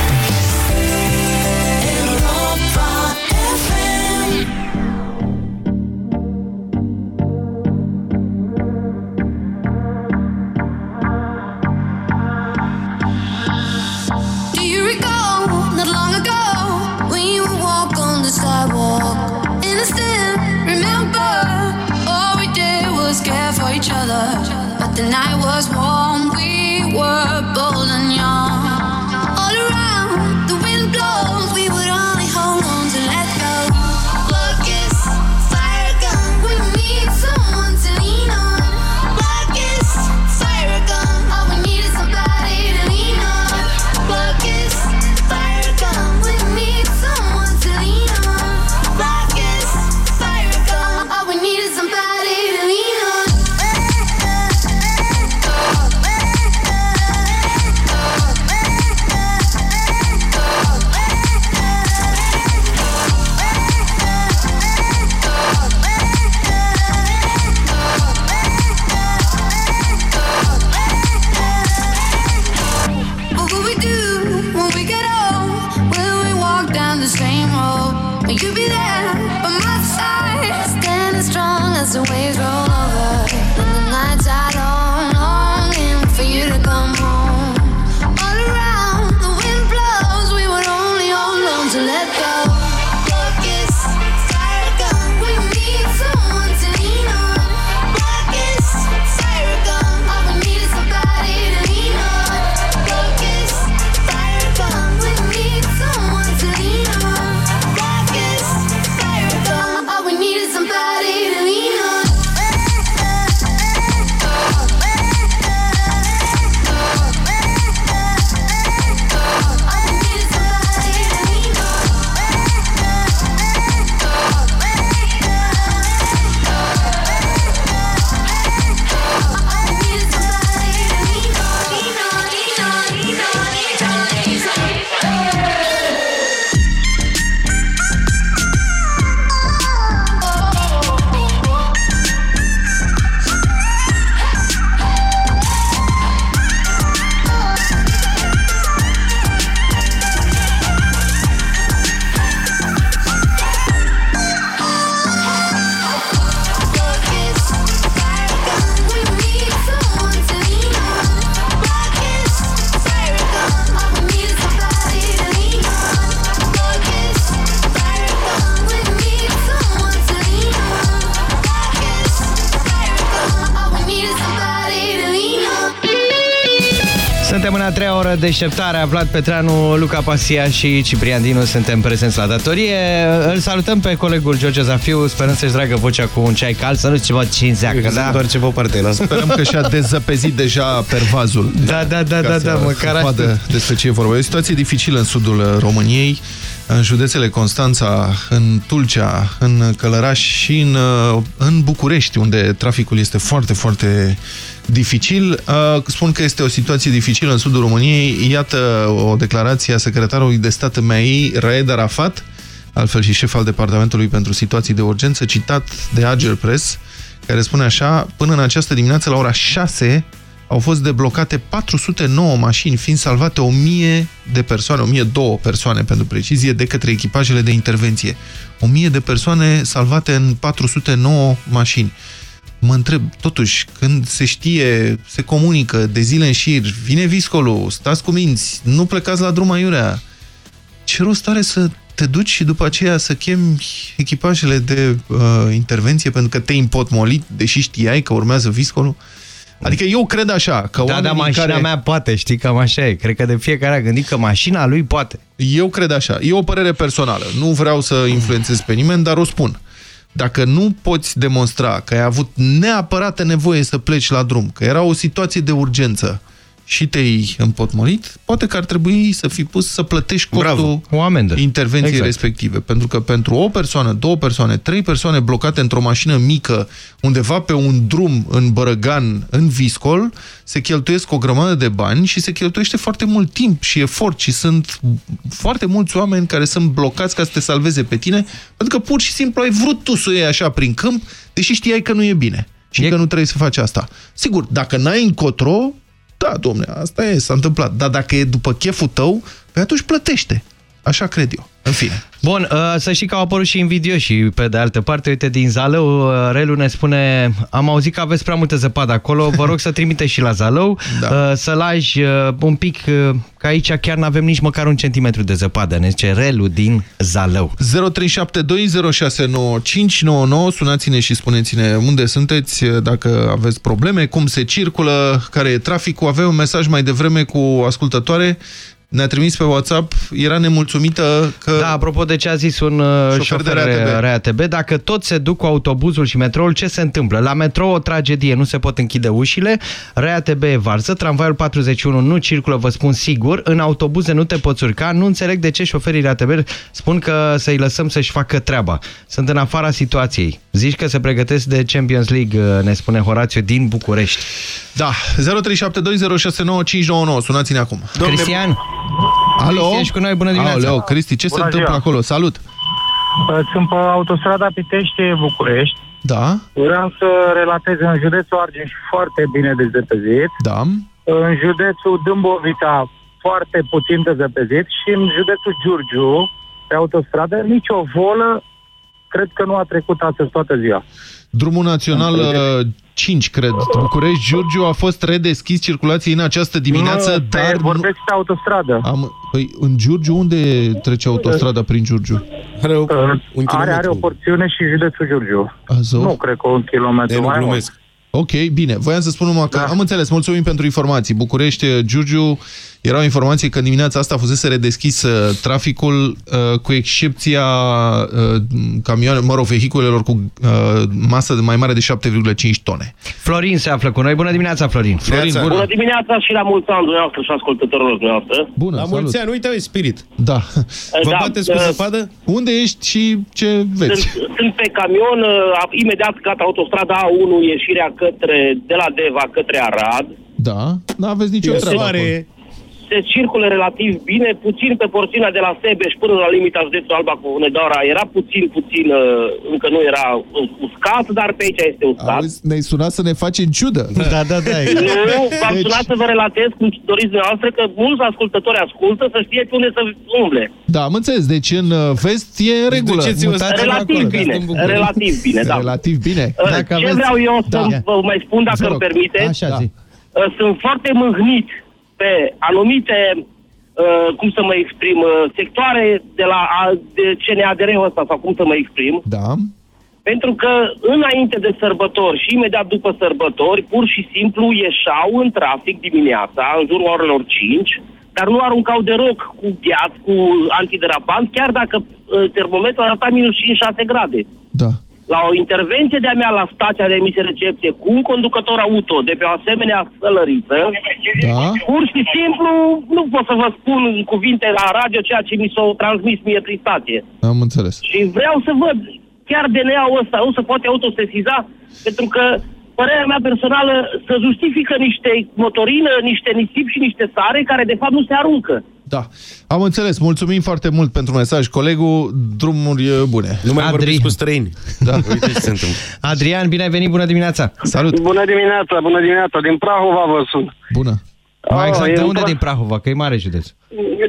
a treia oră deșteptare, Vlad Petreanu, Luca Pasia și Ciprian Dinu suntem prezenți la datorie. Îl salutăm pe colegul George Zafiu, sperăm să-și dragă vocea cu un ceai cald, să nu ceva cinzeacă, da? Doar ceva parte la Sperăm că și-a dezăpezit deja pervazul. Da, da, da, da, da, măcar vadă despre ce e vorba. E o situație dificilă în sudul României, în județele Constanța, în Tulcea, în Călăraș și în, în București, unde traficul este foarte, foarte dificil. Spun că este o situație dificilă în sudul României. Iată o declarație a secretarului de stat MEI, Raed Arafat, altfel și șef al Departamentului pentru Situații de Urgență, citat de Ager Press, care spune așa, până în această dimineață, la ora 6, au fost deblocate 409 mașini, fiind salvate 1000 de persoane, 1002 persoane pentru precizie, de către echipajele de intervenție. 1000 de persoane salvate în 409 mașini. Mă întreb, totuși, când se știe, se comunică de zile în șir, vine viscolul, stați cu minți, nu plecați la drum aiurea, ce rost are să te duci și după aceea să chemi echipajele de uh, intervenție pentru că te-ai împotmolit, deși știai că urmează viscolul? Adică eu cred așa, că Da, da, mașina care... mea poate, știi, cam așa e. Cred că de fiecare a gândit că mașina lui poate. Eu cred așa. E o părere personală. Nu vreau să influențez pe nimeni, dar o spun. Dacă nu poți demonstra că ai avut neapărată nevoie să pleci la drum, că era o situație de urgență și te-ai împotmolit, poate că ar trebui să fii pus să plătești costul intervenției exact. respective. Pentru că pentru o persoană, două persoane, trei persoane blocate într-o mașină mică, undeva pe un drum în Bărăgan, în Viscol, se cheltuiesc o grămadă de bani și se cheltuiește foarte mult timp și efort și sunt foarte mulți oameni care sunt blocați ca să te salveze pe tine, pentru că pur și simplu ai vrut tu să o iei așa prin câmp, deși știai că nu e bine și e... că nu trebuie să faci asta. Sigur, dacă n-ai încotro, da, domne, asta e, s-a întâmplat. Dar dacă e după cheful tău, pe atunci plătește. Așa cred eu. În fine. Bun, uh, să știi că au apărut și invidioși pe de altă parte. Uite, din Zalău, uh, Relu ne spune am auzit că aveți prea multă zăpadă acolo, vă rog să trimite și la Zalău, Da. uh, să lași uh, un pic, uh, că aici chiar nu avem nici măcar un centimetru de zăpadă, ne zice Relu din Zalău. 0372069599 Sunați-ne și spuneți-ne unde sunteți, dacă aveți probleme, cum se circulă, care e traficul. Avem un mesaj mai devreme cu o ascultătoare ne-a trimis pe WhatsApp, era nemulțumită că... Da, apropo de ce a zis un uh, șofer, de de RATB. RATB, dacă tot se duc cu autobuzul și metroul, ce se întâmplă? La metrou o tragedie, nu se pot închide ușile, RATB e varză, tramvaiul 41 nu circulă, vă spun sigur, în autobuze nu te poți urca, nu înțeleg de ce șoferii RATB spun că să-i lăsăm să-și facă treaba. Sunt în afara situației. Zici că se pregătesc de Champions League, uh, ne spune Horațiu, din București. Da, 0372069599 Sunați-ne acum. Cristian? Alo? Cristi, ești cu noi, bună dimineața. Alo, Cristi, ce se Bună întâmplă ziua. acolo? Salut! Sunt pe autostrada Pitești-București. Da? Vreau să relatez în județul Argeș foarte bine dezăpezit. Da. În județul Dâmbovița foarte puțin dezăpezit și în județul Giurgiu, pe autostradă, nici o volă cred că nu a trecut astăzi toată ziua. Drumul național uh, 5, cred, București, Giurgiu a fost redeschis circulației în această dimineață, nu, pe, dar... vorbesc pe autostradă. Am, păi, în Giurgiu, unde trece autostrada prin Giurgiu? Are, o, are, are o porțiune și județul Giurgiu. Azov? Nu cred că un kilometru mai mult. Ok, bine. Voiam să spun numai că Da. am înțeles. Mulțumim pentru informații. București, Giurgiu, erau informații că dimineața asta fusese redeschis uh, traficul uh, cu excepția uh, camioane, mă rog, vehiculelor cu uh, masă de mai mare de 7,5 tone. Florin se află cu noi. Bună dimineața, Florin. Florin, bună. Bună dimineața și la mulți ani dumneavoastră și ascultătorilor dumneavoastră. Bună, La salut. mulți ani, uite, spirit. Da. Vă Da, bateți cu uh, zăpadă? Unde ești și ce vezi? Sunt, sunt pe camion, uh, imediat gata autostrada A1, ieșirea către, de la Deva către Arad. Da, nu aveți nicio E treabă soare. Acolo. Se circulă relativ bine, puțin pe porțiunea de la Sebeș până la limita județului Alba cu Hunedoara. Era puțin, puțin, uh, încă nu era uh, uscat, dar pe aici este uscat. Auzi, ne-ai sunat să ne facem ciudă. [LAUGHS] Da, da, da. Nu, v-am Deci- sunat să vă relatez cum doriți dumneavoastră că mulți ascultători ascultă să știe pe unde să umble. Da, am înțeles. Deci în uh, vest e în regulă. duceți-vă Mutați-vă Relativ acolo. bine, Dați în București. relativ bine, da. Relativ bine. Uh, Ce vreau eu să Da. vă mai spun, dacă Vă îmi rog. permiteți? Așa, zi. Uh, Sunt foarte mâhnit pe anumite, uh, cum să mă exprim, uh, sectoare de la a- de CNADR-ul ăsta, sau cum să mă exprim, Da. pentru că înainte de sărbători și imediat după sărbători, pur și simplu ieșau în trafic dimineața, în jurul orelor 5, dar nu aruncau deloc cu gheaț, cu antiderapant, chiar dacă uh, termometrul arăta minus 5-6 grade. Da. La o intervenție de-a mea la stația de emisie-recepție cu un conducător auto de pe o asemenea sălăriță, Da. pur și simplu nu pot să vă spun în cuvinte la radio ceea ce mi s-a transmis mie prin stație. Am înțeles. Și vreau să văd chiar DNA-ul ăsta, nu se poate autosesiza, pentru că părerea mea personală să justifică niște motorină, niște nisip și niște sare care de fapt nu se aruncă. Da. Am înțeles. Mulțumim foarte mult pentru mesaj. Colegul, drumuri uh, bune. Nu mai Adri. vorbiți cu străini. Da. Uite ce se întâmplă. Adrian, bine ai venit, bună dimineața. Salut. Bună dimineața, bună dimineața, din Prahova vă sun. Bună. Mai Ah, exact, e de în unde Pra- din Prahova? Că e mare județ.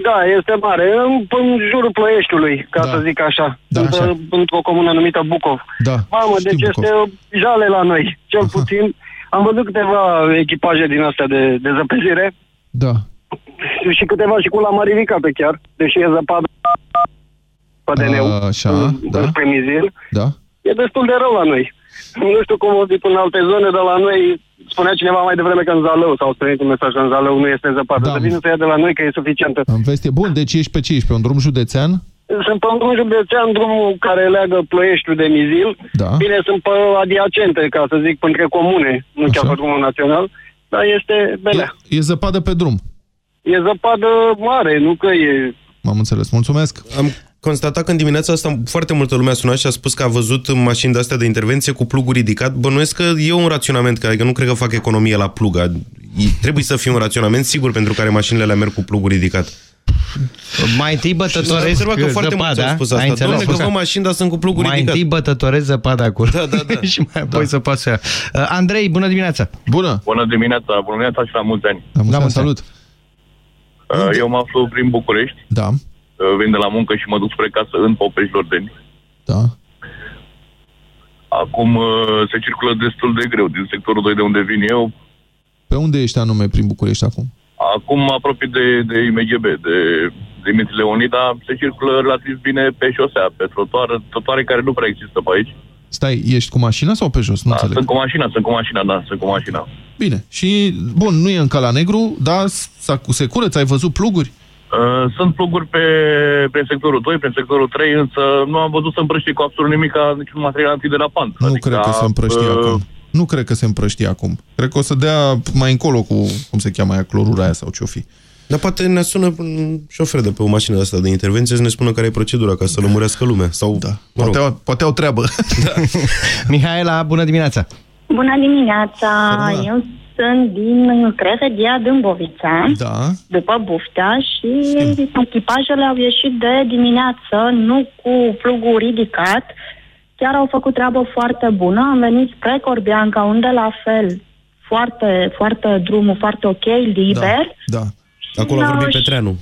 Da, este mare, în, în jurul Ploieștiului, ca Da. să zic așa, Da, Sunt, așa. uh, într-o comună numită Bucov. Da. Mamă, știu deci Bucov. este jale la noi, cel puțin. Am văzut câteva echipaje din astea de, de zăpezire Da. și câteva și cu la mare ridicată chiar, deși e zăpadă pe DN-ul, Așa, da. pe Mizil. Da. E destul de rău la noi. Nu știu cum o zic în alte zone, dar la noi spunea cineva mai devreme că în Zalău, sau spunea un mesaj că în Zalău nu este zăpadă. Da. Da. Să vină să ia de la noi că e suficientă. În vest e bun. Deci ești pe ce? Ești pe un drum județean? Sunt pe un drum județean, drumul care leagă Ploieștiul de Mizil. Da. Bine, sunt pe adiacente, ca să zic, între comune, nu chiar Așa. pe drumul național, dar este belea. E, e zăpadă pe drum. E zăpadă mare, nu că e... M-am înțeles. Mulțumesc. Am constatat că în dimineața asta foarte multă lume a sunat și a spus că a văzut mașini de astea de intervenție cu plugul ridicat. Bănuiesc că e un raționament, că adică nu cred că fac economie la plug. A- e- Trebuie să fie un raționament sigur pentru care mașinile le merg cu plugul ridicat. Mai întâi Și s-a bătătoresc observat că foarte mulți au spus asta. Dom'le, că vă mașini, dar sunt cu plugul Mai ridicat. întâi bătătoresc zăpada acolo. Da, da, da. [LAUGHS] și mai apoi să poată să ia. Uh, Andrei, bună dimineața. Bună. Bună dimineața, bună dimineața și la mulți ani. La mulți Da, ani, mulți ani. salut. Uh, Eu mă aflu prin București. Da. Uh, vin de la muncă și mă duc spre casă în Popești-Lordeni. Da. Acum uh, se circulă destul de greu din sectorul 2 de unde vin eu. Pe unde ești anume prin București acum? Acum apropie de, de IMGB, de Dimitri Leonida, se circulă relativ bine pe șosea, pe trotuar, trotuare care nu prea există pe aici. Stai, ești cu mașina sau pe jos? Nu Da, înțeleg. sunt cu mașina, sunt cu mașina, da, sunt cu mașina. Bine. Și, bun, nu e încă la negru, dar s-a cu secură, ai văzut pluguri? Uh, sunt pluguri pe, pe sectorul 2, pe sectorul 3, însă nu am văzut să împrăștie cu absolut nimic ca niciun material antiderapant. Nu cred că se împrăștie uh, acum. Nu cred că se împrăștie acum. Cred că o să dea mai încolo cu, cum se cheamă aia, clorura aia sau ce-o fi. Dar poate ne sună un șofer de pe o mașină asta de intervenție să ne spună care e procedura ca să lămurească lumea. Sau, da. mă rog. Poate, au, poate au treabă. [LAUGHS] Mihaela, bună dimineața! Bună dimineața! Bună. Eu sunt din Crevedia, Dâmbovița, da. după Buftea și echipajele au ieșit de dimineață, nu cu plugul ridicat, chiar au făcut treabă foarte bună. Am venit spre Corbianca, unde la fel, foarte, foarte drumul, foarte ok, liber. Da. Acolo a Da, vorbit și- Petreanu.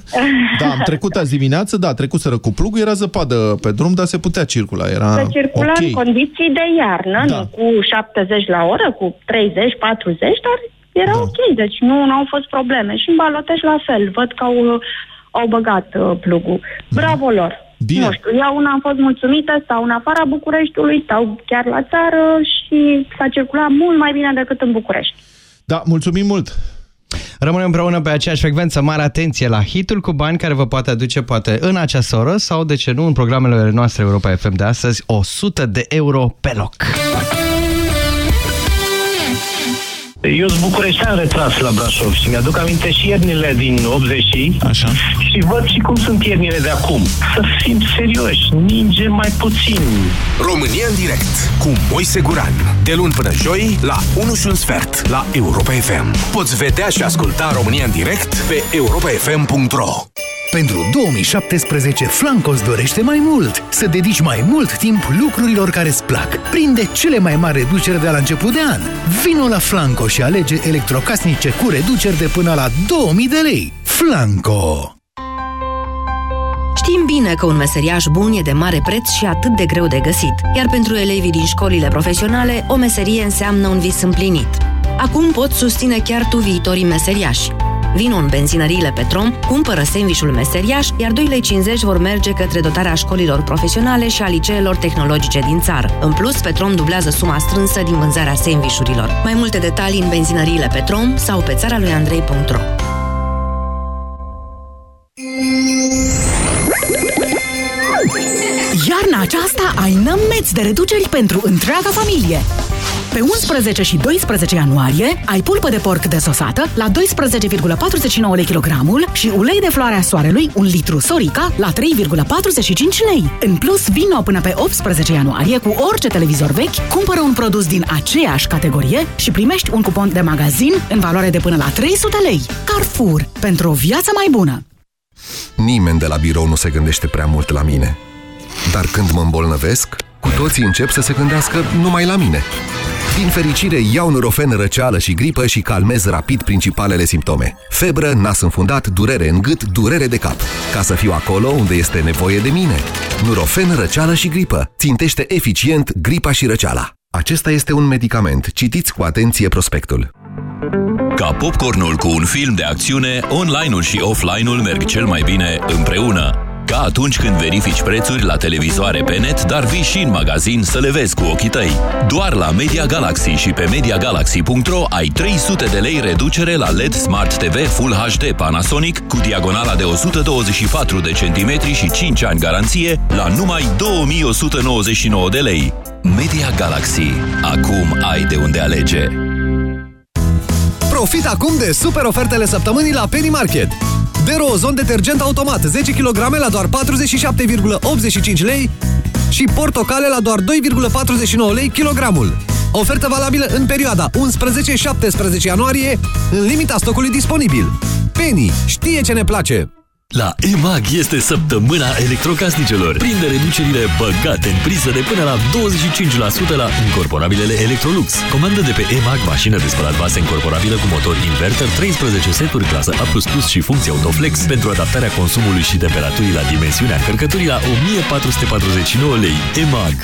[LAUGHS] Da, am trecut azi dimineață, da, trecuseră cu plugul, era zăpadă pe drum, dar se putea circula, era Se circulă ok. în condiții de iarnă, Da. nu cu 70 la oră, cu 30, 40, dar era Da. ok, deci nu, nu au fost probleme. Și în Baloteș la fel, văd că au, au băgat uh, plugul. Bravo lor! Bine. Nu știu, eu una am fost mulțumită, stau în afara Bucureștiului, stau chiar la țară și s-a circulat mult mai bine decât în București. Da, mulțumim mult! Rămânem împreună pe aceeași frecvență. Mare atenție la hitul cu bani care vă poate aduce poate în această oră sau, de ce nu, în programele noastre Europa FM de astăzi, 100 de euro pe loc. Eu sunt bucureștean retras la Brașov și mi-aduc aminte și iernile din 80 Așa. și văd și cum sunt iernile de acum. Să fim serioși, ninge mai puțin. România în direct cu Moise Guran. De luni până joi la 1 și un sfert la Europa FM. Poți vedea și asculta România în direct pe europafm.ro Pentru 2017, Flanco îți dorește mai mult. Să dedici mai mult timp lucrurilor care îți plac. Prinde cele mai mari reduceri de la început de an. Vino la Flanco și alege electrocasnice cu reduceri de până la 2000 de lei. Flanco! Știm bine că un meseriaș bun e de mare preț și atât de greu de găsit, iar pentru elevii din școlile profesionale, o meserie înseamnă un vis împlinit. Acum poți susține chiar tu viitorii meseriași. Vino în benzinăriile Petrom, cumpără sandvișul meseriaș, iar 2,50 lei vor merge către dotarea școlilor profesionale și a liceelor tehnologice din țară. În plus, Petrom dublează suma strânsă din vânzarea sandvișurilor. Mai multe detalii în benzinăriile Petrom sau pe țara lui Andrei.ro Iarna aceasta ai nămeți de reduceri pentru întreaga familie. Pe 11 și 12 ianuarie ai pulpă de porc desosată la 12,49 lei kilogramul și ulei de floarea soarelui, un litru Sorica, la 3,45 lei. În plus, vino până pe 18 ianuarie cu orice televizor vechi, cumpără un produs din aceeași categorie și primești un cupon de magazin în valoare de până la 300 lei. Carrefour, pentru o viață mai bună! Nimeni de la birou nu se gândește prea mult la mine. Dar când mă îmbolnăvesc, cu toții încep să se gândească numai la mine. Din fericire, iau Nurofen răceală și gripă și calmez rapid principalele simptome. Febră, nas înfundat, durere în gât, durere de cap. Ca să fiu acolo unde este nevoie de mine. Nurofen răceală și gripă. Țintește eficient gripa și răceala. Acesta este un medicament. Citiți cu atenție prospectul. Ca popcornul cu un film de acțiune, online-ul și offline-ul merg cel mai bine împreună. Ca atunci când verifici prețuri la televizoare pe net, dar vii și în magazin să le vezi cu ochii tăi. Doar la Media Galaxy și pe MediaGalaxy.ro ai 300 de lei reducere la LED Smart TV Full HD Panasonic cu diagonala de 124 de centimetri și 5 ani garanție la numai 2199 de lei. Media Galaxy. Acum ai de unde alege. Profit acum de super ofertele săptămânii la Penny Market. Derozon detergent automat 10 kg la doar 47,85 lei și portocale la doar 2,49 lei kilogramul. Ofertă valabilă în perioada 11-17 ianuarie, în limita stocului disponibil. Penny știe ce ne place! La EMAG este săptămâna electrocasnicelor. Prinde reducerile băgate în priză de până la 25% la incorporabilele Electrolux. Comandă de pe EMAG mașină de spălat vase incorporabilă cu motor inverter, 13 seturi clasă A++ și funcție autoflex pentru adaptarea consumului și temperaturii la dimensiunea încărcăturii la 1449 lei. EMAG.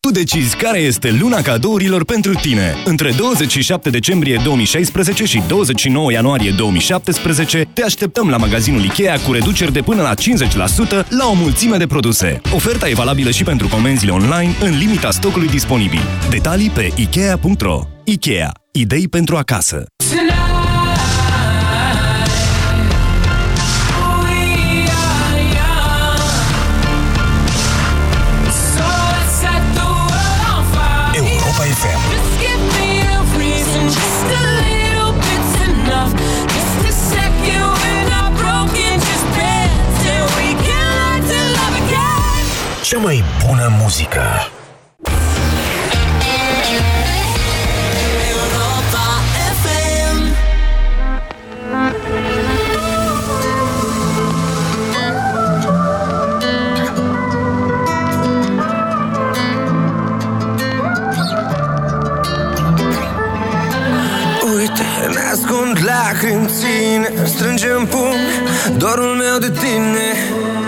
Tu decizi care este luna cadourilor pentru tine. Între 27 decembrie 2016 și 29 ianuarie 2017 te așteptăm la magazinul Ikea cu reduceri de până la 50% la o mulțime de produse. Oferta e valabilă și pentru comenzile online în limita stocului disponibil. Detalii pe Ikea.ro Ikea. Idei pentru acasă. Muzică. Uite, ne ascund lacrimi în ține Strângem pumni dorul meu de tine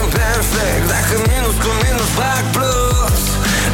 Imperfect, dacă minus cu minus fac plus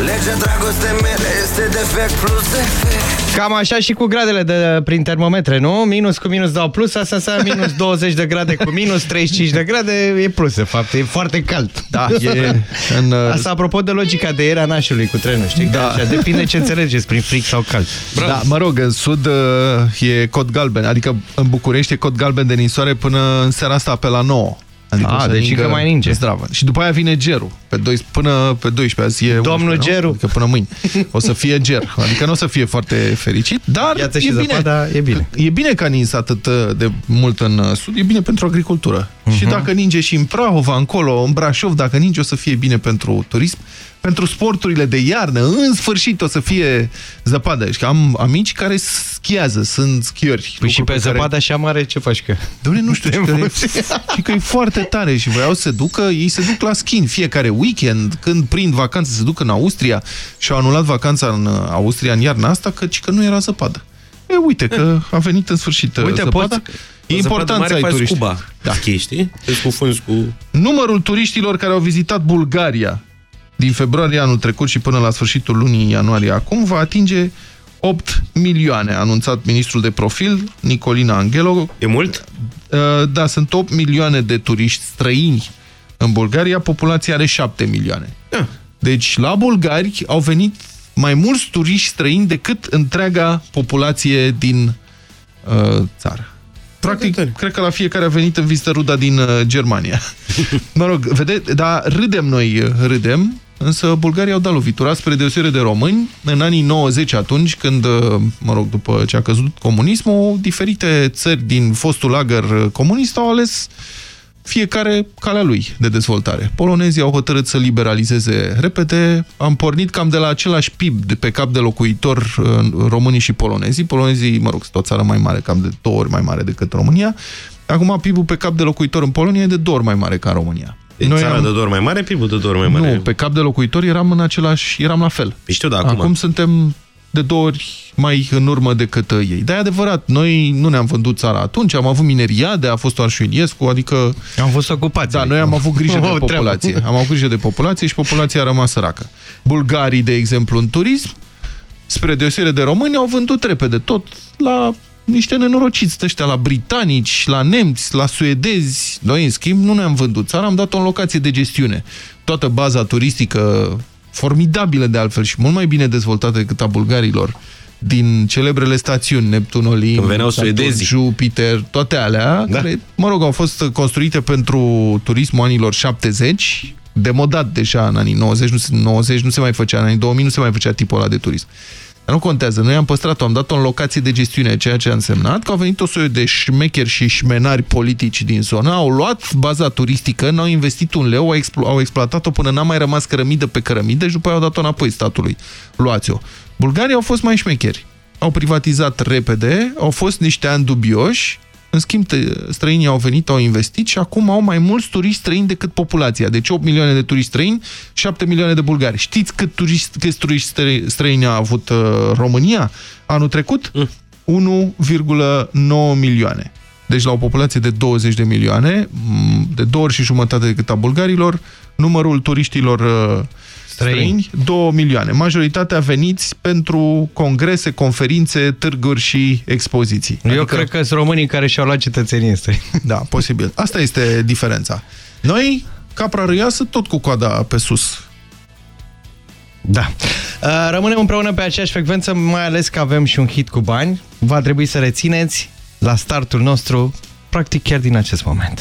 Legea dragostei mele este este defect plus defect Cam așa și cu gradele de prin termometre, nu? Minus cu minus dau plus, asta înseamnă minus [LAUGHS] 20 de grade cu minus 35 de grade, e plus, de fapt, e foarte cald. Da, e [LAUGHS] în... uh, Asta apropo de logica de era nașului cu trenul, știi? Da. Așa, depinde ce înțelegeți prin fric sau cald. Da, mă rog, în sud uh, e cod galben, adică în București e cod galben de ninsoare până în seara asta pe la 9. Adică A, o să deci ningă încă mai ninge. Zdravă. Și după aia vine gerul, pe 2, până pe 12, azi e Domnul 11, nu? Geru. Adică până mâine. O să fie ger, adică nu o să fie foarte fericit, dar Iată și e bine. zăpada, e bine. E bine că a nins atât de mult în uh, sud, e bine pentru agricultură. Mhm. Și dacă ninge și în Prahova, încolo, în Brașov, dacă ninge, o să fie bine pentru turism, pentru sporturile de iarnă, în sfârșit o să fie zăpadă. Și că am amici care schiază, sunt schiori. Păi și Lucru pe care- zăpadă așa mare ce faci că? Doamne, nu știu, [LAUGHS] și că, e, și că e foarte tare și voiau să se ducă, ei se duc la ski în fiecare weekend, când prind vacanță se duc în Austria și au anulat vacanța în uh, Austria în iarna asta, căci că nu era zăpadă. E, uite că a venit în sfârșit uh, Uite, zăpada. poți- E o zăpadă important mare să ai faci turiști. scuba. Da. Schi, știi? Te scufunzi cu... Numărul turiștilor care au vizitat Bulgaria din februarie anul trecut și până la sfârșitul lunii ianuarie acum va atinge 8 milioane, a anunțat ministrul de profil, Nicolina Angelo. E mult? Da, sunt 8 milioane de turiști străini în Bulgaria, populația are 7 milioane. Da. Deci la bulgari au venit mai mulți turiști străini decât întreaga populație din uh, țară. Practic, cred că la fiecare a venit în vizită ruda din uh, Germania. [LAUGHS] mă rog, vedeți, dar râdem noi, uh, râdem, însă bulgarii au dat lovitura, spre deosebire de români, în anii 90 atunci, când, uh, mă rog, după ce a căzut comunismul, diferite țări din fostul lagăr uh, comunist au ales fiecare calea lui de dezvoltare. Polonezii au hotărât să liberalizeze repede, am pornit cam de la același PIB de pe cap de locuitor uh, românii și polonezii. Polonezii, mă rog, sunt o țară mai mare, cam de două ori mai mare decât România. Acum PIB-ul pe cap de locuitor în Polonia e de două ori mai mare ca în România. Deci țara de două ori mai mare, PIB-ul de două ori mai mare. Nu, pe cap de locuitor eram în același, eram la fel. Păi știu, da, acum. acum suntem de două ori mai în urmă decât uh, ei. Dar e adevărat, noi nu ne-am vândut țara atunci, am avut mineriade, a fost Arșu Iliescu, adică... Am fost ocupați. Da, noi am avut grijă de [LAUGHS] O treabă. populație. Am avut grijă de populație și populația a rămas săracă. Bulgarii, de exemplu, în turism, spre deosebire de români, au vândut repede tot la niște nenorociți de ăștia, la britanici, la nemți, la suedezi. Noi, în schimb, nu ne-am vândut țara, am dat-o în locație de gestiune. Toată baza turistică formidabilă de altfel și mult mai bine dezvoltată decât a bulgarilor din celebrele stațiuni, Neptun, Olimp, Când veneau Saturn, suedezii. Jupiter, toate alea, Da. care, mă rog, au fost construite pentru turismul anilor 70, demodat deja în anii 90, nu, se- 90 nu se mai făcea, în anii 2000 nu se mai făcea tipul ăla de turism. Dar nu contează, noi am păstrat-o, am dat-o în locație de gestiune, ceea ce a însemnat că au venit o soiul de șmecheri și șmenari politici din zonă, au luat baza turistică, n-au investit un leu, au, explo au exploatat-o până n-a mai rămas cărămidă pe cărămidă și după aia au dat-o înapoi statului. Luați-o. Bulgarii au fost mai șmecheri. Au privatizat repede, au fost niște ani dubioși, în schimb, te- străinii au venit, au investit și acum au mai mulți turiști străini decât populația. Deci 8 milioane de turiști străini, 7 milioane de bulgari. Știți cât turiști, câți turiști stră- străini a avut uh, România anul trecut? 1,9 milioane. Deci la o populație de 20 de milioane, m, de două ori și jumătate decât a bulgarilor, numărul turiștilor uh, străini, 2 milioane. Majoritatea veniți pentru congrese, conferințe, târguri și expoziții. Eu cred că sunt românii care și-au luat cetățenie străini. [LAUGHS] Da, posibil. Asta este diferența. Noi, capra râiasă, tot cu coada pe sus. Da. Uh, Rămânem împreună pe aceeași frecvență, mai ales că avem și un hit cu bani. Va trebui să rețineți la startul nostru, practic chiar din acest moment.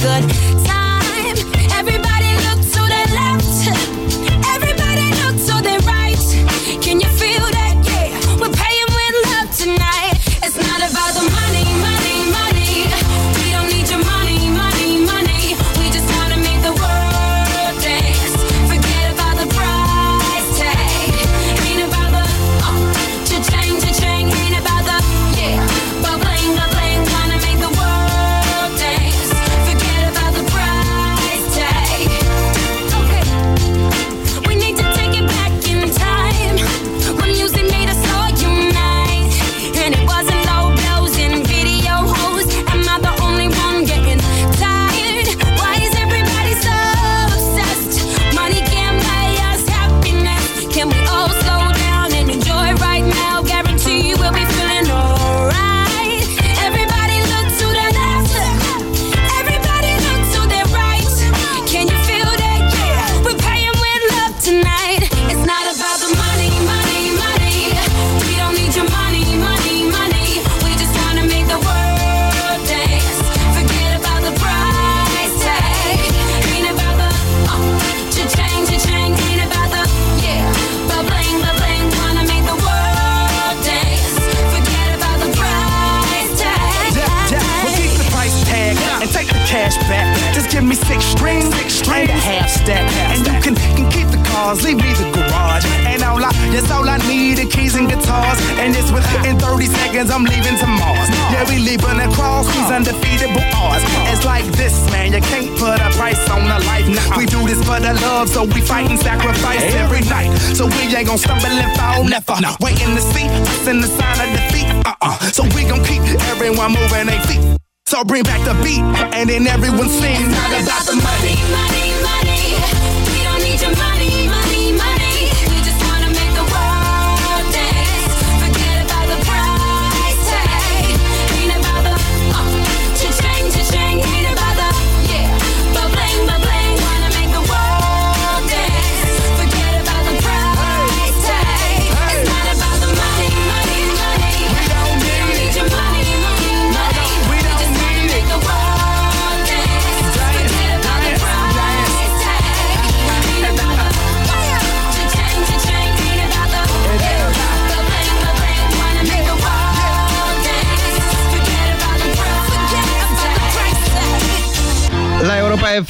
good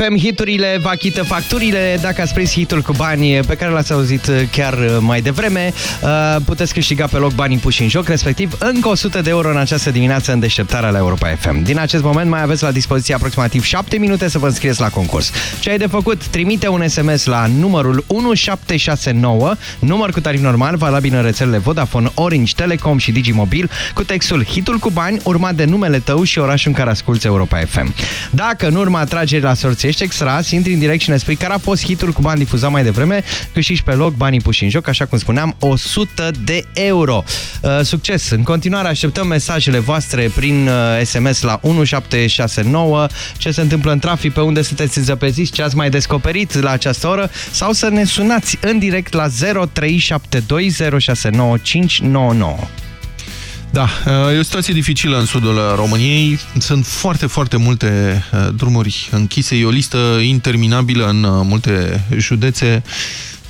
FM, hiturile vă achită facturile. Dacă ați prins hitul cu bani pe care l-ați auzit chiar mai devreme, uh, puteți câștiga pe loc banii puși în joc, respectiv încă 100 de euro în această dimineață în deșteptarea la Europa FM. Din acest moment mai aveți la dispoziție aproximativ 7 minute să vă înscrieți la concurs. Ce ai de făcut? Trimite un SMS la numărul 1769, număr cu tarif normal, valabil în rețelele Vodafone, Orange, Telecom și Digimobil, cu textul hitul cu bani, urmat de numele tău și orașul în care asculti Europa FM. Dacă în urma atragerii la sorți ești extras, intri în direct și ne spui care a fost hitul cu bani difuzat mai devreme, câștigi pe loc banii puși în joc, așa cum spuneam, 100 de euro. Uh, succes! În continuare așteptăm mesajele voastre prin uh, SMS la 1769, ce se întâmplă în trafic, pe unde sunteți zăpeziți, ce ați mai descoperit la această oră, sau să ne sunați în direct la 0372069599. Da, e o situație dificilă în sudul României. Sunt foarte, foarte multe uh, drumuri închise. E o listă interminabilă în uh, multe județe.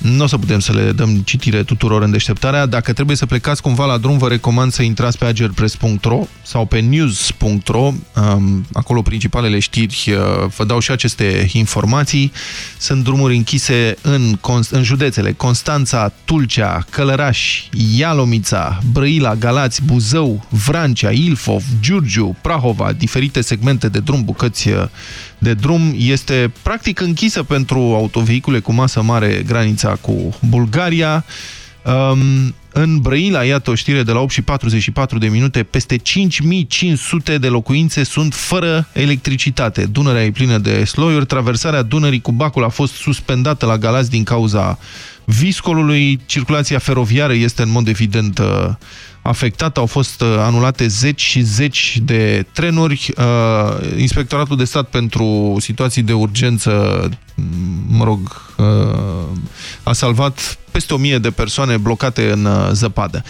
Nu o să putem să le dăm citire tuturor în deșteptarea. Dacă trebuie să plecați cumva la drum, vă recomand să intrați pe agerpress.ro sau pe news.ro. Acolo principalele știri uh, vă dau și aceste informații. Sunt drumuri închise în, în județele Constanța, Tulcea, Călăraș, Ialomița, Brăila, Galați, Buzău, Vrancea, Ilfov, Giurgiu, Prahova, diferite segmente de drum, bucăți uh, de drum este practic închisă pentru autovehicule cu masă mare granița cu Bulgaria. Um, în Brăila, iată o știre de la 8 și 44 de minute, peste 5500 de locuințe sunt fără electricitate. Dunărea e plină de sloiuri, traversarea Dunării cu bacul a fost suspendată la Galați din cauza viscolului, circulația feroviară este în mod evident uh, afectată, au fost uh, anulate zeci și zeci de trenuri. Uh, Inspectoratul de stat pentru situații de urgență, mă rog, a salvat peste 1000 de persoane blocate în zăpadă. 0372069599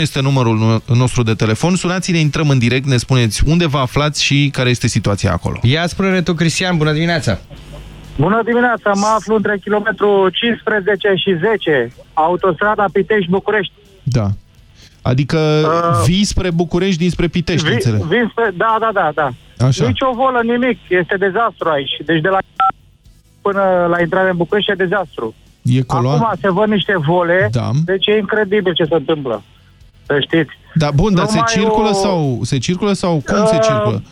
este numărul nostru de telefon. Sunați-ne, intrăm în direct, ne spuneți unde vă aflați și care este situația acolo. Ia spune tu, Cristian, bună dimineața! Bună dimineața, mă aflu între kilometru 15 și 10, autostrada Pitești-București. Da. Adică uh, vii spre București dinspre Pitești, vi, înțeleg. Vin spre, da, da, da, da. Așa. Nici o volă, nimic, este dezastru aici. Deci de la până la intrarea în București e dezastru. E coloan? Acum se văd niște vole, Da. deci e incredibil ce se întâmplă. Să știți. Da, bun, dar se Numai circulă, o- sau, se circulă sau cum se Uh, circulă?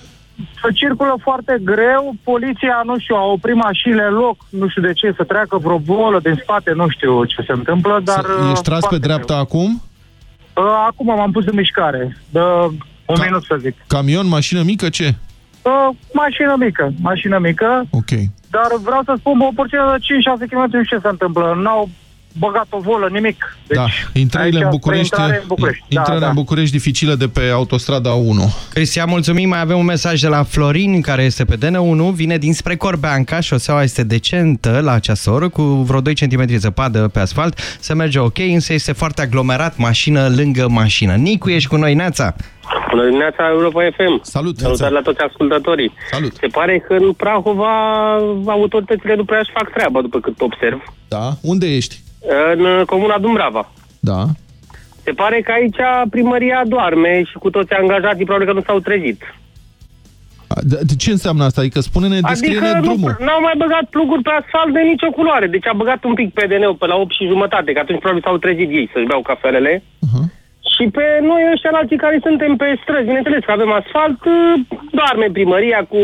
Se circulă foarte greu, poliția, nu știu, a oprit mașinile în loc, nu știu de ce, să treacă vreo bolă din spate, nu știu ce se întâmplă, dar... Să- Ești tras pe foarte dreapta acum? greu. Uh, Acum m-am pus în mișcare, de un minut să zic. Camion, mașină mică, ce? Uh, mașină mică, mașină mică, Ok. dar vreau să spun, o porțiune de 5-6 km, nu știu ce se întâmplă, n-au băgat o volă, nimic. Deci, da, intrările aici, în București, intrare în București. intrarea da, da. în București dificilă de pe autostrada 1. Cristian, mulțumim. Mai avem un mesaj de la Florin, care este pe DN1, vine dinspre Corbeanca, șoseaua este decentă la această oră, cu vreo 2 cm zăpadă pe asfalt, se merge ok, însă este foarte aglomerat, mașină lângă mașină. Nicu, ești cu noi, Neața? Bună dimineața, Europa FM. Salut. Salutare la toți ascultătorii. Salut. Se pare că în Prahova autoritățile nu prea își fac treaba, după cât observ. Da? Unde ești? În uh, comuna Dumbrava. Da. Se pare că aici primăria doarme și cu toți angajații probabil că nu s-au trezit. De, de ce înseamnă asta? Adică spune-ne, descrie-ne Adică drumul. nu, n-au mai băgat pluguri pe asfalt de nicio culoare. Deci a băgat un pic PDN-ul pe la 8 și jumătate, că atunci probabil s-au trezit ei să-și beau cafelele. Și pe noi ăștia alții care suntem pe străzi, bineînțeles că avem asfalt, doarme primăria cu...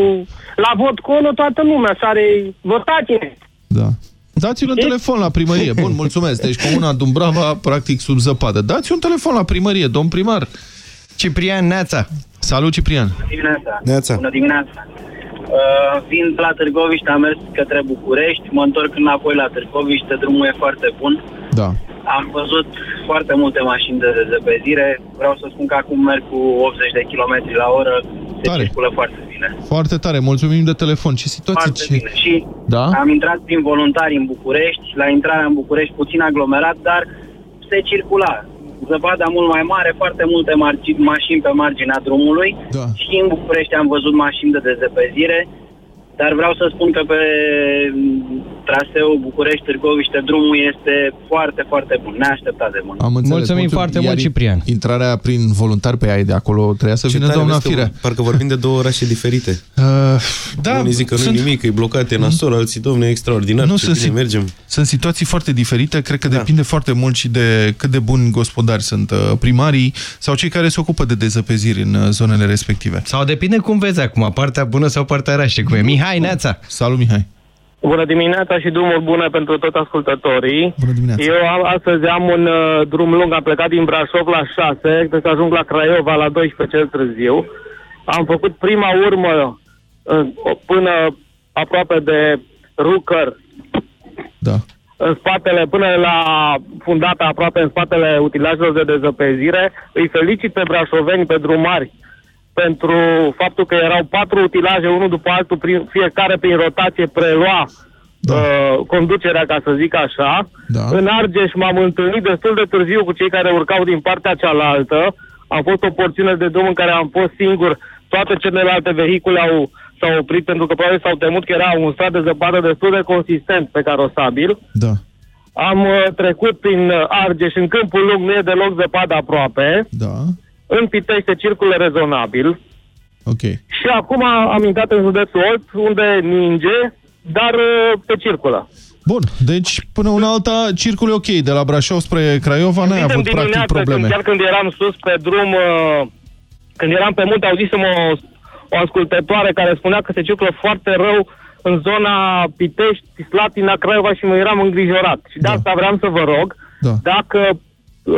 La vot colo toată lumea sare, votați-ne. Da. Dați-l un telefon la primărie. Bun, mulțumesc. Deci comuna Dumbrava, practic sub zăpadă. Dați un telefon la primărie, domn primar. Ciprian Neața. Salut, Ciprian. dimineața. Neața. Bună dimineața. Uh, fiind la Târgoviște, am mers către București, mă întorc înapoi la Târgoviște, drumul e foarte bun. Da. Am văzut foarte multe mașini de dezăpezire. Vreau să spun că acum merg cu 80 de km la oră, se Tare. circulă foarte bine. Foarte tare, mulțumim de telefon. Ce situație? Foarte Ce... bine. Și Da? am intrat prin voluntari în București, la intrarea în București puțin aglomerat, dar se circula. Zăpada mult mai mare, foarte multe margi- mașini pe marginea drumului da. și în București am văzut mașini de dezăpezire, dar vreau să spun că pe m, traseul București-Târgoviște drumul este foarte, foarte bun, neașteptat de bun. Am înțeles. Mulțumim foarte mult, Iar Ciprian. Intrarea prin voluntari pe aia de acolo trebuia să Ce vină tare, doamna vezi că Firea. Parcă vorbim de două orașe diferite. [LAUGHS] Uh, da, Unii zic că nu sunt- nimic, că e blocat, e nasol, alții, domne, e extraordinar, Nu, ce sunt, bine si- mergem. sunt situații foarte diferite, cred că da. depinde foarte mult și de cât de buni gospodari sunt uh, primarii sau cei care se ocupă de dezăpeziri în uh, zonele respective. Sau depinde cum vezi acum, partea bună sau partea rea, știi cum e. Mihai Neața. Salut, Mihai. Bună dimineața și drumuri bune pentru toți ascultătorii. Bună dimineața. Eu am, astăzi am un uh, drum lung, am plecat din Brașov la 6, trebuie să ajung la Craiova la 12 cel târziu. Am făcut prima urmă uh, până aproape de Rucăr, Da. în spatele, până la fundata aproape în spatele utilajelor de dezăpezire. Îi felicit pe brașoveni, pe drumari, pentru faptul că erau patru utilaje, unul după altul, prin, fiecare prin rotație prelua da. uh, conducerea, ca să zic așa. Da. În Argeș m-am întâlnit destul de târziu cu cei care urcau din partea cealaltă. A fost o porțiune de drum în care am fost singur. Toate celelalte vehicule au, s-au oprit pentru că probabil s-au temut că era un strat de zăpadă destul de consistent pe carosabil. Da. Am uh, trecut prin uh, Argeș, în câmpul lung nu e deloc zăpadă aproape. Da. În Pitești se circulă rezonabil. Ok. Și acum am intrat în județul Olt, unde ninge, dar uh, se circulă. Bun, deci până una alta circul e ok. De la Brașov spre Craiova n-ai Zisem avut practic dimineață, probleme. Când, chiar când eram sus pe drum, uh, când eram pe munte, auzisem o, o ascultătoare care spunea că se circulă foarte rău în zona Pitești, Slatina, Craiova și mă eram îngrijorat. Și de asta vreau să vă rog, Da. dacă uh,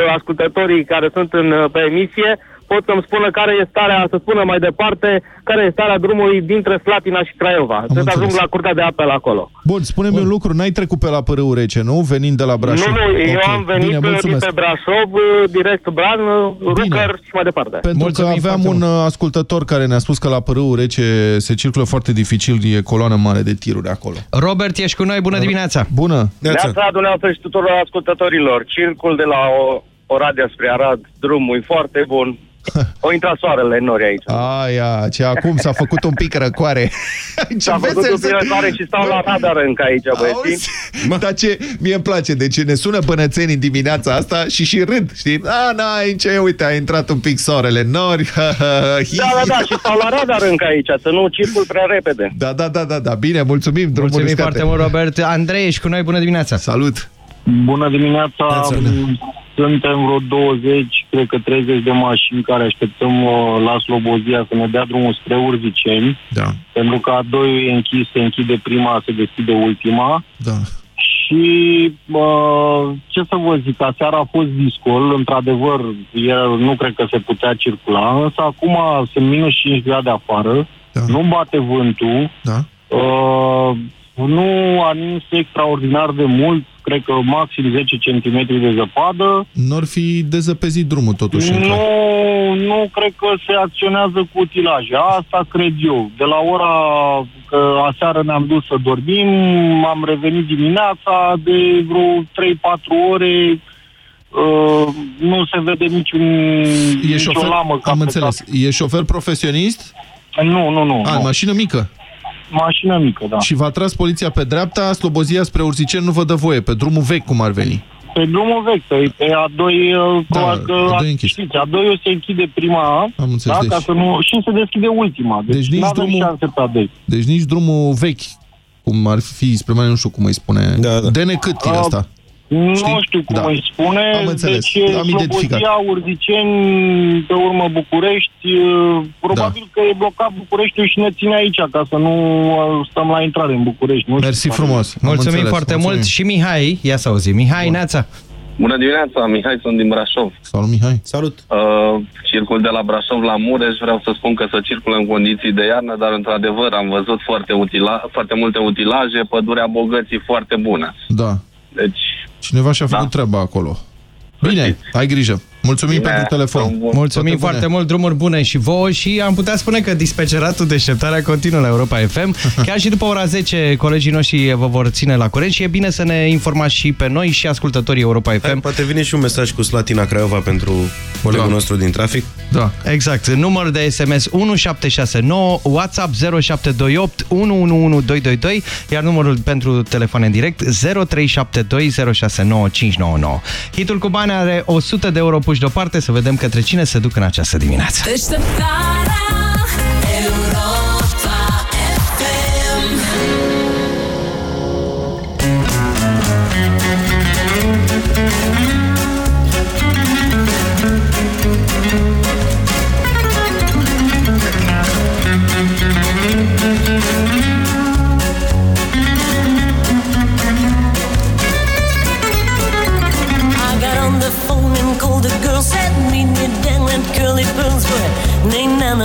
ascultătorii care sunt în, uh, pe emisie pot să-mi spună care e starea, să spună mai departe, care e starea drumului dintre Slatina și Craiova. Trebuie să înțeles. ajung la curtea de apel acolo. Bun, spune-mi un lucru, n-ai trecut pe la Părâu Rece, nu? Venind de la Brașov. Nu, nu, eu Ok, am venit Bine, Bine, mulțumesc. pe Brașov, uh, direct Bran, uh, Rucăr și mai departe. Pentru că aveam un uh, ascultător care ne-a spus că la Părâu Rece se circulă foarte dificil, e coloană mare de tiruri acolo. Robert, ești cu noi, bună dimineața! Bună! Neața dumneavoastră și tuturor ascultătorilor. Circul de la o, Oradea spre Arad, drumul e foarte bun. O intra soarele în nori aici. Aia, ce acum s-a făcut un pic răcoare. [LAUGHS] S-a făcut un pic răcoare și stau la radar încă aici, băieții. Dar ce, mie îmi place, deci ne sună bănățenii în dimineața asta și și râd, știi? A, n-ai ce, uite, a intrat un pic soarele în nori. [LAUGHS] Da, da, da, și stau la radar încă aici, să nu circul prea repede. Da, da, da, da, da, bine, mulțumim. drumuri Mulțumim uscate. foarte mult, Robert. Andrei, ești cu noi, bună dimineața! Salut! Bună dimineața! Suntem vreo 20, cred că 30 de mașini care așteptăm uh, la Slobozia să ne dea drumul spre Urziceni. Da. Pentru că a doi e închis, se închide prima, se deschide ultima. Da. Și uh, ce să vă zic, aseară a fost discol, într-adevăr, el nu cred că se putea circula, însă acum sunt minus 5 grade afară, da. nu bate vântul, da. uh, nu a nins extraordinar de mult, cred că maxim 10 cm de zăpadă. N-or fi dezăpezit drumul totuși. încă. Nu, nu cred că se acționează cu utilaje. Asta cred eu. De la ora că aseară ne-am dus să dormim, am revenit dimineața de vreo 3-4 ore. Uh, nu se vede niciun, E nicio șofer, lamă. am înțeles. E șofer profesionist? Nu, nu, nu. A, nu. mașină mică? Mașină mică, da. Și v-a tras poliția pe dreapta, Slobozia spre Urziceni nu vă dă voie, pe drumul vechi cum ar veni. pe drumul vechi, pe, pe A2, uh, Da, probabil că A2 e închis. știți, A2 se închide prima, Am înțeles, da, deci- ca să nu, și se deschide ultima. Deci, Deci nici nu avem drumul- șanse pe A2. Deci nici drumul vechi, cum ar fi spre mine, nu știu cum îi spune. Da, da. De necât e Uh, asta. Nu Știi? știu cum Da. îi spune. Am înțeles, Deci, am identificat. Slobozia, Urziceni, pe urmă București. uh, Probabil Da. că e blocat Bucureștiul și ne ține aici, ca să nu uh, stăm la intrare în București. Nu Mersi frumos. Am Mulțumim înțeles, foarte mulțumim. mult și Mihai, ia să auzi. Mihai, Neața. Bună dimineața, Mihai, sunt din Brașov. Salut, Mihai. Salut. Uh, circul de la Brașov la Mureș, vreau să spun că să circulă în condiții de iarnă, dar într-adevăr am văzut foarte, utila, foarte multe utilaje, pădurea bogății foarte bună. Da. Deci, Cineva și-a făcut treaba acolo. Bine, ai grijă. Mulțumim Bine, pentru telefon. Mulțumim Toate bune. foarte mult, drumuri bune și vouă și am putea spune că dispeceratul deșteptarea continuă la Europa FM. [LAUGHS] Chiar și după ora 10, colegii noștri vă vor ține la curent și e bine să ne informați și pe noi și ascultătorii Europa FM. Poate vine și un mesaj cu Slatina Craiova pentru colegul Da. nostru din trafic. Da. Exact. Număr de SMS 1769, WhatsApp 0728 111222, iar numărul pentru telefon în direct 0372069599. Hitul cu bani are 100 de euro puși deoparte să vedem către cine se duc în această dimineață. Deșteptarea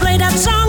Played that song.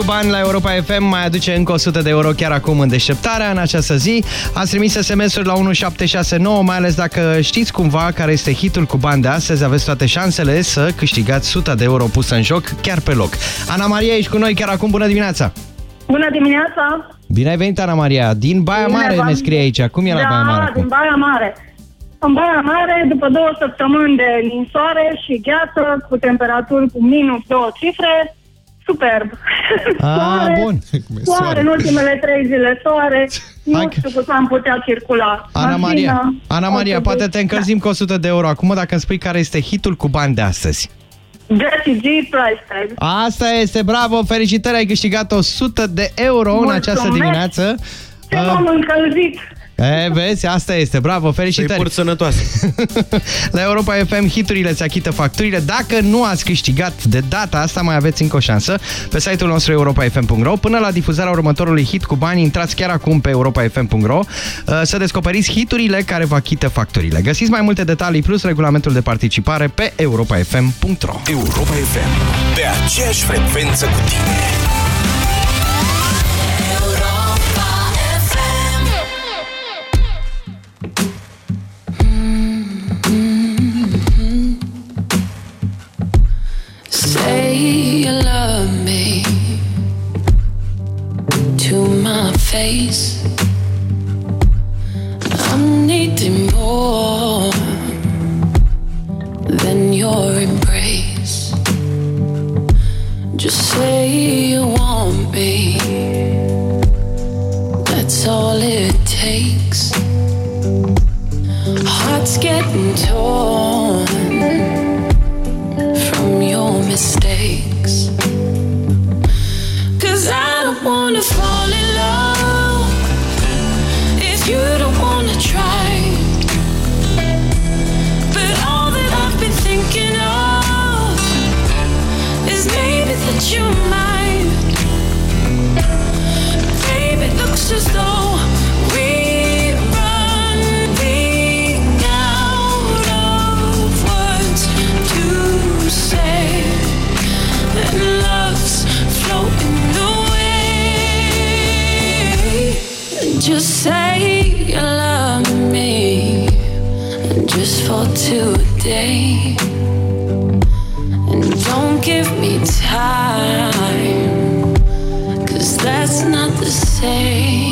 Cu bani la Europa FM mai aduce încă 100 de euro chiar acum în deșteptarea în această zi. Ați trimis SMS-uri la 1769, mai ales dacă știți cumva care este hitul cu bani de astăzi, aveți toate șansele să câștigați 100 de euro pus în joc chiar pe loc. Ana Maria, ești cu noi chiar acum, bună dimineața! Bună dimineața! Bine ai venit, Ana Maria! Din Baia Bine Mare v-am- ne scrie aici. Cum e la da, Baia Mare acum? din Baia Mare. În Baia Mare, după două săptămâni de ninsoare și gheață, cu temperaturi cu minus două cifre, Superb. Ah, soare, bun. Cum e? Soare, soare, în ultimele trei zile soare. Nu Hai. știu cum am putea circula. Ana Mașina, Maria, Ana Maria poate te încălzim da. cu 100 de euro acum dacă îmi spui care este hitul cu bani de astăzi. Jesse Price Tag. Asta este, bravo, felicitări, ai câștigat 100 de euro Mulțumesc. în această dimineață. Ce m-am uh, încălzit! E, vezi, asta este. Bravo, felicitări. Să-i sănătoase. [LAUGHS] La Europa FM, hiturile se achită facturile. Dacă nu ați câștigat de data asta, mai aveți încă o șansă. Pe site-ul nostru europa.fm.ro Până la difuzarea următorului hit cu bani, intrați chiar acum pe europa.fm.ro uh, să descoperiți hiturile care vă achită facturile. Găsiți mai multe detalii plus regulamentul de participare pe europa.fm.ro Europa FM. Pe aceeași frecvență cu tine. face. I'm needing more than your embrace. Just say you want me. That's all it takes. Hearts getting torn. day. And don't give me time, cause that's not the same.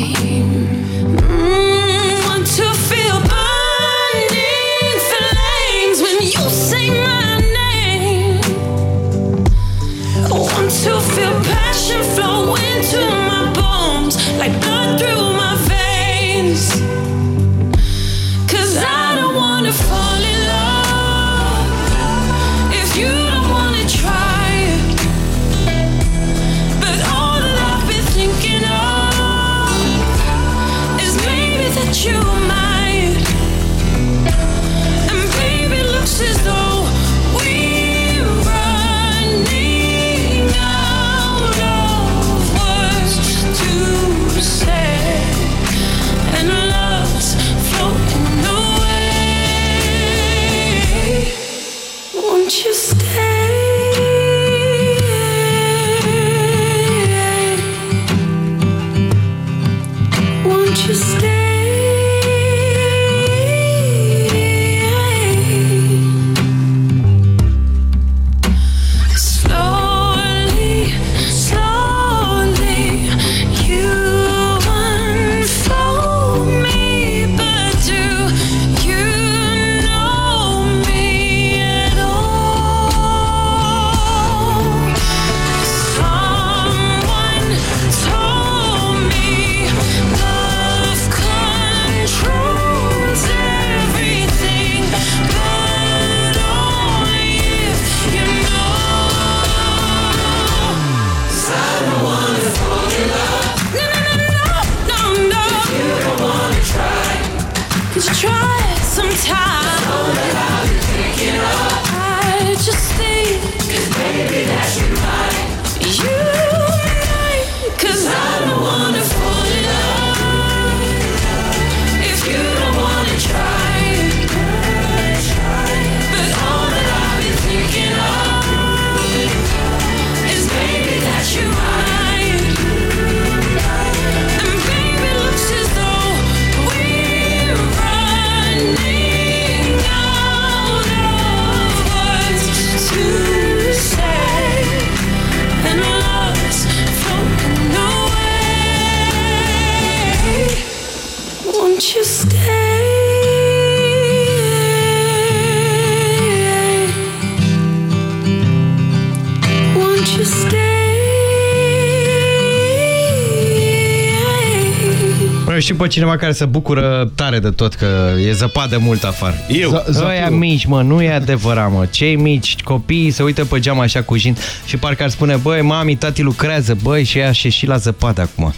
Știu pe cineva care se bucură tare de tot că e zăpadă mult afară. Eu. Ăia mici, mă, nu e adevărat, mă. Cei mici, copiii se uită pe geam așa cu jin și parcă ar spune, băi, mami, tati lucrează, băi, și ea și la zăpadă acum.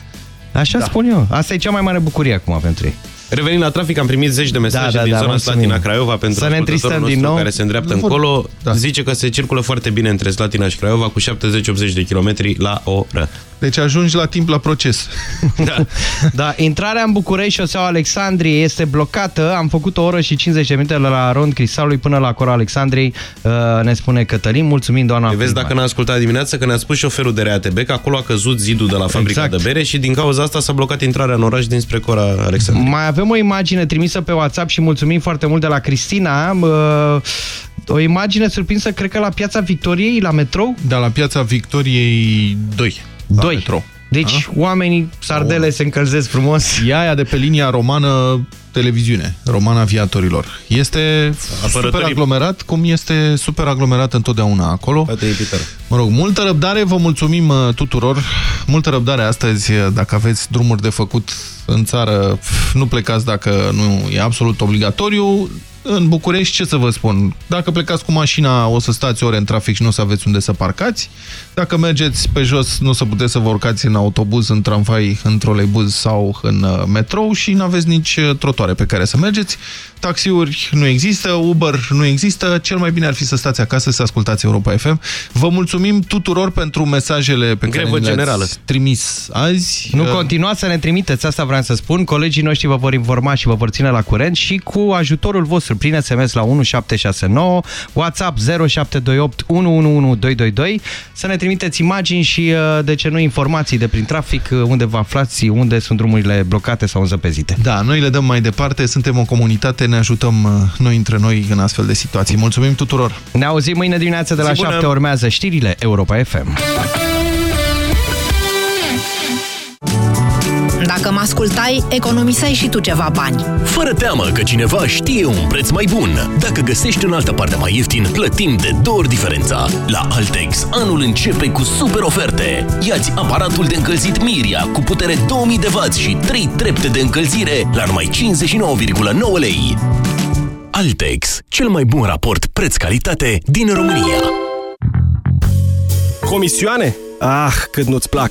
[LAUGHS] Așa da. spun eu. Asta e cea mai mare bucurie acum pentru ei. Revenind la trafic, am primit zeci de mesaje Da, da, din da, zona mulțumim. Slatina Craiova pentru Să ne ascultătorul întristăm nostru din nou. care se îndreaptă Nu încolo. Da. Zice că se circulă foarte bine între Slatina și Craiova cu 70-80 de kilometri la oră. Deci ajungi la timp la proces. [LAUGHS] Da. da, intrarea în București, șoseaua Alexandriei, este blocată. Am făcut o oră și 50 de minute la Rond Cristalului până la Cora Alexandriei, uh, ne spune Cătălin. Mulțumim, doamna Vezi primar. dacă n-a ascultat dimineața că ne-a spus șoferul de RATB că acolo a căzut zidul de la fabrica Exact. de bere și din cauza asta s-a blocat intrarea în oraș dinspre Cora Alexandru. Mai avem o imagine trimisă pe WhatsApp și mulțumim foarte mult de la Cristina. Uh, o imagine surprinsă, cred că la Piața Victoriei, la metrou. Da, la Piața Victoriei 2. La 2. Metro. Deci oamenii, sardele, se încălzesc frumos. [LAUGHS] E aia de pe linia romană televiziune, romana aviatorilor. Este super aglomerat, cum este super aglomerat întotdeauna acolo. Mă rog, multă răbdare, vă mulțumim uh, tuturor. Multă răbdare astăzi, uh, dacă aveți drumuri de făcut în țară, pf, nu plecați dacă nu e absolut obligatoriu. În București, ce să vă spun? Dacă plecați cu mașina, o să stați ore în trafic și nu o să aveți unde să parcați. Dacă mergeți pe jos, nu o să puteți să vă urcați în autobuz, în tramvai, în troleibuz sau în uh, metrou și nu aveți nici uh, trotoare pe care să mergeți. Taxiuri nu există, Uber nu există. Cel mai bine ar fi să stați acasă să ascultați Europa FM. Vă mulțumim tuturor pentru mesajele pe care Grevă le-ați generală. trimis azi. Nu Uh, continuați să ne trimiteți, asta vreau să spun. Colegii noștri vă vor informa și vă vor ține la curent și cu ajutorul vostru prin SMS la 1769, WhatsApp 0728 111222, să ne trimiteți imagini și, uh, de ce nu, informații de prin trafic, uh, unde vă aflați, unde sunt drumurile blocate sau înzăpezite. Da, noi le dăm mai departe, suntem o comunitate, ne ajutăm uh, noi între noi în astfel de situații. Mulțumim tuturor! Ne auzim mâine dimineață de la Zi bună! 7, urmează știrile Europa FM. Dacă mă ascultai, economiseai și tu ceva bani. Fără teamă că cineva știe un preț mai bun. Dacă găsești în altă parte mai ieftin, plătim de două ori diferența. La Altex, anul începe cu super oferte. Iați aparatul de încălzit Miria cu putere 2000 de W și 3 trepte de încălzire la numai 59,9 lei. Altex, cel mai bun raport preț-calitate din România. Comisioane? Ah, cât nu-ți plac!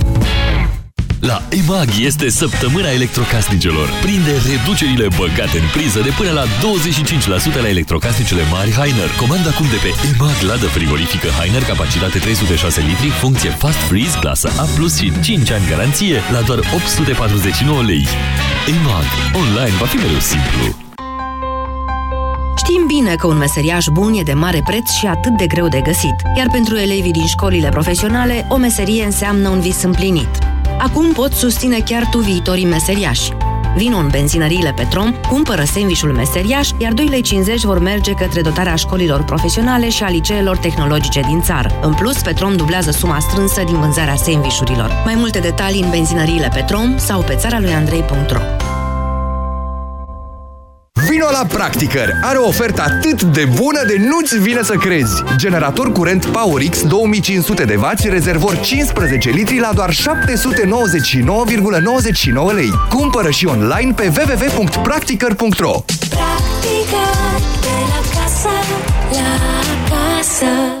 La EMAG este săptămâna electrocasnicelor. Prinde reducerile băgate în priză de până la 25% la electrocasnicele mari Heiner. Comanda acum de pe EMAG ladă frigorifică Heiner, capacitate 306 litri, funcție Fast Freeze, clasă A+, și 5 ani garanție la doar 849 lei. EMAG. Online va fi mereu simplu. Știm bine că un meseriaș bun e de mare preț și atât de greu de găsit, iar pentru elevii din școlile profesionale, o meserie înseamnă un vis împlinit. Acum poți susține chiar tu viitorii meseriași. Vino în benzinăriile Petrom, cumpără sandvișul meseriaș, iar 2,50 lei vor merge către dotarea școlilor profesionale și a liceelor tehnologice din țară. În plus, Petrom dublează suma strânsă din vânzarea sandvișurilor. Mai multe detalii în benzinăriile Petrom sau pe țara lui Andrei.ro Vino la Practicăr! Are o ofertă atât de bună de nu-ți vine să crezi! Generator curent PowerX 2500 de W, rezervor 15 litri la doar 799,99 lei. Cumpără și online pe www.practicăr.ro Practică de la casă la casă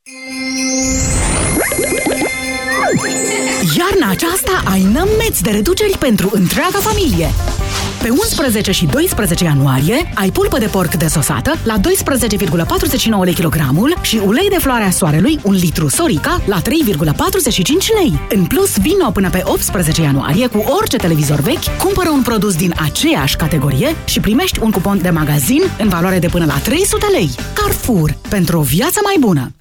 Iarna aceasta ai nămeți de reduceri pentru întreaga familie. Pe 11 și 12 ianuarie ai pulpă de porc desosată la 12,49 lei kilogramul și ulei de floarea soarelui 1 litru Sorica la 3,45 lei. În plus, vino până pe 18 ianuarie cu orice televizor vechi, cumpără un produs din aceeași categorie și primești un cupon de magazin în valoare de până la 300 lei. Carrefour. Pentru o viață mai bună!